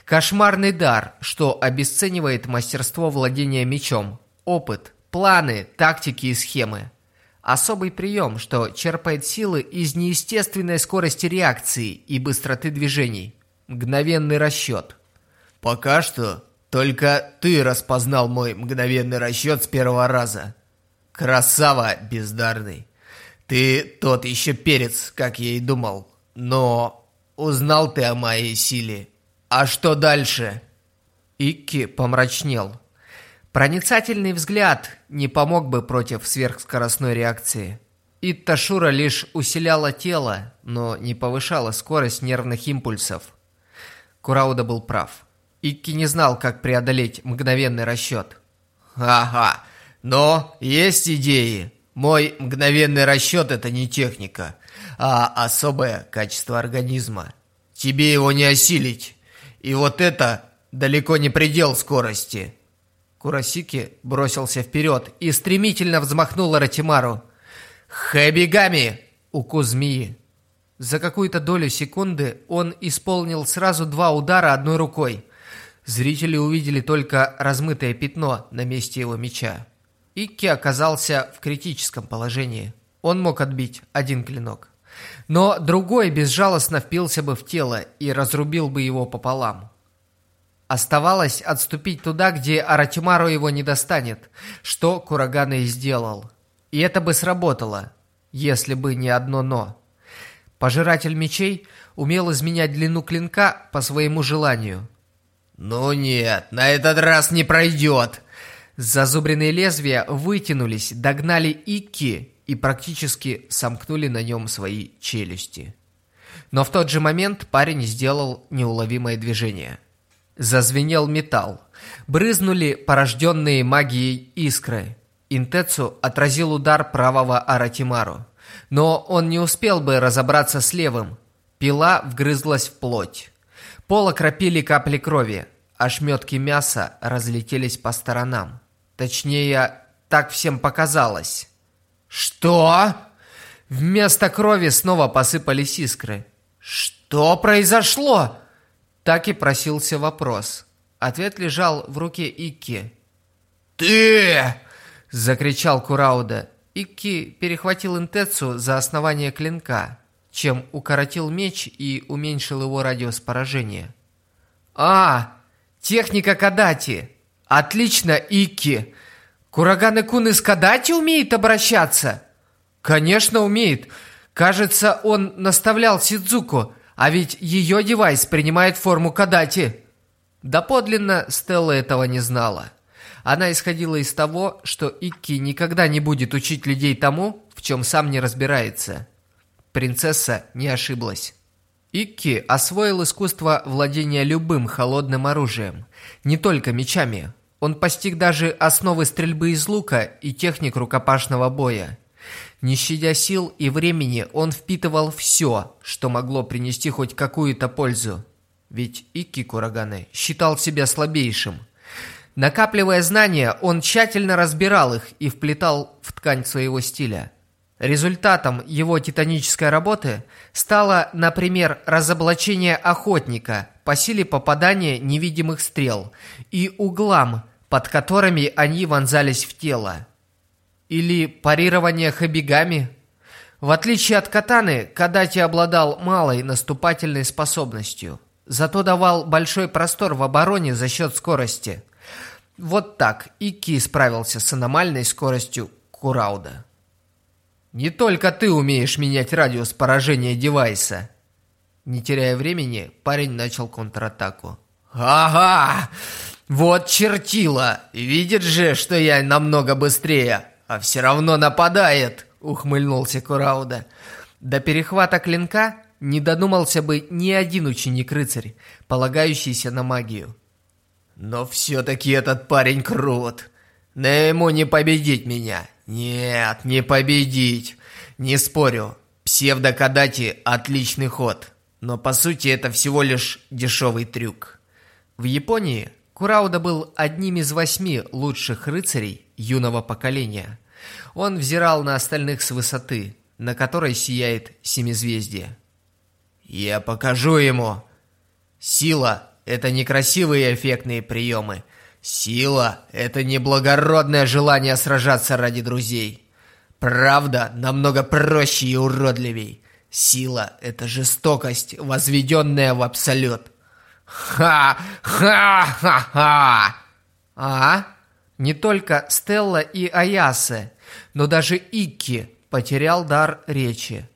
A: Кошмарный дар, что обесценивает мастерство владения мечом, опыт, планы, тактики и схемы. Особый прием, что черпает силы из неестественной скорости реакции и быстроты движений. Мгновенный расчет.
B: Пока что только ты распознал мой мгновенный расчет с первого раза. Красава бездарный. Ты тот еще перец, как я и думал. Но узнал ты о моей силе. А что дальше?
A: Икки помрачнел. Проницательный взгляд не помог бы против сверхскоростной реакции. Итташура лишь усиляла тело, но не повышала скорость нервных импульсов. Курауда был прав. Икки не знал, как преодолеть мгновенный расчет.
B: «Ага, но есть идеи. Мой мгновенный расчет – это не техника, а особое качество организма. Тебе его не осилить. И вот это далеко не предел скорости».
A: Курасики бросился вперед и стремительно взмахнул Ратимару.
B: «Хэбигами!»
A: Укус змеи. За какую-то долю секунды он исполнил сразу два удара одной рукой. Зрители увидели только размытое пятно на месте его меча. Икки оказался в критическом положении. Он мог отбить один клинок. Но другой безжалостно впился бы в тело и разрубил бы его пополам. Оставалось отступить туда, где Аратимару его не достанет, что Курагана и сделал. И это бы сработало, если бы не одно «но». Пожиратель мечей умел изменять длину клинка по своему желанию.
B: «Ну нет, на этот раз не пройдет!»
A: Зазубренные лезвия вытянулись, догнали Икки и практически сомкнули на нем свои челюсти. Но в тот же момент парень сделал неуловимое движение. Зазвенел металл. Брызнули порожденные магией искры. Интецу отразил удар правого Аратимару. Но он не успел бы разобраться с левым. Пила вгрызлась в плоть. Пол окропили капли крови. Ошметки мяса разлетелись по сторонам. Точнее, так всем показалось.
C: «Что?»
A: Вместо крови снова посыпались искры.
C: «Что произошло?»
A: Так и просился вопрос. Ответ лежал в руке Икки.
C: «Ты!»
A: – закричал Курауда. Икки перехватил Интецу за основание клинка, чем укоротил меч и уменьшил его радиус поражения. «А, техника Кадати! Отлично, Икки! Кураганы-кун из Кадати умеет обращаться?» «Конечно умеет. Кажется, он наставлял Сидзуку, а ведь ее девайс принимает форму Кадати». Доподлинно Стелла этого не знала. Она исходила из того, что Икки никогда не будет учить людей тому, в чем сам не разбирается. Принцесса не ошиблась. Икки освоил искусство владения любым холодным оружием, не только мечами. Он постиг даже основы стрельбы из лука и техник рукопашного боя. Не щадя сил и времени, он впитывал все, что могло принести хоть какую-то пользу. Ведь Икки Кураганы считал себя слабейшим. Накапливая знания, он тщательно разбирал их и вплетал в ткань своего стиля. Результатом его титанической работы стало, например, разоблачение охотника по силе попадания невидимых стрел и углам, под которыми они вонзались в тело. Или парирование хабигами. В отличие от катаны, Кадати обладал малой наступательной способностью – зато давал большой простор в обороне за счет скорости. Вот так Ики справился с аномальной скоростью Курауда. «Не только ты умеешь менять радиус поражения девайса!» Не теряя времени, парень начал контратаку.
C: «Ага! Вот чертила! Видит же, что я намного быстрее, а все равно нападает!» Ухмыльнулся Курауда.
A: До перехвата клинка не додумался бы ни один ученик-рыцарь, полагающийся на магию.
C: Но все-таки этот парень крут. Но ему не победить меня. Нет, не победить. Не спорю, псевдокадати – отличный ход. Но по сути это всего лишь дешевый трюк.
A: В Японии Курауда был одним из восьми лучших рыцарей юного поколения. Он взирал на остальных с высоты, на которой сияет семизвездие.
C: Я покажу ему. Сила – это не красивые эффектные приемы. Сила – это не благородное желание сражаться ради друзей. Правда намного проще и уродливей. Сила – это жестокость, возведенная в абсолют. Ха-ха-ха-ха!
A: А? Не только Стелла и Аясе, но даже Икки потерял дар речи.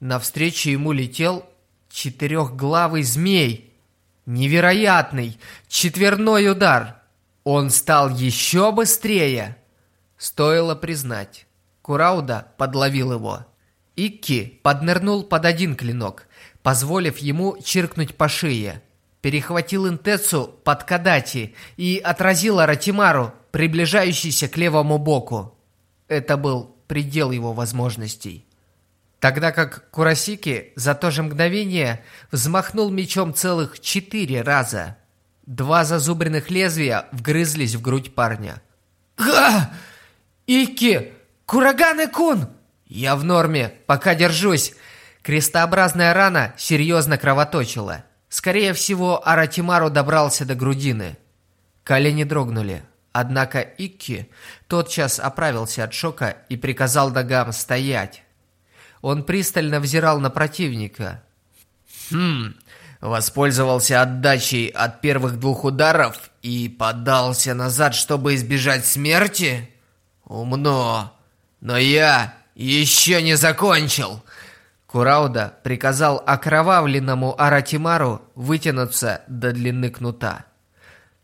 A: Навстречу ему летел Четырехглавый змей. Невероятный. Четверной удар. Он стал еще быстрее. Стоило признать. Курауда подловил его. Икки поднырнул под один клинок, позволив ему чиркнуть по шее. Перехватил Интецу под Кадати и отразил Аратимару, приближающийся к левому боку. Это был предел его возможностей тогда как Курасики за то же мгновение взмахнул мечом целых четыре раза. Два зазубренных лезвия вгрызлись в грудь парня.
C: «Га! Ики! Кураганы-кун!»
A: «Я в норме, пока держусь!» Крестообразная рана серьезно кровоточила. Скорее всего, Аратимару добрался до грудины. Колени дрогнули. Однако Икки тотчас оправился от шока и приказал ногам стоять. Он пристально взирал на противника.
C: «Хм, воспользовался отдачей от первых двух ударов и подался назад, чтобы избежать смерти? Умно. Но я еще не закончил!»
A: Курауда приказал окровавленному Аратимару вытянуться до длины кнута.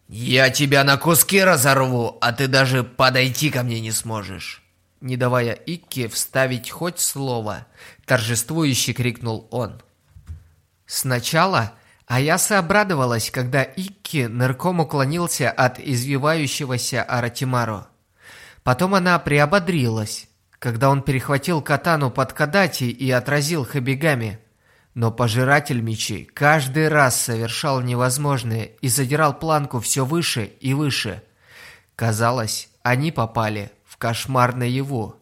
C: «Я тебя на куски разорву, а ты даже подойти ко мне не сможешь!»
A: Не давая Икке вставить хоть слово, торжествующе крикнул он. Сначала Аяса обрадовалась, когда Икки нырком уклонился от извивающегося Аратимару. Потом она приободрилась, когда он перехватил катану под Кадати и отразил Хабигами. Но пожиратель мечей каждый раз совершал невозможное и задирал планку все выше и выше. Казалось, они попали в кошмар наяву.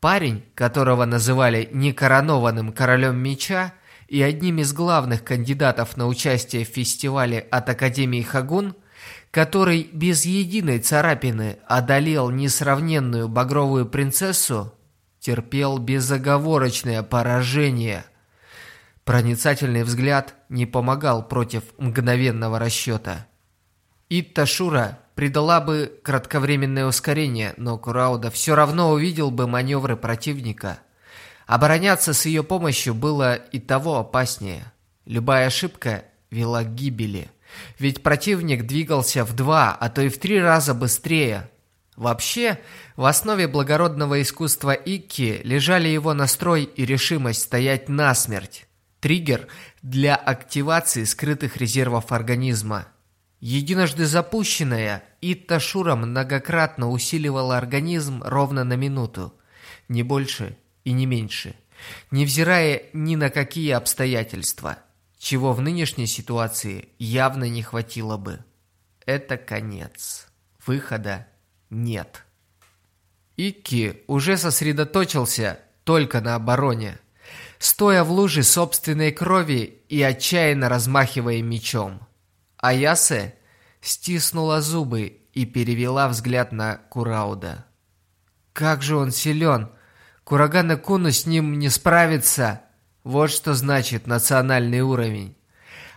A: Парень, которого называли некоронованным королем меча и одним из главных кандидатов на участие в фестивале от Академии Хагун, который без единой царапины одолел несравненную багровую принцессу, терпел безоговорочное поражение. Проницательный взгляд не помогал против мгновенного расчета. Итта Шура придала бы кратковременное ускорение, но Курауда все равно увидел бы маневры противника. Обороняться с ее помощью было и того опаснее. Любая ошибка вела к гибели. Ведь противник двигался в два, а то и в три раза быстрее. Вообще, в основе благородного искусства Икки лежали его настрой и решимость стоять насмерть. Триггер для активации скрытых резервов организма – Единожды запущенная, Итта Шура многократно усиливала организм ровно на минуту, не больше и не меньше, невзирая ни на какие обстоятельства, чего в нынешней ситуации явно не хватило бы. Это конец. Выхода нет. Икки уже сосредоточился только на обороне, стоя в луже собственной крови и отчаянно размахивая мечом. Аясе стиснула зубы и перевела взгляд на Курауда. «Как же он силен! Курагана Куну с ним не справится!» Вот что значит национальный уровень.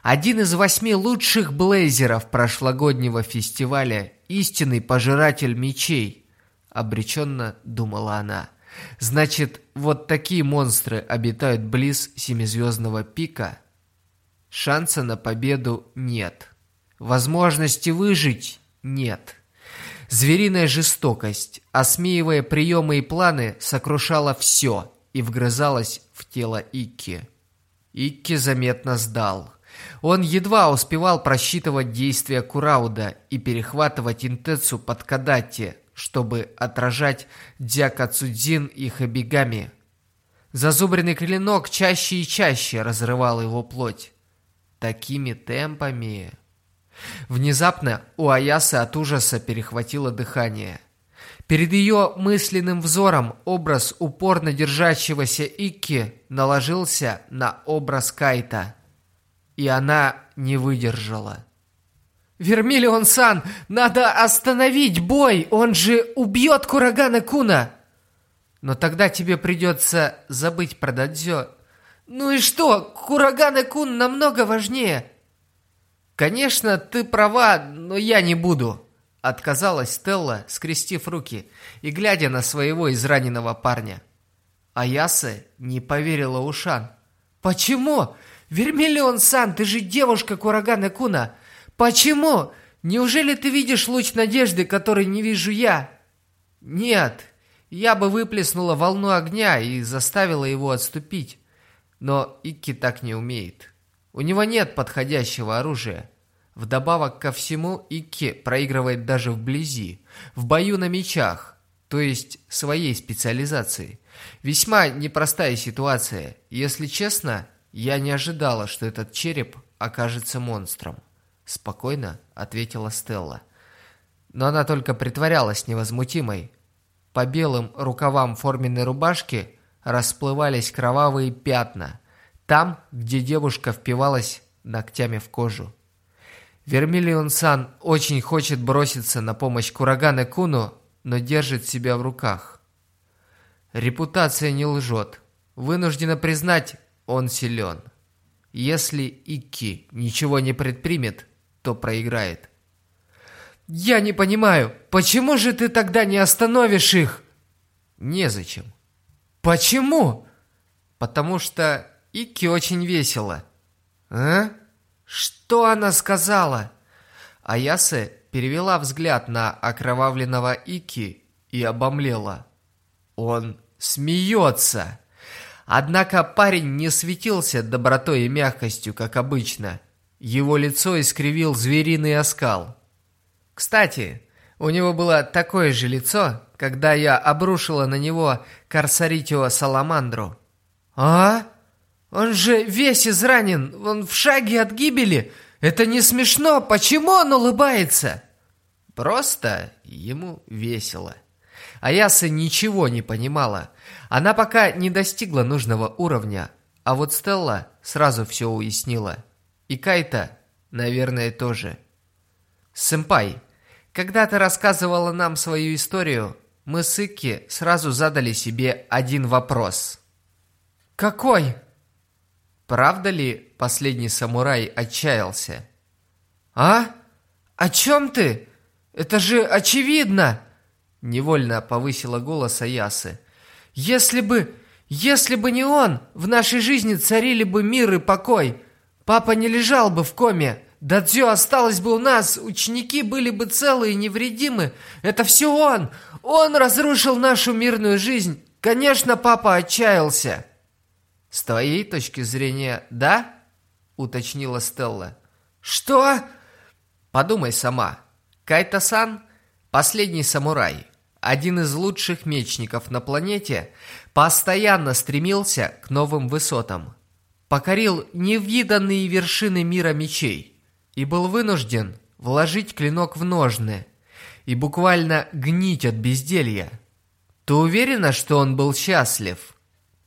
A: Один из восьми лучших блейзеров прошлогоднего фестиваля, истинный пожиратель мечей, обреченно думала она. Значит, вот такие монстры обитают близ семизвездного пика? Шанса на победу нет. Возможности выжить нет. Звериная жестокость, осмеивая приемы и планы, сокрушала все и вгрызалась в тело Икки. Икки заметно сдал. Он едва успевал просчитывать действия Курауда и перехватывать Интецу под Кадатти, чтобы отражать Дяка Цудзин и Хабигами. Зазубренный клинок чаще и чаще разрывал его плоть. Такими темпами... Внезапно у Аясы от ужаса перехватило дыхание. Перед ее мысленным взором образ упорно держащегося Икки наложился на образ Кайта. И она не выдержала. «Вермиллион-сан, надо остановить бой, он же убьет Курагана Куна!» «Но тогда тебе придется забыть про Дадзё». «Ну и что, Курагана Кун намного важнее!» «Конечно, ты права, но я не буду», — отказалась Стелла, скрестив руки и глядя на своего израненного парня. Аяса не поверила ушам. «Почему? Вермиллион-сан, ты же девушка Курагана Куна! Почему? Неужели ты видишь луч надежды, который не вижу я?» «Нет, я бы выплеснула волну огня и заставила его отступить. Но Икки так не умеет». У него нет подходящего оружия. Вдобавок ко всему, Икки проигрывает даже вблизи, в бою на мечах, то есть своей специализации. Весьма непростая ситуация. Если честно, я не ожидала, что этот череп окажется монстром. Спокойно ответила Стелла. Но она только притворялась невозмутимой. По белым рукавам форменной рубашки расплывались кровавые пятна – там, где девушка впивалась ногтями в кожу. Вермиллион-сан очень хочет броситься на помощь Курагане Куну, но держит себя в руках. Репутация не лжет. Вынуждена признать, он силен. Если Икки ничего не предпримет, то проиграет. «Я не понимаю, почему же ты тогда не остановишь их?» «Незачем». «Почему?» «Потому что Ики очень весело. «А? Что она сказала?» Аясе перевела взгляд на окровавленного Ики и обомлела. «Он смеется!» Однако парень не светился добротой и мягкостью, как обычно. Его лицо искривил звериный оскал. Кстати, у него было такое же лицо, когда я обрушила на него Корсаритио Саламандру. «А? Он же весь изранен, он в шаге от гибели. Это не смешно, почему он улыбается?» Просто ему весело. Аяса ничего не понимала. Она пока не достигла нужного уровня, а вот Стелла сразу все уяснила. И Кайта, наверное, тоже. «Сэмпай, когда ты рассказывала нам свою историю, мы с Икки сразу задали себе один вопрос. «Какой?» Правда ли последний самурай отчаялся? «А? О чем ты? Это же очевидно!» Невольно повысила голос Аясы. «Если бы... Если бы не он, в нашей жизни царили бы мир и покой. Папа не лежал бы в коме, Дадзё осталось бы у нас, ученики были бы целы и невредимы. Это все он! Он разрушил нашу мирную жизнь. Конечно, папа отчаялся. С твоей точки зрения, да? Уточнила Стелла. Что? Подумай сама. Кайта-сан – последний самурай. Один из лучших мечников на планете постоянно стремился к новым высотам. Покорил невиданные вершины мира мечей и был вынужден вложить клинок в ножны и буквально гнить от безделья. Ты уверена, что он был счастлив?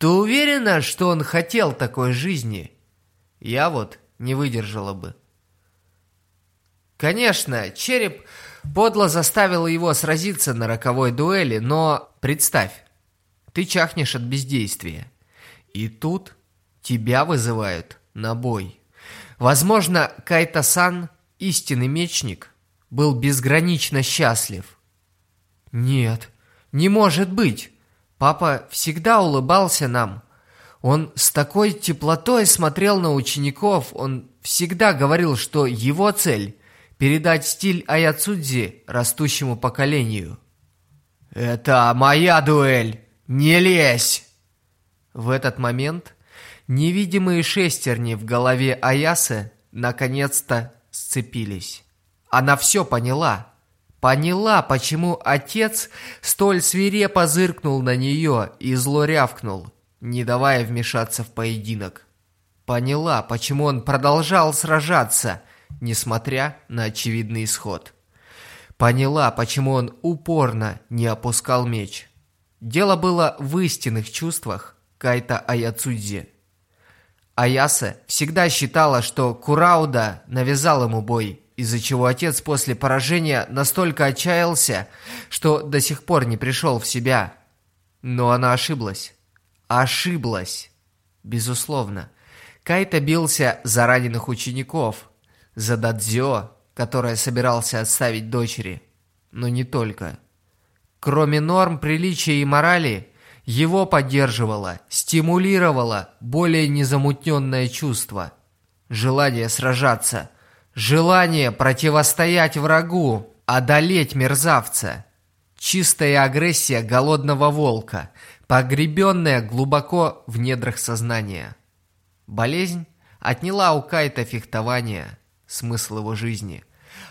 A: Ты уверена, что он хотел такой жизни? Я вот не выдержала бы. Конечно, череп подло заставил его сразиться на роковой дуэли, но представь, ты чахнешь от бездействия. И тут тебя вызывают на бой. Возможно, Кайта-сан, истинный мечник, был безгранично счастлив. Нет, не может быть. Папа всегда улыбался нам. Он с такой теплотой смотрел на учеников, он всегда говорил, что его цель – передать стиль Аяцудзи растущему поколению. «Это моя дуэль! Не лезь!» В этот момент Невидимые шестерни в голове Аясы наконец-то сцепились. Она все поняла. Поняла, почему отец столь свирепо зыркнул на нее и зло рявкнул, не давая вмешаться в поединок. Поняла, почему он продолжал сражаться, несмотря на очевидный исход. Поняла, почему он упорно не опускал меч. Дело было в истинных чувствах Кайта Аяцудзи. Аяса всегда считала, что Курауда навязал ему бой, из-за чего отец после поражения настолько отчаялся, что до сих пор не пришел в себя. Но она ошиблась. Ошиблась. Безусловно. Кайта бился за раненых учеников, за Дадзё, которое собирался отставить дочери. Но не только. Кроме норм приличия и морали, его поддерживало, стимулировало более незамутненное чувство. Желание сражаться, желание противостоять врагу, одолеть мерзавца. Чистая агрессия голодного волка, погребенная глубоко в недрах сознания. Болезнь отняла у Кайта фехтование, смысл его жизни.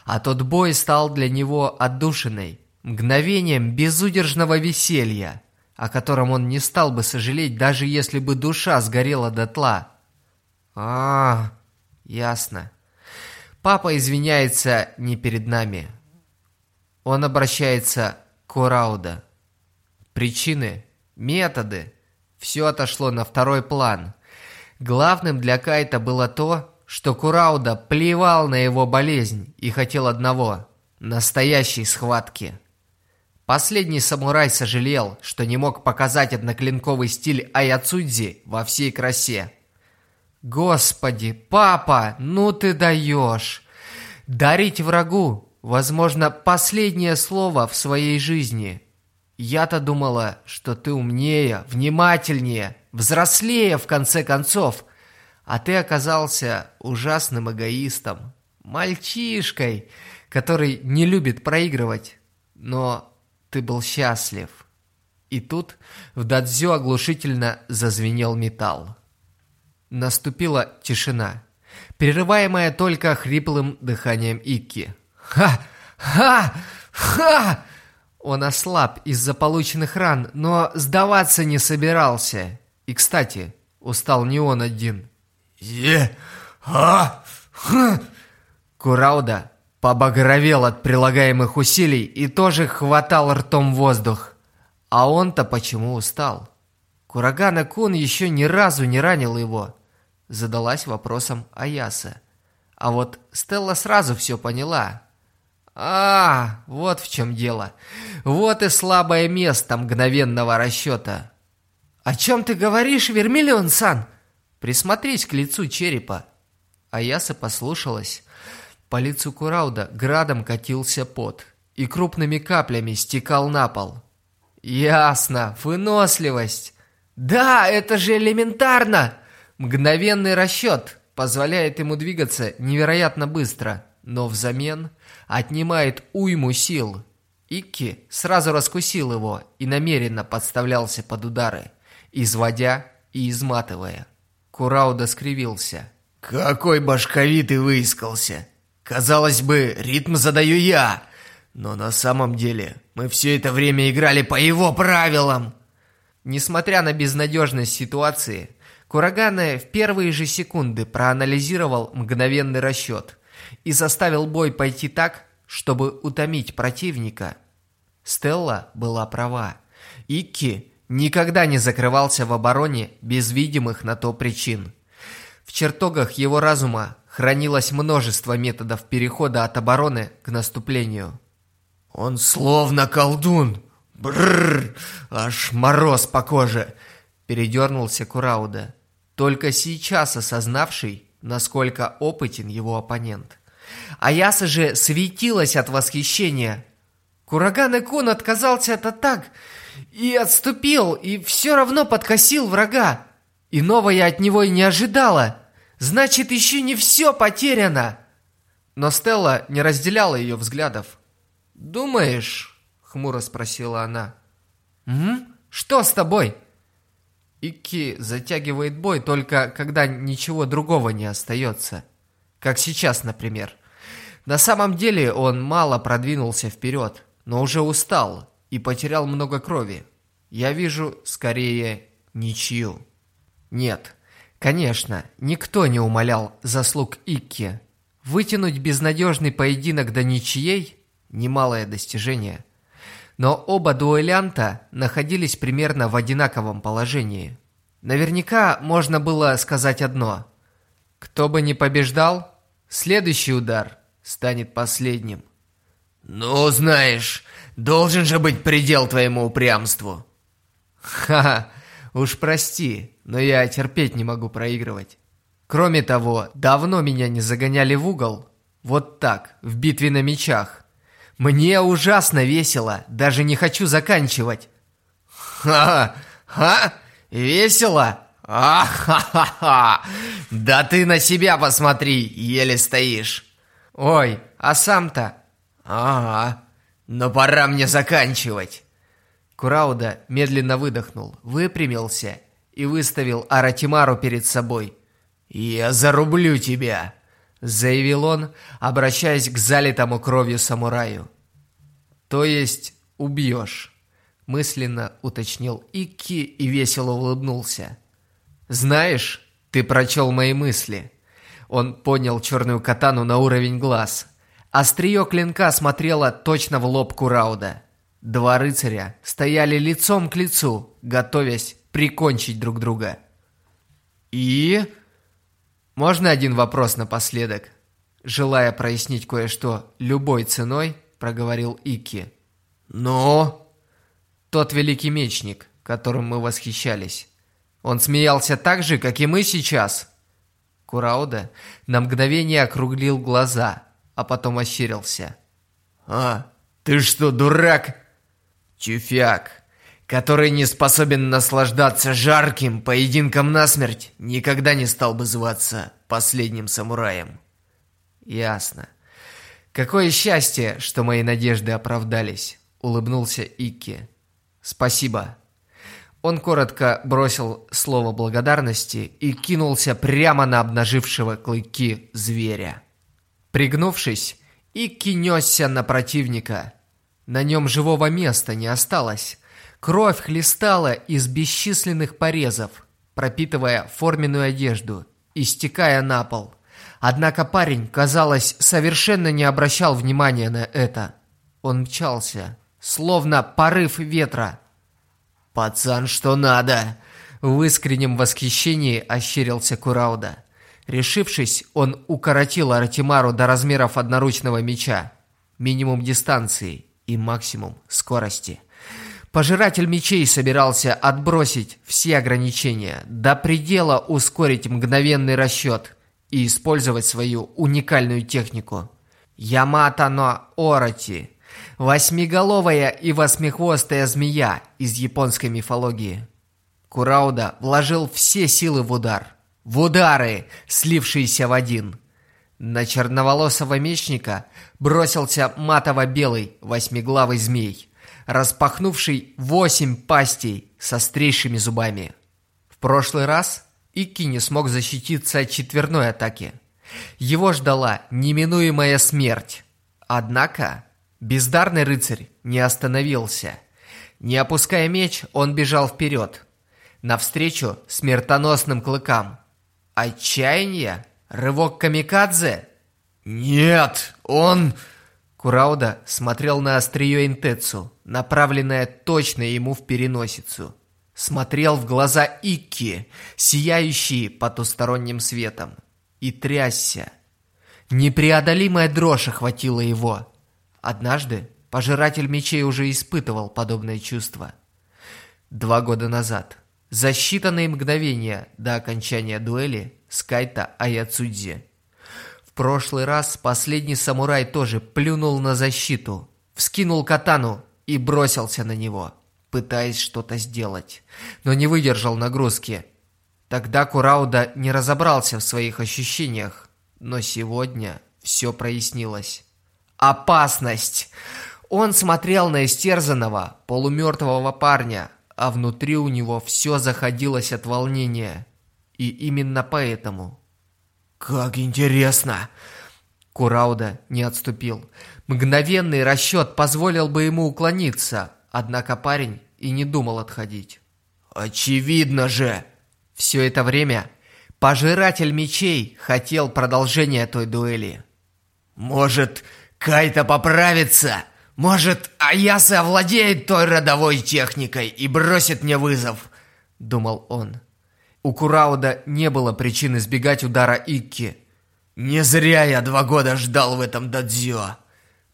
A: А тот бой стал для него отдушиной, мгновением безудержного веселья – о котором он не стал бы сожалеть, даже если бы душа сгорела дотла. А, ясно. Папа извиняется не перед нами. Он обращается к Урауда. Причины, методы, все отошло на второй план. Главным для Кайта было то, что Курауда плевал на его болезнь и хотел одного – настоящей схватки. Последний самурай сожалел, что не мог показать одноклинковый стиль Аяцудзи во всей красе. «Господи, папа, ну ты даешь!» «Дарить врагу, возможно, последнее слово в своей жизни. Я-то думала, что ты умнее, внимательнее, взрослее, в конце концов, а ты оказался ужасным эгоистом, мальчишкой, который не любит проигрывать, но ты был счастлив. И тут в дадзё оглушительно зазвенел металл. Наступила тишина, прерываемая только хриплым дыханием Икки. «Ха! Ха! Ха!» Он ослаб из-за полученных ран, но сдаваться не собирался. И, кстати, устал не он один.
B: «Е! А! Ха!»
A: Курауда побагровел от прилагаемых усилий и тоже хватал ртом воздух. А он-то почему устал? Курагана Кун еще ни разу не ранил его. Задалась вопросом Аяса. А вот Стелла сразу все поняла. А, вот в чем дело. Вот и слабое место мгновенного расчета. О чем ты говоришь, Вермиллион-сан? Присмотрись к лицу черепа. Аяса послушалась. По лицу Курауда градом катился пот и крупными каплями стекал на пол. Ясно, выносливость. Да, это же элементарно. Мгновенный расчет позволяет ему двигаться невероятно быстро, но взамен отнимает уйму сил. Икки сразу раскусил его и намеренно подставлялся под удары, изводя и изматывая. Курауда скривился.
B: «Какой башковитый выискался! Казалось бы, ритм задаю я, но на самом деле мы все это время играли по его правилам!»
A: Несмотря на безнадежность ситуации, Курагане в первые же секунды проанализировал мгновенный расчет и заставил бой пойти так, чтобы утомить противника. Стелла была права. Икки никогда не закрывался в обороне без видимых на то причин. В чертогах его разума хранилось множество методов перехода от обороны к наступлению.
B: «Он словно колдун!» Бррр, аж мороз по коже.
A: Передернулся Курауда, только сейчас осознавший, насколько опытен его оппонент. Аяса же светилась от восхищения. Кураган Экун отказался от атак и отступил, и все равно подкосил врага. Иного я от него и не ожидала. Значит, еще не все потеряно. Но Стелла не разделяла ее взглядов. «Думаешь?» Хмуро спросила она. «М? Что с тобой?» Икки затягивает бой только когда ничего другого не остается. Как сейчас, например. На самом деле он мало продвинулся вперед, но уже устал и потерял много крови. Я вижу, скорее, ничью. Нет, конечно, никто не умолял заслуг Икки. Вытянуть безнадежный поединок до ничьей – немалое достижение – но оба дуэлянта находились примерно в одинаковом положении. Наверняка можно было сказать одно. Кто бы ни побеждал, следующий удар станет последним.
B: «Ну, знаешь, должен же быть предел твоему упрямству».
A: «Ха-ха, уж прости, но я терпеть не могу проигрывать. Кроме того, давно меня не загоняли в угол. Вот так, в битве на мечах. Мне ужасно весело, даже не хочу заканчивать.
B: Ха, ха, весело? А-ха-ха-ха! Да ты на себя посмотри, еле стоишь.
A: Ой, а сам-то?
B: Ага, но пора мне заканчивать.
A: Курауда медленно выдохнул, выпрямился и выставил Аратимару перед собой.
B: «Я зарублю тебя!»
A: Заявил он, обращаясь к залитому кровью самураю. То есть убьешь, мысленно уточнил Икки и весело улыбнулся. Знаешь, ты прочел мои мысли. Он поднял черную катану на уровень глаз. Острие клинка смотрело точно в лоб Курауда. Два рыцаря стояли лицом к лицу, готовясь прикончить друг друга. И можно один вопрос напоследок? Желая прояснить кое-что любой ценой, проговорил Ики.
B: Но
A: тот великий мечник, которым мы восхищались. Он смеялся так же, как и мы сейчас. Курауда на мгновение округлил глаза, а потом ощерился.
B: А, ты что, дурак? Тюфяк, который не способен наслаждаться жарким поединком насмерть, никогда не стал бы зваться последним самураем.
A: Ясно. Какое счастье, что мои надежды оправдались, улыбнулся Икки. Спасибо, Он коротко бросил слово благодарности и кинулся прямо на обнажившего клыки зверя. Пригнувшись, Икки несся на противника. На нем живого места не осталось. Кровь хлестала из бесчисленных порезов, пропитывая форменную одежду и стекая на пол. Однако парень, казалось, совершенно не обращал внимания на это. Он мчался, словно порыв ветра.
B: «Пацан, что надо!»
A: В искреннем восхищении ощерился Курауда. Решившись, он укоротил Аратимару до размеров одноручного меча. Минимум дистанции и максимум скорости. Пожиратель мечей собирался отбросить все ограничения, до предела ускорить мгновенный расчет и использовать свою уникальную технику. Ямато но Ороти – восьмиголовая и восьмихвостая змея из японской мифологии. Курауда вложил все силы в удар – в удары, слившиеся в один. На черноволосого мечника бросился матово-белый восьмиглавый змей, распахнувший восемь пастей с острейшими зубами. В прошлый раз Ики не смог защититься от четверной атаки. Его ждала неминуемая смерть. Однако бездарный рыцарь не остановился. Не опуская меч, он бежал вперед, навстречу смертоносным клыкам – Отчаяние? Рывок камикадзе?
B: Нет, он...
A: Курауда смотрел на острие интецу, направленное точно ему в переносицу. Смотрел в глаза Икки, сияющие потусторонним светом. И трясся. Непреодолимая дрожь охватила его. Однажды пожиратель мечей уже испытывал подобное чувство. Два года назад. За считанные мгновения до окончания дуэли с Кайта Аяцудзи. Прошлый раз последний самурай тоже плюнул на защиту, вскинул катану и бросился на него, пытаясь что-то сделать, но не выдержал нагрузки. Тогда Курауда не разобрался в своих ощущениях, но сегодня все прояснилось. Опасность! Он смотрел на истерзанного, полумертвого парня, а внутри у него все заходилось от волнения. И именно поэтому...
B: «Как интересно!»
A: Курауда не отступил. Мгновенный расчет позволил бы ему уклониться, однако парень и не думал отходить.
B: «Очевидно же!»
A: Все это время Пожиратель мечей хотел продолжения той дуэли.
B: «Может, Кайта поправится?» Может, Аяса овладеет той родовой техникой и бросит мне вызов?» – думал он.
A: У Курауда не было причин избегать удара Икки.
B: «Не зря я два года ждал в этом дадзё!»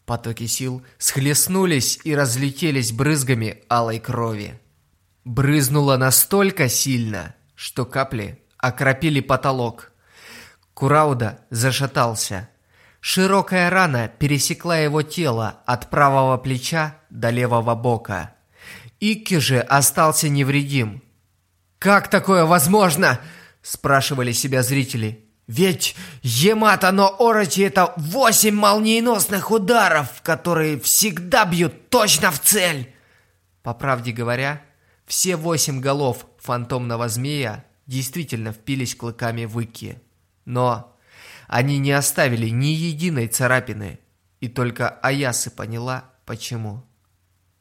A: Потоки сил схлестнулись и разлетелись брызгами алой крови. Брызнуло настолько сильно, что капли окропили потолок. Курауда зашатался – Широкая рана пересекла его тело от правого плеча до левого бока. Икки же остался невредим. «Как такое возможно?» – спрашивали себя зрители. «Ведь Емата но Ороти – это восемь молниеносных ударов, которые всегда бьют точно в цель!» По правде говоря, все восемь голов фантомного змея действительно впились клыками в Икки. Но они не оставили ни единой царапины, и только Аясы поняла, почему.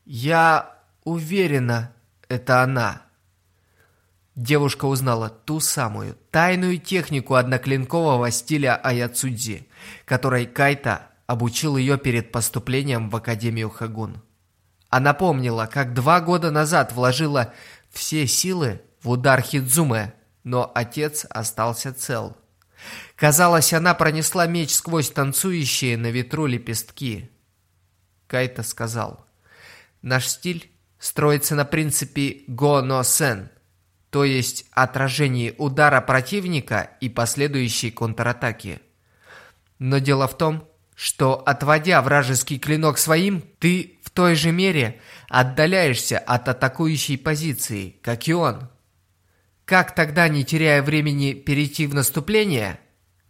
A: «Я уверена, это она». Девушка узнала ту самую тайную технику одноклинкового стиля Аяцудзи, которой Кайта обучил ее перед поступлением в Академию Хагун. Она помнила, как два года назад вложила все силы в удар Хидзуме, но отец остался цел – Казалось, она пронесла меч сквозь танцующие на ветру лепестки. Кайта сказал, «Наш стиль строится на принципе го-но-сен, то есть отражении удара противника и последующей контратаки. Но дело в том, что отводя вражеский клинок своим, ты в той же мере отдаляешься от атакующей позиции, как и он. Как тогда, не теряя времени, перейти в наступление?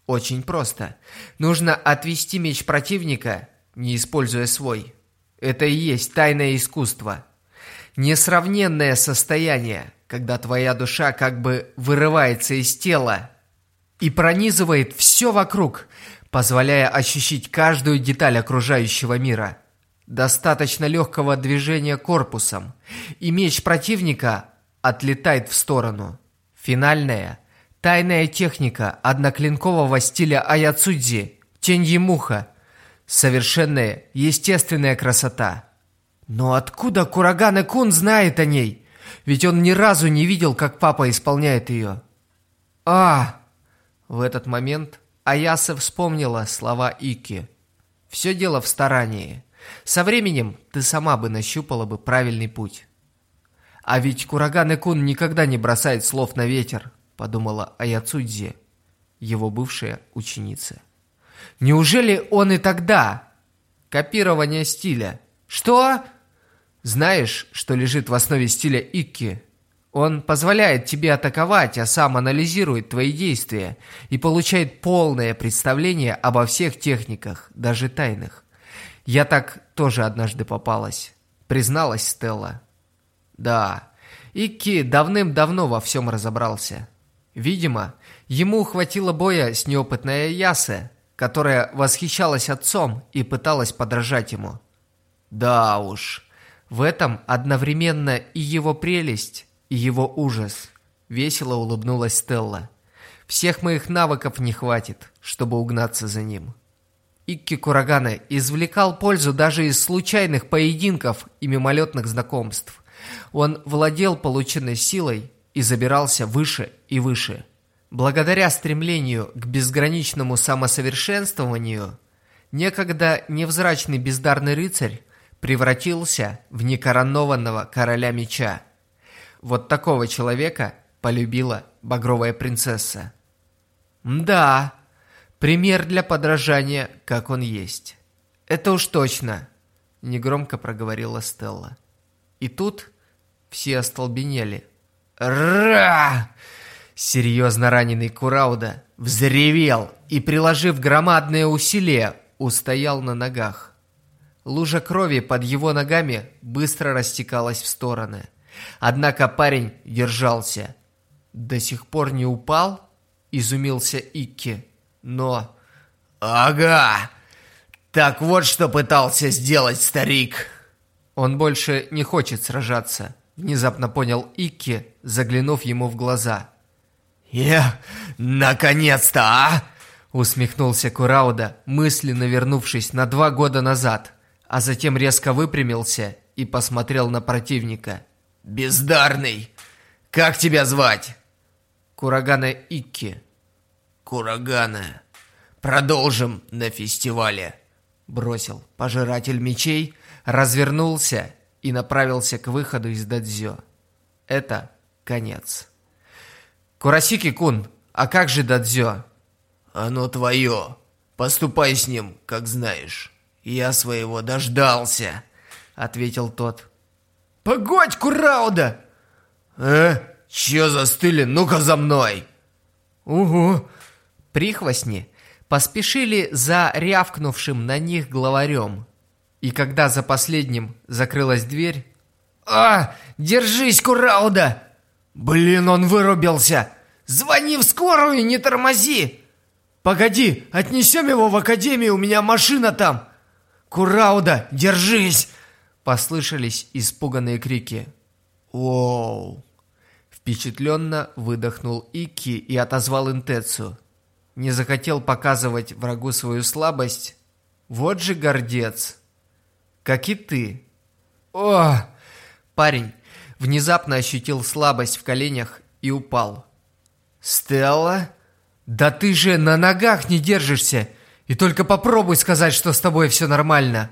A: Очень просто. Нужно отвести меч противника, не используя свой. Это и есть тайное искусство. Несравненное состояние, когда твоя душа как бы вырывается из тела и пронизывает все вокруг, позволяя ощутить каждую деталь окружающего мира. Достаточно легкого движения корпусом, и меч противника отлетает в сторону. Финальная, тайная техника одноклинкового стиля Аяцудзи, тень Емуха, совершенная, естественная красота. Но откуда Кураганы-кун знает о ней? Ведь он ни разу не видел, как папа исполняет ее. А! В этот момент Аяса вспомнила слова Ики. Все дело в старании. Со временем ты сама бы нащупала бы правильный путь. А ведь Кураганы-кун никогда не бросает слов на ветер, подумала Аяцудзи, его бывшая ученица. Неужели он и тогда? Копирование стиля. Что? Знаешь, что лежит в основе стиля Икки? Он позволяет тебе атаковать, а сам анализирует твои действия и получает полное представление обо всех техниках, даже тайных. Я так тоже однажды попалась, призналась Стелла. Да, Икки давным-давно во всем разобрался. Видимо, ему хватило боя с неопытной Ясе, которая восхищалась отцом и пыталась подражать ему. Да уж, в этом одновременно и его прелесть, и его ужас. Весело улыбнулась Стелла. Всех моих навыков не хватит, чтобы угнаться за ним. Икки Кураганы извлекал пользу даже из случайных поединков и мимолетных знакомств. Он владел полученной силой и забирался выше и выше. Благодаря стремлению к безграничному самосовершенствованию, некогда невзрачный бездарный рыцарь превратился в некоронованного короля меча. Вот такого человека полюбила багровая принцесса. Да, Пример для подражания, как он есть. Это уж точно, негромко проговорила Стелла. И тут все остолбенели. Ра! Серьезно раненый Курауда взревел и, приложив громадное усилие, устоял на ногах. Лужа крови под его ногами быстро растекалась в стороны. Однако парень держался. «До сих пор не упал?» – изумился Икки. Но...
B: Ага! Так вот что пытался сделать старик.
A: Он больше не хочет сражаться, внезапно понял Икки, заглянув ему в глаза.
B: Я... наконец-то, а?
A: Усмехнулся Курауда, мысленно вернувшись на два года назад, а затем резко выпрямился и посмотрел на противника.
B: «Бездарный! Как тебя звать?»
A: Курагана Икки.
B: Курагана. Продолжим на фестивале.
A: Бросил пожиратель мечей, развернулся и направился к выходу из дадзё. Это конец. Курасики-кун, а как же дадзё?
B: Оно твое. Поступай с ним, как знаешь. Я своего дождался, ответил тот.
A: Погодь, Курауда!
B: Э? Чё застыли? Ну-ка за мной!
A: Угу, Прихвостни поспешили за рявкнувшим на них главарем. И когда за последним закрылась дверь... «А, держись, Курауда!» «Блин, он вырубился! Звони в скорую, не тормози!» «Погоди, отнесем его в академию, у меня машина там!» «Курауда, держись!» Послышались испуганные крики. «Воу!» Впечатленно выдохнул Ики и отозвал Интецу не захотел показывать врагу свою слабость. Вот же гордец. Как и ты. О! Парень внезапно ощутил слабость в коленях и упал. Стелла? Да ты же на ногах не держишься. И только попробуй сказать, что с тобой все нормально.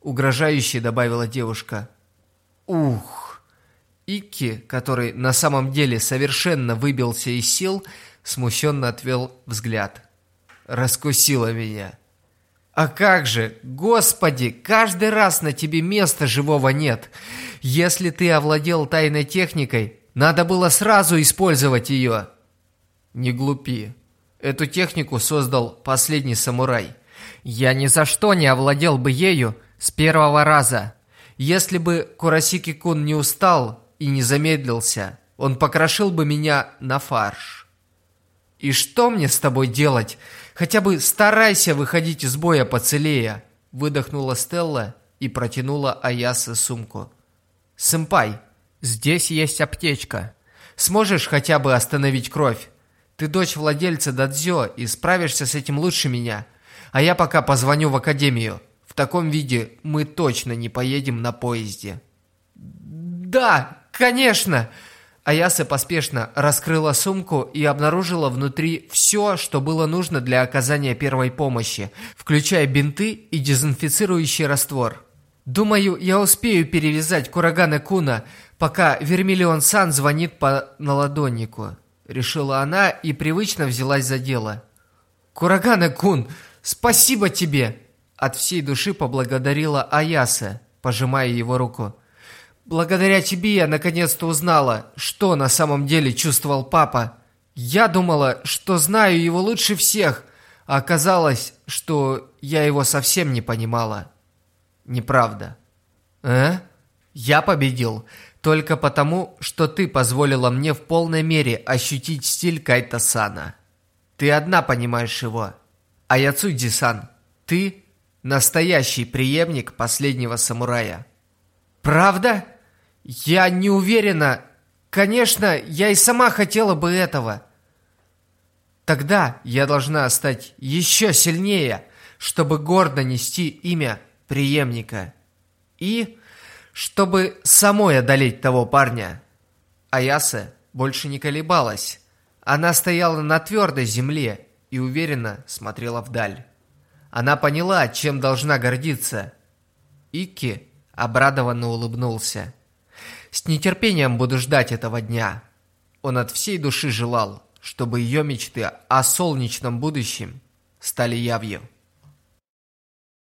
A: Угрожающе добавила девушка. Ух! Икки, который на самом деле совершенно выбился из сил, смущенно отвел взгляд. Раскусила меня. А как же, господи, каждый раз на тебе места живого нет. Если ты овладел тайной техникой, надо было сразу использовать ее. Не глупи. Эту технику создал последний самурай. Я ни за что не овладел бы ею с первого раза. Если бы Курасики-кун не устал и не замедлился, он покрошил бы меня на фарш. «И что мне с тобой делать? Хотя бы старайся выходить из боя поцелее!» Выдохнула Стелла и протянула Аясе сумку. «Сэмпай, здесь есть аптечка. Сможешь хотя бы остановить кровь? Ты дочь владельца Дадзё и справишься с этим лучше меня. А я пока позвоню в академию. В таком виде мы точно не поедем на поезде». «Да, конечно!» Аяса поспешно раскрыла сумку и обнаружила внутри все, что было нужно для оказания первой помощи, включая бинты и дезинфицирующий раствор. «Думаю, я успею перевязать Курагана Куна, пока Вермиллион Сан звонит по наладоннику», — решила она и привычно взялась за дело. «Курагана Кун, спасибо тебе!» От всей души поблагодарила Аяса, пожимая его руку. Благодаря тебе я наконец-то узнала, что на самом деле чувствовал папа. Я думала, что знаю его лучше всех, а оказалось, что я его совсем не понимала. Неправда. Э? Я победил только потому, что ты позволила мне в полной мере ощутить стиль Кайта-сана. Ты одна понимаешь его. А Яцудзи-сан, ты настоящий преемник последнего самурая. Правда? Я не уверена. Конечно, я и сама хотела бы этого. Тогда я должна стать еще сильнее, чтобы гордо нести имя преемника. И чтобы самой одолеть того парня. Аяса больше не колебалась. Она стояла на твердой земле и уверенно смотрела вдаль. Она поняла, чем должна гордиться. Икки обрадованно улыбнулся. С нетерпением буду ждать этого дня. Он от всей души желал, чтобы ее мечты о солнечном будущем стали явью.